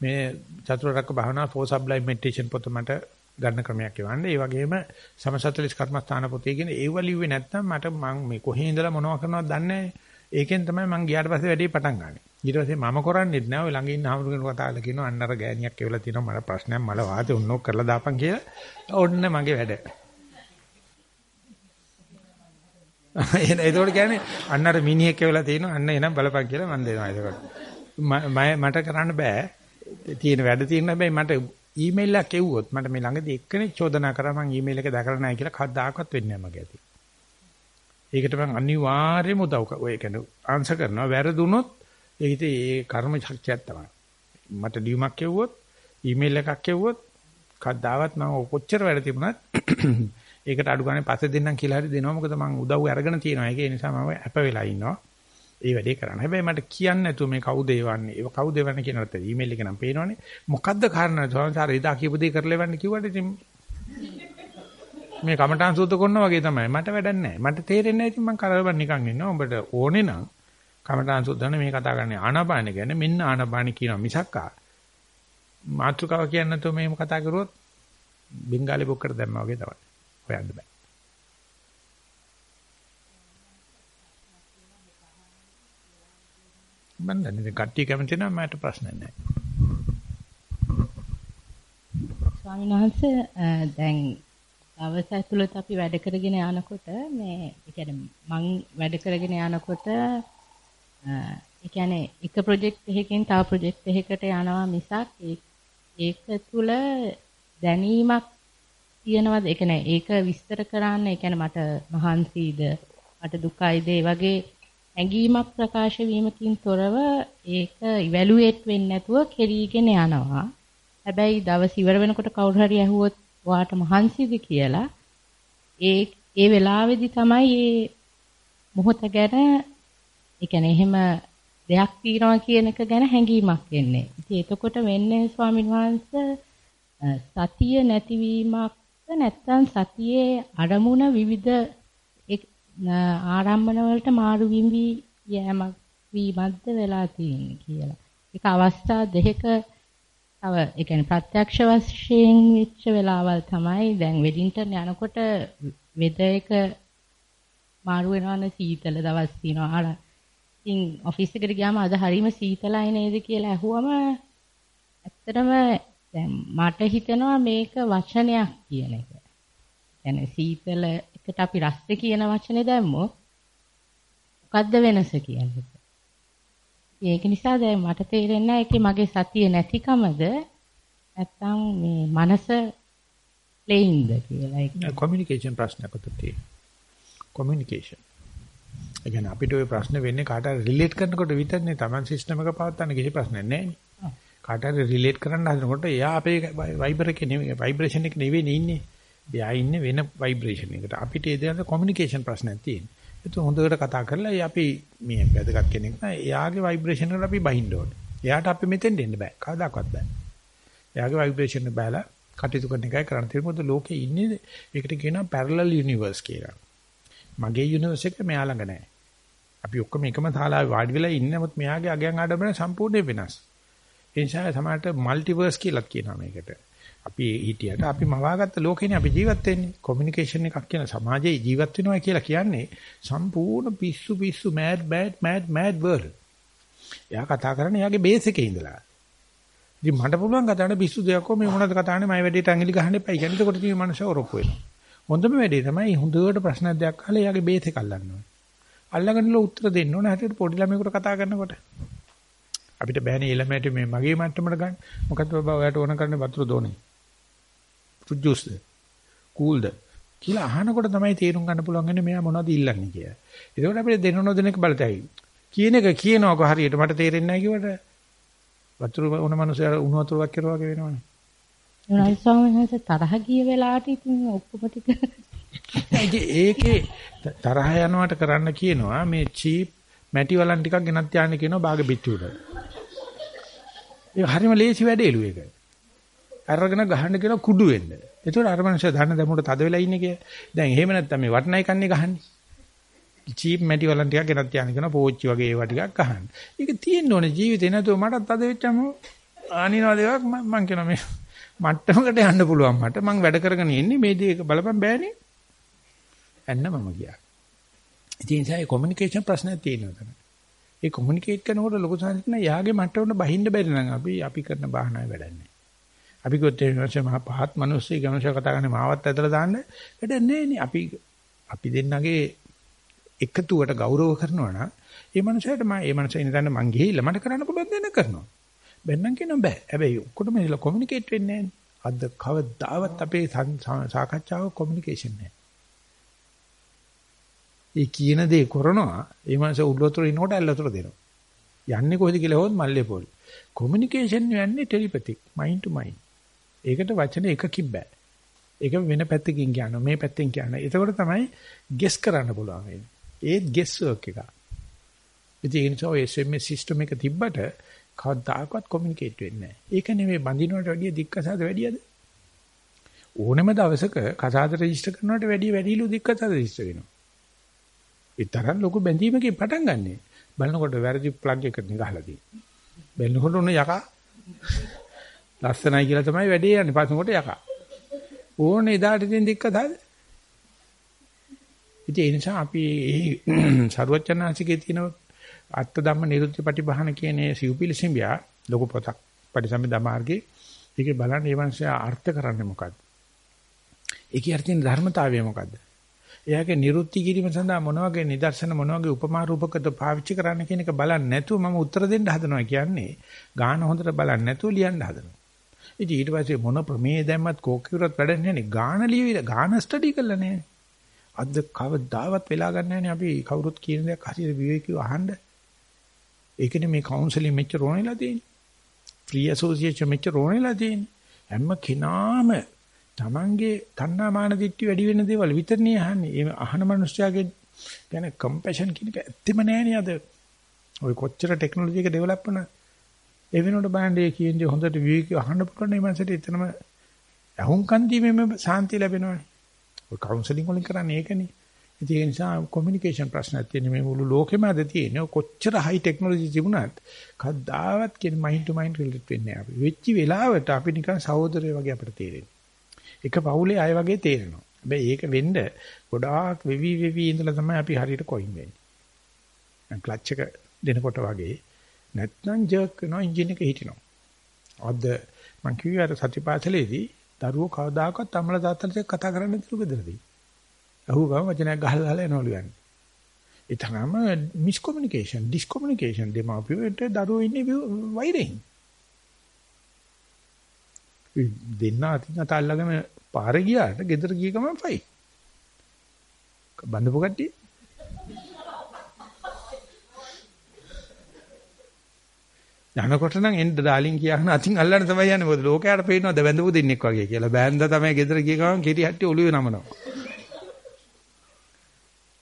මේ චතුරාර්යක භාවනා for sublime meditation පොත මට ගන්න ක්‍රමයක් එවන්න. ඒ වගේම සමසතලිස් කර්මස්ථාන පොතේ කියන ඒව ලිව්වේ නැත්නම් මට මම මේ කොහේ ඉඳලා මොනව කරනවද දන්නේ ඒකෙන් තමයි මම ගියාට පස්සේ වැඩේ පටන් ගන්නෙ. ඊට පස්සේ මම කරන්නේත් නෑ. ඔය ළඟ ඉන්න හමුරුගෙන කතාවල කියනවා අන්න අර ගෑණියක් එවලා තියෙනවා මට ප්‍රශ්නයක් මල වාතේ උන්නෝක් කරලා දාපන් කියලා. ඔන්න මගේ වැඩ. එහෙනම් ඒකෝට කියන්නේ අන්න අර මිනිහෙක් එවලා තියෙනවා අන්න එනම් බලපන් කියලා මම දෙනවා ඒකට. මට කරන්න බෑ. තියෙන වැඩ තියෙන හැබැයි මට ඊමේල් එකක් එව්වොත් මට මේ ළඟදී එක්කෙනෙක් චෝදනා කරා මම ඊමේල් එක දැකලා නැහැ කියලා කවදාකවත් වෙන්නේ නැහැ මගේ ඇති. ඒකට මම අනිවාර්යයෙන්ම උදව් ඔය කියන්නේ ආන්සර් කරනවා වැරදුනොත් ඒක ඉතින් ඒ කර්ම ශක්තියක් තමයි. මට ලියුමක් එව්වොත් ඊමේල් එකක් එව්වොත් කවදාවත් මම කොච්චර වැඩ තිබුණත් ඒකට අඩු ගානේ පස්සේ දෙන්නම් කියලා හරි දෙනවා මොකද මම උදව් අරගෙන තියෙනවා. ඒක නිසා මම අප වෙලා ඉන්නවා. ඒ වැඩේ කරන්න. හැබැයි මට කියන්න නැතුව මේ කවුද එවන්නේ? ඒක කවුද එවන්නේ කියනවත් ඊමේල් එක නම් පේනවනේ. මොකද්ද කාරණා? සෝන්සාර එදා කියපු දේ කරලා එවන්න කිව්වට ඉතින් මේ කමඨාන් සූත්‍ර කරනවා වගේ තමයි. මට වැඩක් නැහැ. මට තේරෙන්නේ නැහැ ඉතින් මම කරවන්න නිකන් ඉන්නවා. උඹට ඕනේ නම් කමඨාන් සූත්‍රනේ මේ කතා කරන්නේ ආනාපාන ගැන මෙන්න ආනාපාන කියනවා මිසක්කා. මාත්‍රකාව කියන්නේ නැතුව මේව කතා කරුවොත් බෙන්ගාලි බොක්කට දැම්මා වගේ තමයි. හොයන්න බෑ. මම දන්නේ කට්ටිය කැමති නම් මට ප්‍රශ්න නැහැ. ස්වාමීන් වහන්සේ දැන් දවස ඇතුළත අපි වැඩ කරගෙන යනකොට මේ ඒ කියන්නේ මං වැඩ කරගෙන යනකොට ඒ කියන්නේ එක ප්‍රොජෙක්ට් එකකින් තව ප්‍රොජෙක්ට් එකකට යනවා මිසක් ඒක තුල දැනීමක් තියනවද? ඒ කියන්නේ ඒක විස්තර කරන්න ඒ කියන්නේ මට මහන්සිද මට දුකයිද ඒ වගේ හැඟීමක් ප්‍රකාශ වීමකින් තොරව ඒක ඉවැලුවේට් වෙන්නේ නැතුව කෙරීගෙන යනවා. හැබැයි දවස් ඉවර වෙනකොට කවුරු හරි ඇහුවොත් ඔයාට මහන්සිද කියලා ඒ ඒ වෙලාවේදී තමයි මේ මොහොත ගැන ඒ කියන්නේ එහෙම දෙයක් තියනවා කියන එක ගැන හැඟීමක් එන්නේ. ඉතින් එතකොට වෙන්නේ ස්වාමීන් වහන්සේ සතිය නැතිවීමක්ද නැත්නම් සතියේ අරමුණ විවිධ ආරම්භන වලට මාරු වීමි යෑමක් වීමක්ද වෙලා තියෙන්නේ කියලා. ඒක අවස්ථා දෙකක තව ඒ කියන්නේ ප්‍රත්‍යක්ෂ වශයෙන් වෙච්ච වෙලාවල් තමයි දැන් වෙඩින්ටන් යනකොට වෙද එක මාරු වෙනවනේ සීතල දවස් තියෙනවා. අර ඉතින් ඔෆිස් එකට ගියාම අද හරීම සීතලයි නේද කියලා ඇහුවම ඇත්තටම දැන් මට හිතෙනවා මේක වචනයක් කියන එක. يعني සීතල එකට අපි රස්සේ කියන වචනේ දැම්මොත් මොකද්ද වෙනස කියන්නේ. ඒක නිසා දැන් මට තේරෙන්නේ නැහැ ඒකේ මගේ සතිය නැතිකමද නැත්තම් මේ මනස ප්ලේයින්ද කියලා ඒක. කොමියුනිකේෂන් ප්‍රශ්නයක් උත්තර තියෙනවා. කොමියුනිකේෂන්. ඒ කියන්නේ අපිට ওই ප්‍රශ්න වෙන්නේ කාටවත් රිලේට් කරනකොට විතරනේ Taman system එක පවත්වන්න කිසි ප්‍රශ්නයක් නැහැ. කාටවත් රිලේට් කරන්න හදනකොට එයා අපේ වයිබර් එකේ නෙවෙයි වයිබ්‍රේෂන් එකේ නෙවෙයි ඉන්නේ. එයා ඉන්නේ වෙන ভাইබ්‍රේෂන් එකකට. අපිට ඒ දෙන කොමියුනිකේෂන් ප්‍රශ්නයක් තියෙනවා. ඒක හොඳට කතා කරලා අපි මේ වැදගත් කෙනෙක් නෑ. එයාගේ ভাইබ්‍රේෂන් එකට අපි බහින්න ඕනේ. එයාට අපි මෙතෙන් දෙන්න බෑ. කවදාකවත් බෑ. එයාගේ ভাইබ්‍රේෂන් එක බෑලා කටයුතු කරන එකයි කරන්න තියෙන්නේ. මොකද ලෝකේ ඉන්නේ ඒකට කියනවා පැරලල් යුනිවර්ස් කියලා. මගේ යුනිවර්ස් එක මෙයා ළඟ නැහැ. අපි ඔක්කොම එකම ශාලාවේ වාඩි වෙලා ඉන්නේ. නමුත් මෙයාගේ අගයන් ආඩම්බර සම්පූර්ණයෙන් වෙනස්. ඒ නිසා සමහරට මල්ටිවර්ස් කියලා කියනවා මේකට. අපි හිටියට අපි මවාගත්ත ලෝකේනේ අපි ජීවත් වෙන්නේ. කොමියුනිකේෂන් එකක් කියන සමාජයේ ජීවත් වෙනවා කියලා කියන්නේ සම්පූර්ණ පිස්සු පිස්සු mad mad mad mad world. එයා කතා කරන්නේ එයාගේ බේස් එකේ ඉඳලා. ඉතින් මට පුළුවන් කතා කරන්න පිස්සු දෙයක් කො මේ මොනවද කතා කරන්නේ මම වැඩේට ඇඟිලි ගහන්න එපා. කියන්නේ එතකොට ඉතින් මනස ඔරොප්පු වෙනවා. හොඳම වැඩේ තමයි හොඳට ප්‍රශ්න දෙයක් අහලා එයාගේ බේස් එක අල්ලන්න ඕනේ. අල්ලගෙන උත්තර දෙන්න ඕනේ. හැටියට පොඩි ළමයෙකුට කතා කරනකොට. අපිට බෑනේ ළමයට මේ මගේ මට්ටමට ගන්න. මොකද බබා ඔයාට ඕන කරන්නේ වතුර දෝනේ. ෆෘට් ජූස්ද? කූල්ද? කියලා අහනකොට තමයි තේරුම් ගන්න පුළුවන් වෙන්නේ මෙයා මොනවද ඉල්ලන්නේ කියලා. ඒකෝට අපිට දෙන නොදෙන එක බලතයි. කියන එක කියනකො හරියට මට තේරෙන්නේ නැහැ කිව්වට වතුර උන මනුස්සයා උණු වතුරක් කරවා වගේ වෙනවනේ. උනායි ස්වාමීන් වහන්සේ තරහ ගිය වෙලාවට ඉතින් ඔක්කොම ටික ඒකේ තරහ යනවට කරන්න කියනවා මේ චීප් මැටි වලන් ටිකක් ගෙනත් යන්න කියනවා බාග පිටුවට. ඒක හරිම ලේසි වැඩේලු ඒක. අරගෙන ගහන්න කියන කුඩු වෙන්න. ඒතකොට අර මනුස්සයා දන්න දැමුට තද වෙලා ඉන්නේ කිය. දැන් එහෙම නැත්තම් මේ වටනයි කන්නේ ගහන්නේ. චීප් මැටි වලන් ටිකක් ගෙනත් යන්න කියන පෝච්චි වගේ ඒවා ටිකක් ගහන්න. ඒක තියෙන්න ඕනේ ජීවිතේ නැතුව මටත් තද වෙච්චම ආනිනවා දෙයක් මම කියනවා මේ මට්ටමකට යන්න පුළුවන් මට මං වැඩ කරගෙන ඉන්නේ මේ දේ බලපන් බෑනේ. එන්න මම ගියා. ඉතින් ඒ කොමියුනිකේෂන් ප්‍රශ්නයක් තියෙනවා තමයි. ඒ කොමියුනිකේට් කරනකොට ලොකු සංසිඳන යාගේ මට්ටමට බහින්න බැරි නම් අපි අපි කරන බාහනාවේ වැඩන්නේ. අපි කිව්වොත් ඒ මිනිස්සු මහා පහත් මිනිස්සු ගමනශ කතා කරන්නේ මාවත් ඇදලා දාන්න. වැඩ නැහැ නේ. අපි අපි දෙන්නගේ එකතුවට ගෞරව කරනවා නම් ඒ මනුස්සයාට මම ඒ මනුස්සයා ඉඳන් මං ගිහිල්ලා මට කරන්න පුළුවන් දෙයක් කරනවා. බැන්නම් කියනවා බෑ. හැබැයි ඔක්කොටම ඉතලා කොමියුනිකේට් වෙන්නේ නැහැ අද කවදාවත් අපේ සාකච්ඡාව කොමියුනිකේෂන් නැහැ ඒ කියන දේ කරනවා ඒ මනුස්සයා උඩලතර ඉනකොට ඇල්ලතර දෙනවා. යන්නේ කොහෙද කියලා හොත් මල්ලේ පොල්. කොමියුනිකේෂන් යන්නේ ටෙලිපැතික් මයින්ඩ් ටු මයින්ඩ් ඒකට වචන එකකින් බෑ. ඒක වෙන පැත්තකින් කියනවා මේ පැත්තෙන් කියනවා. එතකොට තමයි ගෙස් කරන්න පුළුවන් වෙන්නේ. ඒත් ගෙස් වර්ක් එක. ඉතින් ඒ නිසා ඔය SMS සිස්ටම් එක තිබ්බට කවදාකවත් කොමියුනිකේට් වෙන්නේ නැහැ. ඒක නෙමෙයි බඳිනවට වැඩිය දික්කසාද වැඩියද? ඕනම දවසක කසාද රෙජිස්ටර් කරනවට වැඩිය වැඩිලු දික්කසාද රෙජිස්ටර් වෙනවා. ඒ තරම් ලොකු බැඳීමකින් පටන් ගන්නෙ. බලනකොට වැරදි ප්ලග් එකකට ගහලා තියෙනවා. බැලනකොට උන යකා ලස්සනයි කියලා තමයි වැඩේ යන්නේ. පස්සෙන් කොට යකා. ඕනේ එදාට ඉතින් දික්ක දාද. ඉතින් ඒ නිසා අපි මේ සරුවචනාංශිකේ තියෙන අත්ත ධම්ම නිරුද්ධ ප්‍රතිබහන කියන සිව්පිලිසිඹියා ලොකු පොතක් පරිසම්පදා මාර්ගේ ඒකේ බලන්න මේ මනුස්සයා අර්ථ කරන්නේ මොකද්ද? ඒකේ අර්ථින් ධර්මතාවය මොකද්ද? එයාගේ නිරුත්ති කිරීම සඳහා මොන වගේ නිදර්ශන මොන වගේ උපමා රූපකද පාවිච්චි කරන්න කියන එක බලන්නේ නැතුව මම උත්තර දෙන්න හදනවා කියන්නේ ගාන හොඳට බලන්නේ නැතුව ලියන්න හදනවා. ඉතින් ඊට පස්සේ මොන ප්‍රමේය දැම්මත් කෝකියුරත් වැඩන්නේ නැහැ. ගාන ලියවිලා ගාන ස්ටඩි කරලා නැහැ. අද කවදාවත් වෙලා ගන්න නැහැ අපි කවුරුත් කියන දේ හරියට විවේකීව අහන්න. ඒකනේ මේ කවුන්සලින් මෙච්චර ඕනෙලා තියෙන්නේ. ෆ්‍රී ඇසෝසියේෂන් මෙච්චර ඕනෙලා තියෙන්නේ. හැම කෙනාම Tamange තණ්හාමාන දිට්ඨි වැඩි වෙන දේවල් විතරනේ අහන්නේ. ඒ අහන මනුස්සයාගේ ගැන කම්පැෂන් කියන එක ඇත්තෙම නෑනේ අද. ඔය කොච්චර ටෙක්නොලොජි එක ඩෙවලොප් වුණා. ඒ වෙනකොට බෑන්ඩේ කියන්නේ හොඳට විවේකීව අහන්න පුළුවන් මේ මනසට එතනම අහුම්කන් දීමේම සාන්තිය ලැබෙනවානේ. ඔය කවුන්සලින් වලින් කරන්නේ ඒකනේ. ඉතින් ඒ නිසා කොමියුනිකේෂන් ප්‍රශ්නක් තියෙන මේ මුළු ලෝකෙම අද තියෙන කොච්චර හයි ටෙක්නොලොජි තිබුණත් කවදාවත් කියන මයින්ඩ් ටු මයින්ඩ් රිලේට් වෙන්නේ නැහැ අපි. වෙච්ච වෙලාවට අපි නිකන් සහෝදරයෝ වගේ අපිට තේරෙන්නේ. එක පවුලේ අය වගේ තේරෙනවා. හැබැයි ඒක වෙන්න ගොඩාක් වෙවි වෙවි ඉඳලා තමයි අපි හරියට කොයින් වෙන්නේ. ක්ලච් එක දෙනකොට වගේ නැත්නම් ජර්ක් වෙනවා එන්ජින් එක හිටිනවා. අද මං කිව්වේ අර සතිපාසලේදී දරුවෝ කවදාකවත් අම්මල තාත්තලට කතා කරන්න නැතුළු ගෙදරදී. අහුවම වචනයක් ගහලා ගහලා එනවලු යන්නේ. ඒ තරම මිස්කොමියුනිකේෂන්, ඩිස්කොමියුනිකේෂන් දෙමාපියන්ට දරුවෝ ඉන්නේ වෛරයෙන්. දෙන්න අතින් අත අල්ලගෙන පාරේ ගියාට ගෙදර ගිය ගමන් ෆයි. බඳපු කට්ටිය යනකොට නම් එන්න ඩාලින් කියහන අතින් අල්ලන්න තමයි යන්නේ. මොකද ලෝකයට පේනවද? බැඳපු දෙන්නෙක් වගේ කියලා. බෑන්දා තමයි ගෙදර ගිය ගමන් කිරි හැටි ඔළුවේ නමනවා.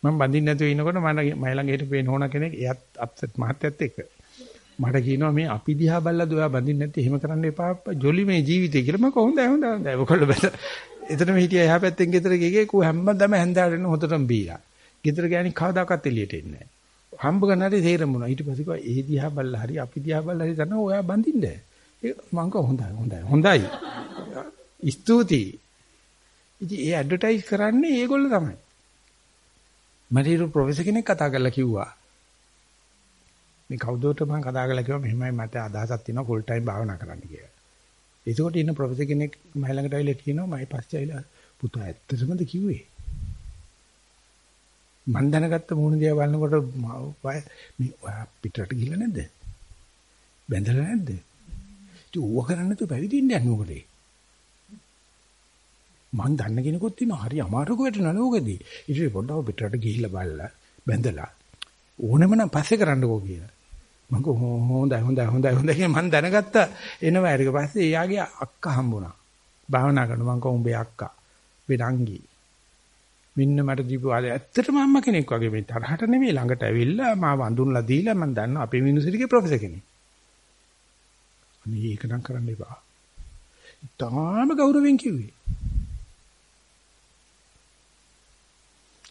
මම බඳින්න නැතුව ඉනකොට මම මයි ළඟ හිටපු වෙන ඕන කෙනෙක් එයත් අප්සෙට් මහත්තයත් එක්ක. මට කියනවා මේ අපි දිහා බල්ලා දුවා බඳින්න නැති එහෙම කරන්න එපා ජොලි මේ ජීවිතේ කියලා. මම කොහොමද හොඳ හොඳ ඔයගොල්ලෝ බැල එතනම හිටියා එහා පැත්තෙන් ගෙදර ගිහේ කෝ හැමදාම හැන්දාට එන හොතටම බීලා. ගෙදර ගෑණි කවදාකවත් එළියට එන්නේ නැහැ. හම්බ කරනාරේ තේරෙමුණා. ඊට පස්සේ කිව්වා ඒ දිහා බල්ලා හරි අපි දිහා බල්ලා හරි තමයි ඔයා බඳින්න. ඒ මං කව හොඳයි හොඳයි හොඳයි. ස්තුතියි. ඉතින් ඒ ඇඩ්වර්ටයිස් කරන්නේ ඒගොල්ලෝ තමයි. මට ඊට ප්‍රොෆෙසර් කෙනෙක් කතා කරලා කිව්වා. මේ කවුදෝට මම කතා කරලා කිව්වා මෙහෙමයි මට අදහසක් තියෙනවා ෆුල් ටයිම් භාවනා කරන්න කියලා. ඒකෝට ඉන්න ප්‍රොෆෙසර් කෙනෙක් මම ළඟට ඇවිල්ලා කියනවා මම පස්සේ ඇවිල්ලා පුතා ඇත්තටමද කිව්වේ? මම දැනගත්ත මූණ දිහා බලනකොට මේ ඔයා පිටරට ගිහලා නැද්ද? බැඳලා නැද්ද? ඉතින් ඌව කරන්නේ නැතුව පැවිදිින්න යන්නේ මොකද? මං දන්න කෙනෙකුත් ඉන්නවා හරි අමාරුක වැටෙනවා නෝකදී. ඉතින් පොඩ්ඩක් පිටරට ගිහිල්ලා බලලා බැඳලා ඕනෙම නම් පස්සේ කරන්නකෝ කියලා. මම හොඳයි හොඳයි හොඳයි හොඳයි කියලා මං දැනගත්ත එනවා ඊට පස්සේ එයාගේ අක්කා හම්බුණා. භාවනා කරනවා මං කව උඹේ අක්කා. වෙඩංගි. මෙන්න මට දීපු ආලේ ඇත්තටම අම්මා කෙනෙක් වගේ මේ තරහට නෙමෙයි ළඟට ඇවිල්ලා මාව අඳුන්ලා දීලා මම දන්නවා අපේ යුනිවර්සිටියේ ප්‍රොෆෙසර් කෙනෙක්. අනේ ඒක නම් කරන්න එපා. තාම ගෞරවයෙන් කිව්වේ.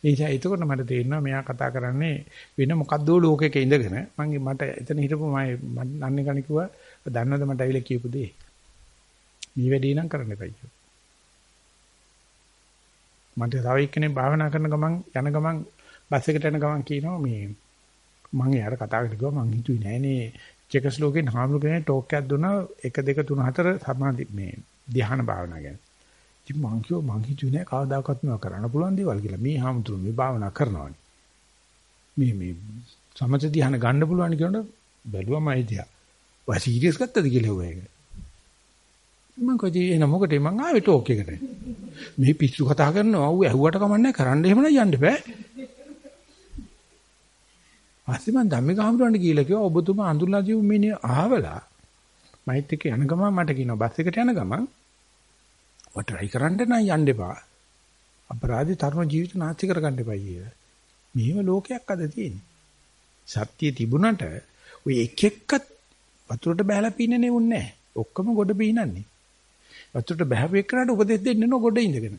එයිසා එතකොට මට තේරෙනවා මෙයා කතා කරන්නේ වෙන මොකද්ද ලෝකෙක ඉඳගෙන මම මට එතන හිටපු මම අන්නේ කණ කිව්වා දන්නවද මට ඇවිල්ලා කියපු දේ. මේ වැඩේ නම් කරන්න එපා කිව්වා. මට තව එක්කෙනෙක් භාවනා කරන ගමන් යන ගමන් බස් එකට යන ගමන් කියනවා මේ මම එයාට කතා කරලා කිව්වා මං හිතුවේ නෑනේ චෙකස්ලෝකේ හාමුදුරු කෙනෙක් ටෝක් එකක් දුන්නා 1 2 3 4 සමාධි මේ ධ්‍යාන භාවනා ගැන. ඉතින් මං කිව්වා මං හිතුවේ නෑ කවදාකවත් මේවා කරන්න පුළුවන් දේවල් කියලා. මේ හාමුදුරු මේ භාවනා කරනවානේ. මේ මේ සමථ ධ්‍යාන ගන්න පුළුවන් කියනකොට බැලුවම අයිතියා. ඔය සීරියස් ගත්තද කියලා හුවා ඒක. මම කෝදී එන මොකටද මං ආවේ ටෝක් එකට. මේ පිස්සු කතා කරනවා ඌ ඇහුවට කමන්නේ කරන්න එහෙම නම් යන්න බෑ. පස්සේ මං ධම්මික හමුරන්න කියලා කිව්වා ඔබතුමා අඳුරලා දීපු මිනිහ ආවලා මයිත් එක්ක යන ගමන් මට කියනවා බස් එකට යන ගමන් ඔය try කරන්න නම් යන්න එපා. අපරාධි තරුණ ජීවිත නාස්ති කරගන්න එපා කියලා. මේව ලෝකයක් අද තියෙන්නේ. සත්‍ය තිබුණට ඔය එක එක්කත් වතුරට බහැලා පීනන්නේ උන්නේ නැහැ. ඔක්කොම ගොඩ පීනන්නේ. වතුරට බහැපු එක්කනට උපදෙස් දෙන්න නෝ ගොඩ ඉඳගෙන.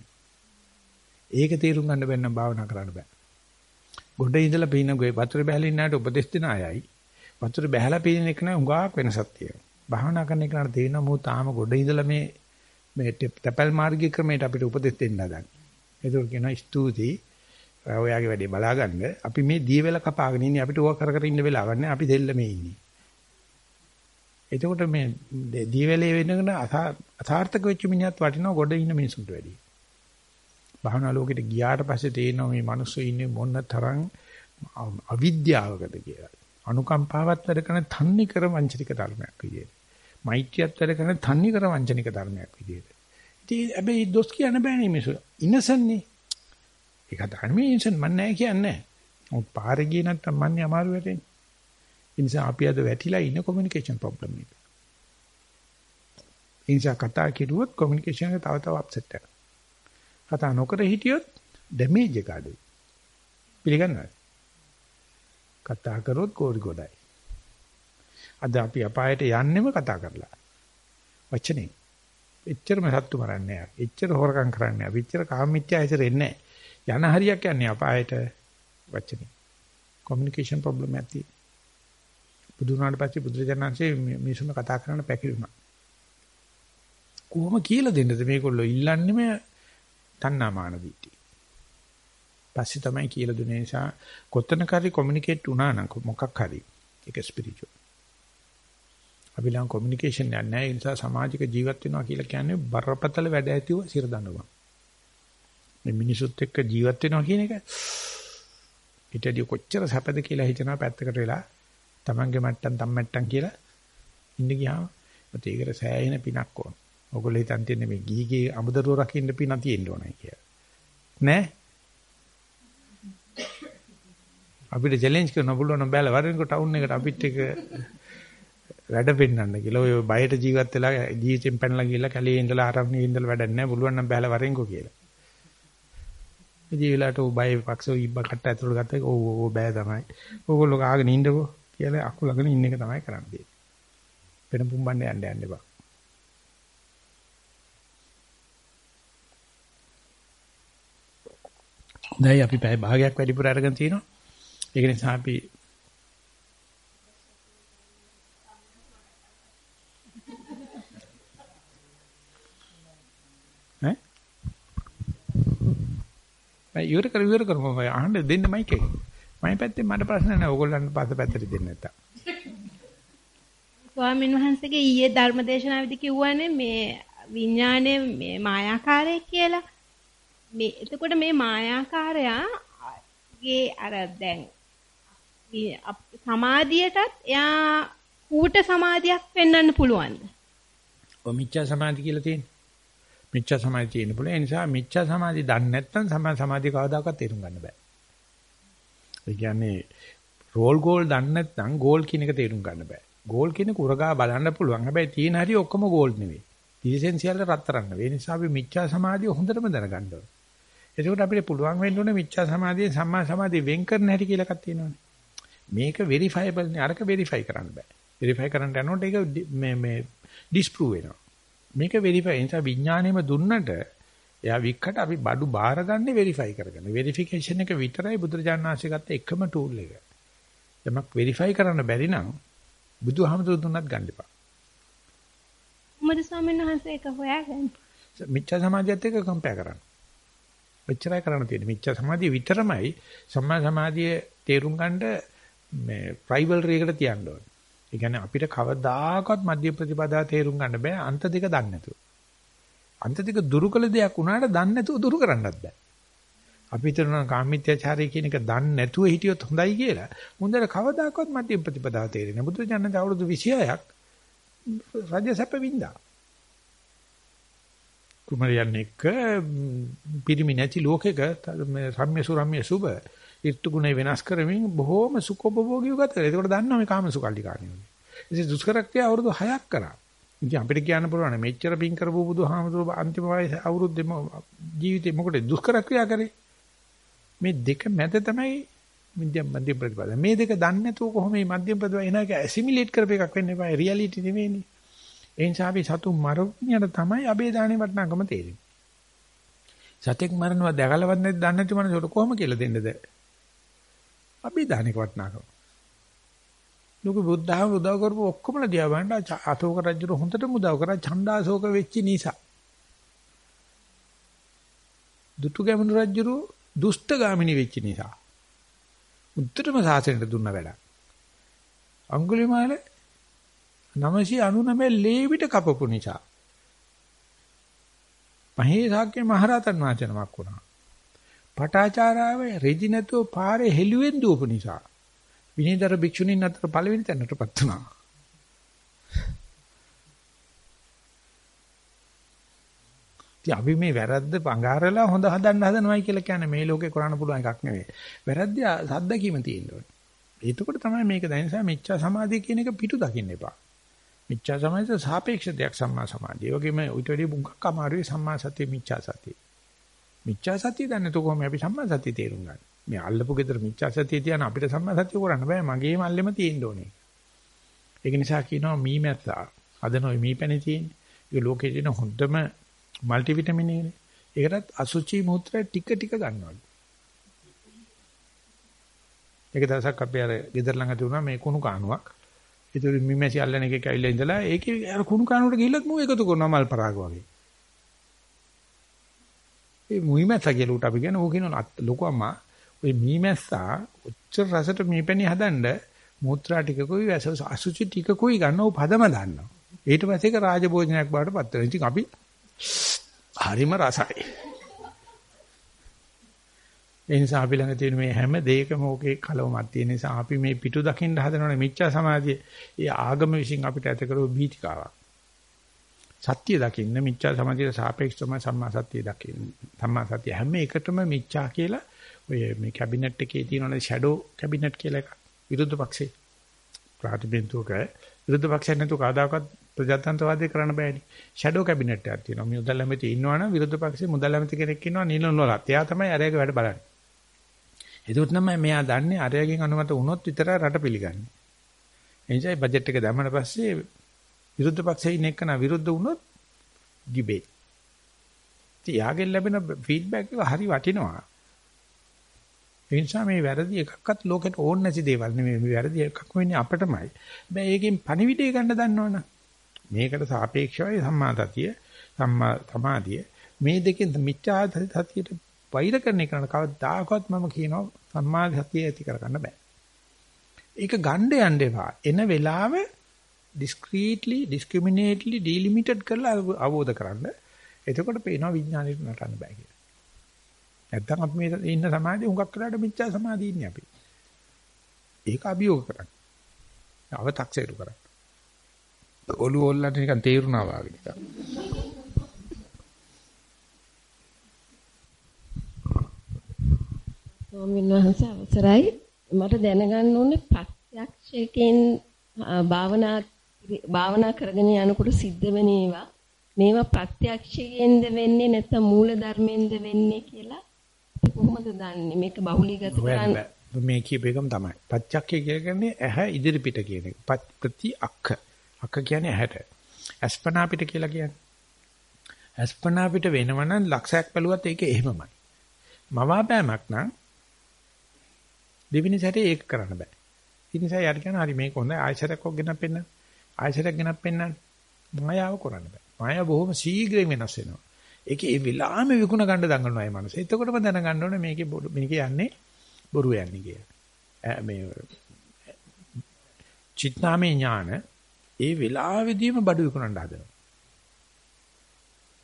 ඒක තේරුම් ගන්න බැන්නම් භාවනා කරන්න බෑ. ගොඩ ඉඳලා පීන ගොයි වතුර බහැලා ඉන්නාට උපදෙස් දෙන අයයි. වතුර බහැලා පීන එක නෑ උඟාක් වෙනසක් තියෙනවා. භාවනා කරන එකට තේරෙනවා මෝ තාම ගොඩ ඉඳලා මේ මේ තැපල් මාර්ගික ක්‍රමයට අපිට උපදෙස් දෙන්න හදන්නේ. ඒක කියනවා ස්තුතියි. ඔයාගේ වැඩේ බලාගන්න. අපි මේ දී වෙල කපාගෙන ඉන්නේ අපිට ඕවා කර කර ඉන්න වෙලාවක් නෑ. අපි දෙල්ල මේ ඉන්නේ. එතකොට මේ දීවැලේ වෙනකන අසාර්ථක වෙච්ච මිනිහත් වටිනවා ගොඩ ඉන්න මිනිසුන්ට වැඩිය. භාවනා ලෝකෙට ගියාට පස්සේ තේරෙනවා මේ මිනිස්සු ඉන්නේ මොන තරම් අවිද්‍යාවකද කියලා. අනුකම්පාවත් වැඩ කරන තන්නේ කර වංචනික ධර්මයක් විදියට. මෛත්‍රියත් වැඩ කරන තන්නේ කර වංචනික ධර්මයක් විදියට. ඉතින් හැබැයි දොස් කියන්න බෑනේ මිනිස්සු. ඉනසන්නේ. ඒක තමයි ඉනසන් මන්නේ නැහැ කියන්නේ. මොකද පාරේ ගියේ නැත්තම් මන්නේ අමාරු වෙටෙන්නේ. ඒ නිසා අපි අද වැටිලා ඉන්න කොමියුනිකේෂන් ප්‍රොබ්ලම් එක. ඒ නිසා කතා කිරුවොත් කොමියුනිකේෂන් එක තව තව අප්සෙට් එකක්. කතා නොකර හිටියොත් ඩැමේජ් එක අඩුයි. පිළිගන්නවද? කතා කරොත් කෝරි ගොඩයි. අද අපි අපායට යන්නෙම කතා කරලා. වචනේ. එච්චරම සත්තු මරන්නේ නැහැ. එච්චර හොරකම් කරන්නේ නැහැ. එච්චර කාමීත්‍ය හැසිරෙන්නේ නැහැ. යන හරියක් යන්නේ අපායට වචනේ. කොමියුනිකේෂන් ප්‍රොබ්ලම් එකක් තියෙනවා. බුදුනාට පස්සේ බුදුරජාණන්සේ මිනිසුන් කතා කරන්න පැකිලුණා. කොහොම කියලා දෙන්නද මේගොල්ලෝ ඉල්ලන්නේම තණ්හාමාන දිටි. පස්සේ තමයි කියලා දුන්නේ නිසා කොතනකරි කොමියුනිකේට් වුණා නම් මොකක් හරි ඒක ස්පිරිචුවල්. අපි ලං කොමියුනිකේෂන් යන්නේ නැහැ ඒ නිසා සමාජික ජීවත් වෙනවා කියලා කියන්නේ බරපතල වැඩ ඇතිව සිර දඬුවම්. මේ මිනිසුත් එක්ක ජීවත් වෙනවා කියන එක ඊටදී කොච්චර සැපද කියලා හිතනවා පැත්තකට වෙලා Tamange මට්ටම් තම් මට්ටම් කියලා ඉන්න ගියාම ඒකට සෑහෙන පිනක් ඕන. ඔයගොල්ලෝ හිතන් තියන්නේ මේ ගීගේ අමුදරුව රකින්න පින තියෙන්න ඕනයි කියලා. නෑ. අපිට චැලෙන්ජ් කරන්න පුළුවන් බෑල වරින්කෝ ටවුන් එකට අපිත් එක වැඩ පෙන්නන්න කියලා. ඔය බයට ජීවත් වෙලා ජීවිතෙන් පැනලා ගිහලා කැලේ ඉඳලා ආරම්භයේ ඉඳලා වැඩක් නැහැ. පුළුවන් නම් බෑල වරින්කෝ කියලා. ඉතින් වෙලාවට ඔය බය පක්ෂෝ ඉබ්බ කට්ට ඇතුළට ගත්තා. ඔව් ඔව් බෑ තමයි. ඕගොල්ලෝ කාගෙන ඉන්නකෝ කියලා අකුලගෙන ඉන්න එක තමයි කරන්නේ. වෙන පුම්බන්න යන්න යන්න එපා. දැන් අපි පැය භාගයක් වැඩිපුර අරගෙන තිනවා. ඒක නිසා අපි ඈ? මම ඉවර කර ඉවර කරමු මම අහන්න දෙන්න මයික් එක. මම පැත්තෙන් මට ප්‍රශ්න නැහැ. ඕගොල්ලන්ට පස්ස පැත්තට දෙන්න නැත්තම්. ස්වාමීන් වහන්සේගේ ඊයේ ධර්මදේශනාවේදී කිව්වනේ මේ විඥානයේ මේ මායාකාරය කියලා. මේ එතකොට මේ මායාකාරයාගේ අර දැන් සමාධියටත් එයා කූට සමාධියක් පෙන්වන්න පුළුවන්ද? ඔය මිච්ඡා සමාධි කියලා තියෙන්නේ. මිච්ඡා සමාධි තියෙන පුළුවන්. ඒ නිසා මිච්ඡා සමාධි දන්නේ නැත්නම් සමා සමාධි කවදාකවත් තේරුම් ගන්න බෑ. ඒ කියන්නේ රෝල් ගෝල් දන්නේ නැත්නම් ගෝල් කියන එක තේරුම් ගන්න බෑ. ගෝල් කියන කුරගා බලන්න පුළුවන්. හැබැයි තියෙන හරිය ඔක්කොම ගෝල් නෙවෙයි. ඉසෙන්සියල් රත්තරන් නෙවෙයි. ඒ නිසා අපි මිච්ඡා සමාධිය හොඳටම දැනගන්න ඕනේ. එතකොට අපිට පුළුවන් වෙන්න ඕනේ මිච්ඡා සමාධියෙන් සම්මා සමාධිය වෙන් කරන හැටි කියලා එකක් තියෙනවානේ. මේක වෙරිෆයබල් නේ අරක වෙරිෆයි කරන්න බෑ. වෙරිෆයි කරන්න යනකොට ඒක මේ මේ ඩිස්ප්‍රූව් වෙනවා. මේක වෙරිෆයි නිසා විඥාණයම දුන්නට එයා වික්කට අපි බඩු බාරගන්නේ වෙරිෆයි කරගෙන. වෙරිෆිකේෂන් එක විතරයි බුදුරජාණන් වහන්සේ ගත්ත එකම ටූල් එක. යමක් වෙරිෆයි කරන්න බැරි නම් බුදුහාමුදුරු දුන්නත් ගන්න එපා. මොකද ස්වාමීන් වහන්සේ ඒක හොයාගන්නේ? මිච්ඡා සමාධියත් එක්ක කම්පෙයාර් කරන්න. ඔච්චරයි කරන්න තියෙන්නේ. මිච්ඡා සමාධිය විතරමයි සම්මා සමාධිය තේරුම් ගන්න මේ රයිවල්රි එකට තියන්න ඕනේ. ඒ කියන්නේ අපිට කවදාකවත් මධ්‍ය ප්‍රතිපදා තේරුම් ගන්න බෑ අන්ත දෙක දන්නේ නැතුව. අන්ත දෙක දුරු කළ දෙයක් වුණාට දන්නේ නැතුව දුරු කරන්නත් බෑ. අපි හිතනවා කාමීත්‍යචාරය කියන එක දන්නේ නැතුව හිටියොත් හොඳයි කියලා. මුන්දර කවදාකවත් මධ්‍ය ප්‍රතිපදාව තේරෙන්නේ. බුදු දඥ අවුරුදු 26ක් රජ සැප වින්දා. කුමරියන් එක්ක පිරිමි නැති ලෝකෙක රම්‍ය සුරම්‍ය සුබ ඍතු ගුණ වෙනස් කරමින් බොහෝම සුඛෝපභෝගීව ගත කරා. ඒකට දන්නවා මේ කාම සුකල්ලි කාණියෝනේ. ඉතින් දුෂ්කරක්තිය අවුරුදු 6ක් කරා. ඉතින් අපිට කියන්න පුළුවන් මෙච්චර පින් කරපු බුදුහාමුදුරුවෝ අන්තිම වයස අවුරුද්දෙම ජීවිතේ මොකටද දුෂ්කරක්‍රියා කරේ? මේ දෙක මැද තමයි මධ්‍යම මධ්‍යම ප්‍රතිපද. මේ දෙක දන්නේ නැතුව කොහොම මේ මධ්‍යම ප්‍රතිපද එන එක ඇසිමිලේට් කරප එකක් වෙන්න එපා. රියැලිටි නෙවෙයිනේ. ඒ නිසා අපි සතු මරුණියට තමයි අබේ දානේ වටනකම තේරෙන්නේ. සතෙක් මරනවා දැකලවත් නැති දන්නේ නැති මනසට කොහොම කියලා දෙන්නද? අබේ දානේ වටනකම. ලෝක බුද්ධහම උදව් කරපු ඔක්කොමලා දිහා බලන්න අශෝක රජු හොඳටම උදව් කරා ඡණ්ඩාශෝක වෙච්ච නිසා. දුටු ගැමුණු රජු දුෂ්ට ගාමිනී වෙච්ච නිසා. උත්තරම සාසනෙට දුන්න වැඩක්. අඟුලිමාල 999 ලේවිට කපපු නිසා. මහේසාක්‍ය මහරහතන් වහන්සේ නමක් වුණා. පටාචාරාව රෙදි නැතුව පාරේ හෙළුවෙන් දුවපු නිසා. විනීතර භික්ෂුණීන් අතර පළවෙනි තැනටපත් වුණා. ඉතින් අපි මේ වැරද්ද පඟාරලා හොඳ හදන්න හදනවයි කියලා කියන්නේ මේ ලෝකේ කරන්න පුළුවන් එකක් නෙවෙයි. වැරද්ද සද්දකීම තියෙන්න ඕනේ. එතකොට තමයි මේක දැන නිසා මිච්ඡා සමාධිය කියන එක පිටු දකින්න එපා. මිච්ඡා සමාධියට සාපේක්ෂ දෙයක් සම්මා සමාධිය. ඒ වගේම ඊට වැඩි මුගක් අමාරුයි සම්මා සතිය මිච්ඡා සතිය. මිච්ඡා සතිය දන්නේ તો කොහොම අපි සම්මා සතිය තේරුම් ගන්න. මේ අල්ලපු ගෙදර මිච්ඡා සතිය තියන අපිට සම්මා සතිය කරන්න බෑ. මගේ මල්ලෙම තියෙන්න ඕනේ. ඒක නිසා කියනවා මී මැත්තා. අද නොයි මී පැණි තියෙන්නේ. ඒක ලෝකේ තියෙන හොඳම මල්ටි විටමින් එකනේ. ඒකටත් අසුචි මුත්‍රා ටික ටික ගන්නවලු. එක දවසක් අපි අර ගෙදර ළඟ තිබුණා මේ කුණු කානුවක්. ඒතර මිමැසි අල්ලන එකේ කැවිලා ඉඳලා ඒකේ අර කුණු කානුවට ගිහිල්ලත් මූ එකතු කරනවා මල් පරාග වගේ. ඒ මුයිමැස්සා කියලා උට අපි කියන ඕක කියන ලොකු අම්මා ওই මීමැස්සා උච්ච රසට මීපැණි හදන්න මූත්‍රා ටිකකුයි අසුචි ටිකකුයි ගන්න ඕ පදම දාන්නවා. ඊට පස්සේ ඒක රාජභෝජනයක් බවට පත් වෙනවා. ඉතින් අපි හරිම රසයි. ඒ නිසා අපි ළඟ තියෙන මේ හැම දෙයකම ඕකේ කලවමක් තියෙන නිසා අපි මේ පිටු දකින්න හදනවනේ මිච්ඡා සමාධිය. ඒ ආගම විසින් අපිට ඇත කරව බීතිකාවක්. සත්‍ය දකින්න මිච්ඡා සමාධියට සාපේක්ෂව සම්මා සත්‍ය දකින්න. සම්මා සත්‍ය හැම එකටම මිච්ඡා කියලා ඔය මේ කැබිනට් එකේ තියෙනවනේ ෂැඩෝ කැබිනට් කියලා එකක්. විරුද්ධ පක්ෂේ. ප්‍රාතිබින්දුක විරුද්ධ පක්ෂයක් නැතුව කවදාකවත් ප්‍රජාතන්ත්‍රවාදය කරන්න බෑනේ. ෂැඩෝ කැබිනට් එකක් තියෙනවා. මේ මුදල් ඇමති ඉන්නවනම් විරුද්ධ පක්ෂේ මුදල් ඇමති කෙනෙක් ඉන්නවා නිල නොලත්. එයා තමයි අරයාගේ වැඩ බලන්නේ. ඒකත් තමයි මෙයා දන්නේ අරයාගෙන් අනුමත වුණොත් විතරයි රට පිළිගන්නේ. එනිසා බජට් එක දැම්මම පස්සේ විරුද්ධ පක්ෂයේ ඉන්න එකන විරුද්ධ වුණොත් ඩිබේට්. ඉතින් යාගෙන් ලැබෙන ෆීඩ්බැක් එක හරි වටිනවා. ඒ නිසා මේ වැරදි එකක්වත් ලෝකෙට ඕන නැති දේවල් නෙමෙයි මේ වැරදි එකක් වෙන්නේ අපටමයි. හැබැයි ඒකෙන් පණිවිඩය ගන්න දන්නවනේ. මේකට සාපේක්ෂවයි සම්මා සතිය සම්මා සමාධිය මේ දෙකෙන් මිච්ඡා සතියට වෛර කරන එක කවදාකවත් මම කියනවා සම්මා සතිය ඇති කරගන්න බෑ. ඒක ගන්න යන්න එපා. එන වෙලාව discreetly discriminately delimited කරලා අවබෝධ කරගන්න. එතකොට පේනවා විඥාණයට නටන්න බෑ කියලා. නැත්තම් අපි මේ ඉන්න සමාධිය හුඟක් කරලා මිච්ඡා සමාධිය ඉන්නේ අපි. ඒක අභියෝග කරන්න. අව탁සේරු කරන්න. ඔළුව ඔල්ලන්න නිකන් තේරුණා වගේ නිකන්. ස්වාමීන් වහන්සේ අවසරයි මට දැනගන්න ඕනේ ප්‍රත්‍යක්ෂයෙන් භාවනා භාවනා කරගෙන යනකොට සිද්ධ වෙන ඒවා මේවා ප්‍රත්‍යක්ෂයෙන්ද වෙන්නේ නැත්නම් මූල ධර්මයෙන්ද වෙන්නේ කියලා කොහොමද දන්නේ මේක බහුලීගත කරන්න මේ කියපේකම තමයි ප්‍රත්‍යක්ෂය කියන්නේ ඇහැ ඉදිරි පිට කියන එක ප්‍රති අක්ඛ අක්ක කියන්නේ ඇහැට. අස්පනා පිට කියලා කියන්නේ. අස්පනා පිට වෙනවනම් ලක්ෂයක් බැලුවත් ඒක එහෙමමයි. මවාපෑමක් නම් දෙවෙනි සැරේ ඒක කරන්න බෑ. ඒ නිසා යාට කියන හරි මේක හොඳයි ආයශරයක් ඔක් ගෙනත් පෙන්නන්න. ආයශරයක් ගෙනත් පෙන්නන්න. මායාව කරන්න බෑ. මායාව බොහොම ශීඝ්‍රයෙන් වෙනස් වෙනවා. ඒකේ ඒ විලාම විකුණ ගන්න දඟනවා මේ මනස. එතකොටම දැනගන්න ඕනේ මේකේ මේක යන්නේ බොරු යන්නේ කියලා. මේ චිත්නාමේ ඥාන ඒ වෙලාවෙදීම බඩු විකුණන්න හදනවා.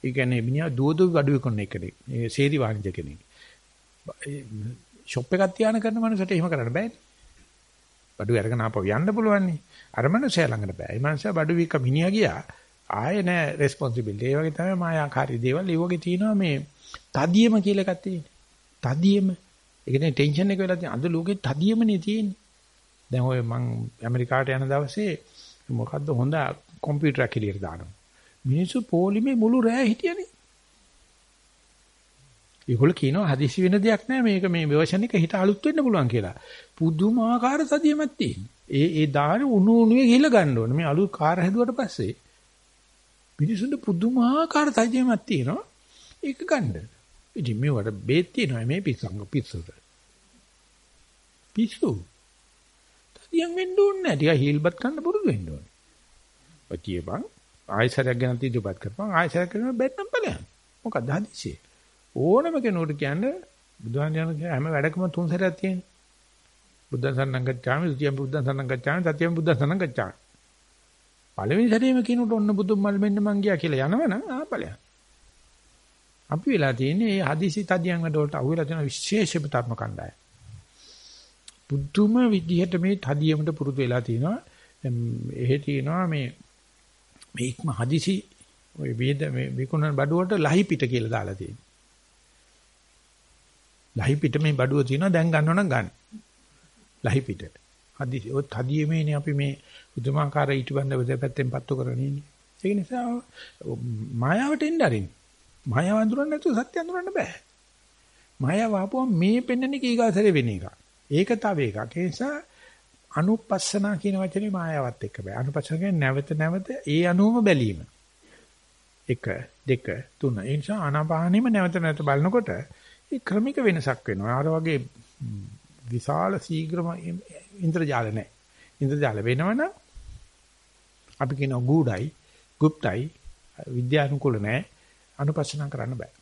ඒ කියන්නේ මිනිහා දුවදුව බඩු විකුණන එකනේ. ඒ සේරි වාණිජ කෙනෙක්. ෂොප් එකක් තියාන කරන මනුස්සයට එහෙම කරන්න බෑනේ. බඩු අරගෙන ආපහු යන්න පුළුවන් නේ. අර මනුස්සයා ළඟට බෑ. ඒ මනුස්සයා බඩු වික මිනිහා ගියා. ආයේ නෑ රෙස්පොන්සිබිලිටි. ඒ වගේ තමයි මායාකාරී දේවල්. ඒ වගේ තියෙනවා මේ තදියම කියලා එකක් තියෙන්නේ. තදියම. ඒ කියන්නේ ටෙන්ෂන් එක වෙලා තියෙන අද ලෝකේ තදියමනේ තියෙන්නේ. දැන් ඔය මං ඇමරිකාට යන දවසේ මොකද්ද හොඳ කම්පියුටරයක් එළියට දානවා. මිනිස්සු පොලිමේ මුළු රෑ හිටියනේ. ඒගොල්ලෝ කියනවා හදිසි වෙන දෙයක් නෑ මේක මේ වර්ෂන් එක හිට අලුත් වෙන්න පුළුවන් කියලා. පුදුමාකාර සදියමක් තියෙන. ඒ ඒ දානේ උණු උණුවේ ගිහලා ගන්න ඕනේ. මේ අලුත් කාර් හැදුවට පස්සේ මිනිසුන්ට පුදුමාකාර සදියමක් තියෙනවා. ඒක ගන්න. ඉතින් මේවට බේත් තියෙනවා මේ පිස්සංග පිස්සුට. පිස්සු. තදියම් වෙන්න ඕනේ නෑ. ටික හීල්බත් ගන්න පුරුදු වෙන්න ඕනේ. ඔය කියපන් ආයසරයක් ගැන තීදුපත් කරපන් ආයසරයක් කරන බැත්නම් ඵලයන්. මොකක්ද හදිසියේ? ඕනම කෙනෙකුට කියන්නේ බුදුහාම යන හැම වැඩකම තුන් සැරයක් තියෙනවා. බුද්ධ සරණං ගච්ඡාමි, ද්විතියම් බුද්ධ සරණං ගච්ඡාමි, තතියම් බුද්ධ සරණං ගච්ඡාමි. පළවෙනි සැරේම කියනකොට ඔන්න බුදුන් මල් මෙන්න මං ගියා කියලා යනවනම් ආපලයක්. අපි වෙලා තියෙන්නේ මේ හදිසි තදියන් වැඩ වලට අහුවෙලා තියෙන විශේෂම ධර්ම කණ්ඩායම. බුදුම විදිහට මේ තදියමට පුරුදු වෙලා තිනවා. එහෙ තියෙනවා මේ මේ ඉක්ම හදිසි ඔය වේද මේ විකුණන බඩුවට ලහි පිට කියලා දාලා තියෙනවා. ලහි පිට මේ බඩුව තියෙනවා දැන් ගන්නව නම් ගන්න. ලහි පිට. හදිසි ඔත් හදියමේනේ අපි මේ බුදුමාකාර ඊටබන්ද දෙපැත්තෙන් පත්තු කරගෙන ඉන්නේ. ඒක නිසා මායාවට එන්න අරින්න. මායාව අඳුරන්න නැතුව සත්‍ය අඳුරන්න බෑ. මායාව ආපුවම මේ පෙන්නන්නේ කීගාසරේ වෙන එක. ඒක තව එකක්. ඒ නිසා අනුපස්සනා කියන වචනේ මායාවත් එක්ක බෑ. අනුපස්සන කියන්නේ නැවත නැවත ඒ අනුවම බැලීම. 1 2 3. ඒ නිසා ආනාපානෙම නැවත නැවත බලනකොට ඒ ක්‍රමික වෙනසක් වෙනවා. අර වගේ විශාල ශීඝ්‍රම ඉන්ද්‍රජාල නැහැ. ඉන්ද්‍රජාල වෙනවනම් අපි කියනවා ගුඩයි, গুপ্তයි, විද්‍යානුකූල නැහැ. අනුපස්සනා කරන්න බෑ.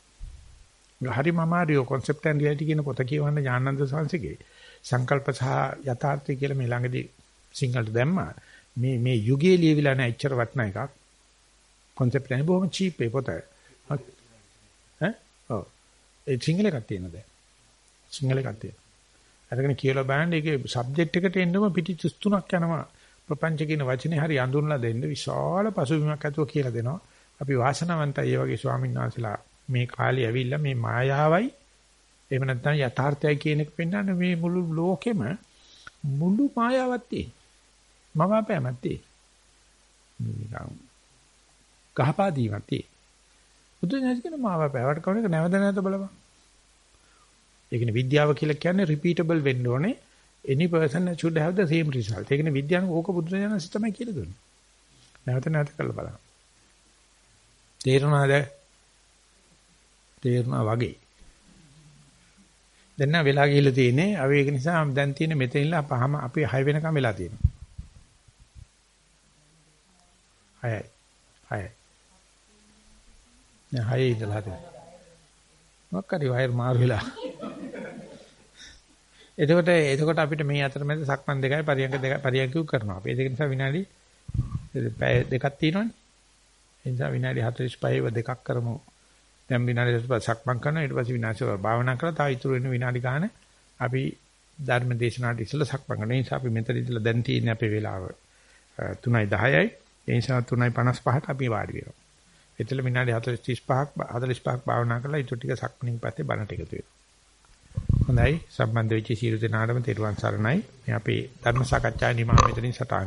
හරි මමාරියෝ concept and reality කියන පොත කියවන්න ඥානන්ද සංසගේ සංකල්ප සහ යථාර්ථය කියලා මේ ළඟදී සිංහලට දැම්මා. මේ මේ යුගයේ ලියවිලා නැහැ එච්චර වටන එකක්. concept එක බොහොම cheap ඒ පොත. ඈ? ඔව්. ඒ සිංහල එකක් තියෙනද? සිංහල එකක් තියෙනවා. අරගෙන කියලා බලන්න ඒකේ subject එකට එන්නම පිටි 33ක් යනවා. ප්‍රපංච කියන වචනේ හරි අඳුන්ලා දෙන්න විශාල පසුබිමක් ඇතුව කියලා දෙනවා. අපි වාසනාවන්තයි මේ වගේ ස්වාමීන් වහන්සේලා මේ කාලේ ඇවිල්ලා මේ මායාවයි එහෙම නැත්නම් යථාර්ථයයි කියන එක පෙන්වන්න මේ මුළු ලෝකෙම මුළු මායාවක් තියෙන. මම අපෑමක් තියෙන. නිකන් ගහපාදීමක් තියෙන. බුදුන් කියන මාව අපෑවට කවුරුක නැවත නැවත බලපන්. ඒ කියන්නේ විද්‍යාව කියලා කියන්නේ repeatable වෙන්න ඕනේ. Any person should have the same result. ඒ කියන්නේ විද්‍යාව ඕක බුදුරජාණන් තමයි කියලා දුන්නේ. නැවත නැවත කරලා බලන්න. තේරුණාද? තේරුණා වගේ. දැන් නම් වෙලා ගිහිල්ලා තියෙන්නේ. අපි ඒක නිසා දැන් තියෙන මෙතන ඉන්න පහම අපි 6 වෙනකම් වෙලා තියෙනවා. 6යි. 6යි. නෑ 6 ඉඳලා තියෙනවා. මොකක්ද වයර් මාරු වෙලා. එතකොට එතකොට අපිට මේ අතරමැද සක්මන් දෙකයි පරියන්ක දෙකයි පරියන්කු කරනවා. අපි ඒක නිසා විනාඩි දෙකක් තියෙනවනේ. ඒ නිසා විනාඩි 45ව දෙකක් කරමු. දැන් විනාඩි 45 සක්මන් කරනවා ඊට පස්සේ විනාඩි 45 භාවනා කරලා තව ඉතුරු වෙන විනාඩි ගන්න අපි ධර්ම දේශනාවට ඉස්සෙල්ලා සක්මන් කරනවා. ඒ නිසා අපි මෙතන ඉඳලා දැන් තියෙන්නේ අපේ වෙලාව 3:10යි. ඒ නිසා 3:55ට අපි වාඩි වෙනවා. එතල විනාඩි 45ක් 45ක් භාවනා කරලා ඊට ටික සක්මනින් පස්සේ බණට එකතු වෙනවා. හොඳයි සම්බන්ධ වෙච්ච සියලු දෙනාටම තෙරුවන් සරණයි. මේ අපේ ධර්ම සාකච්ඡා නිමා මෙතනින් සටහන්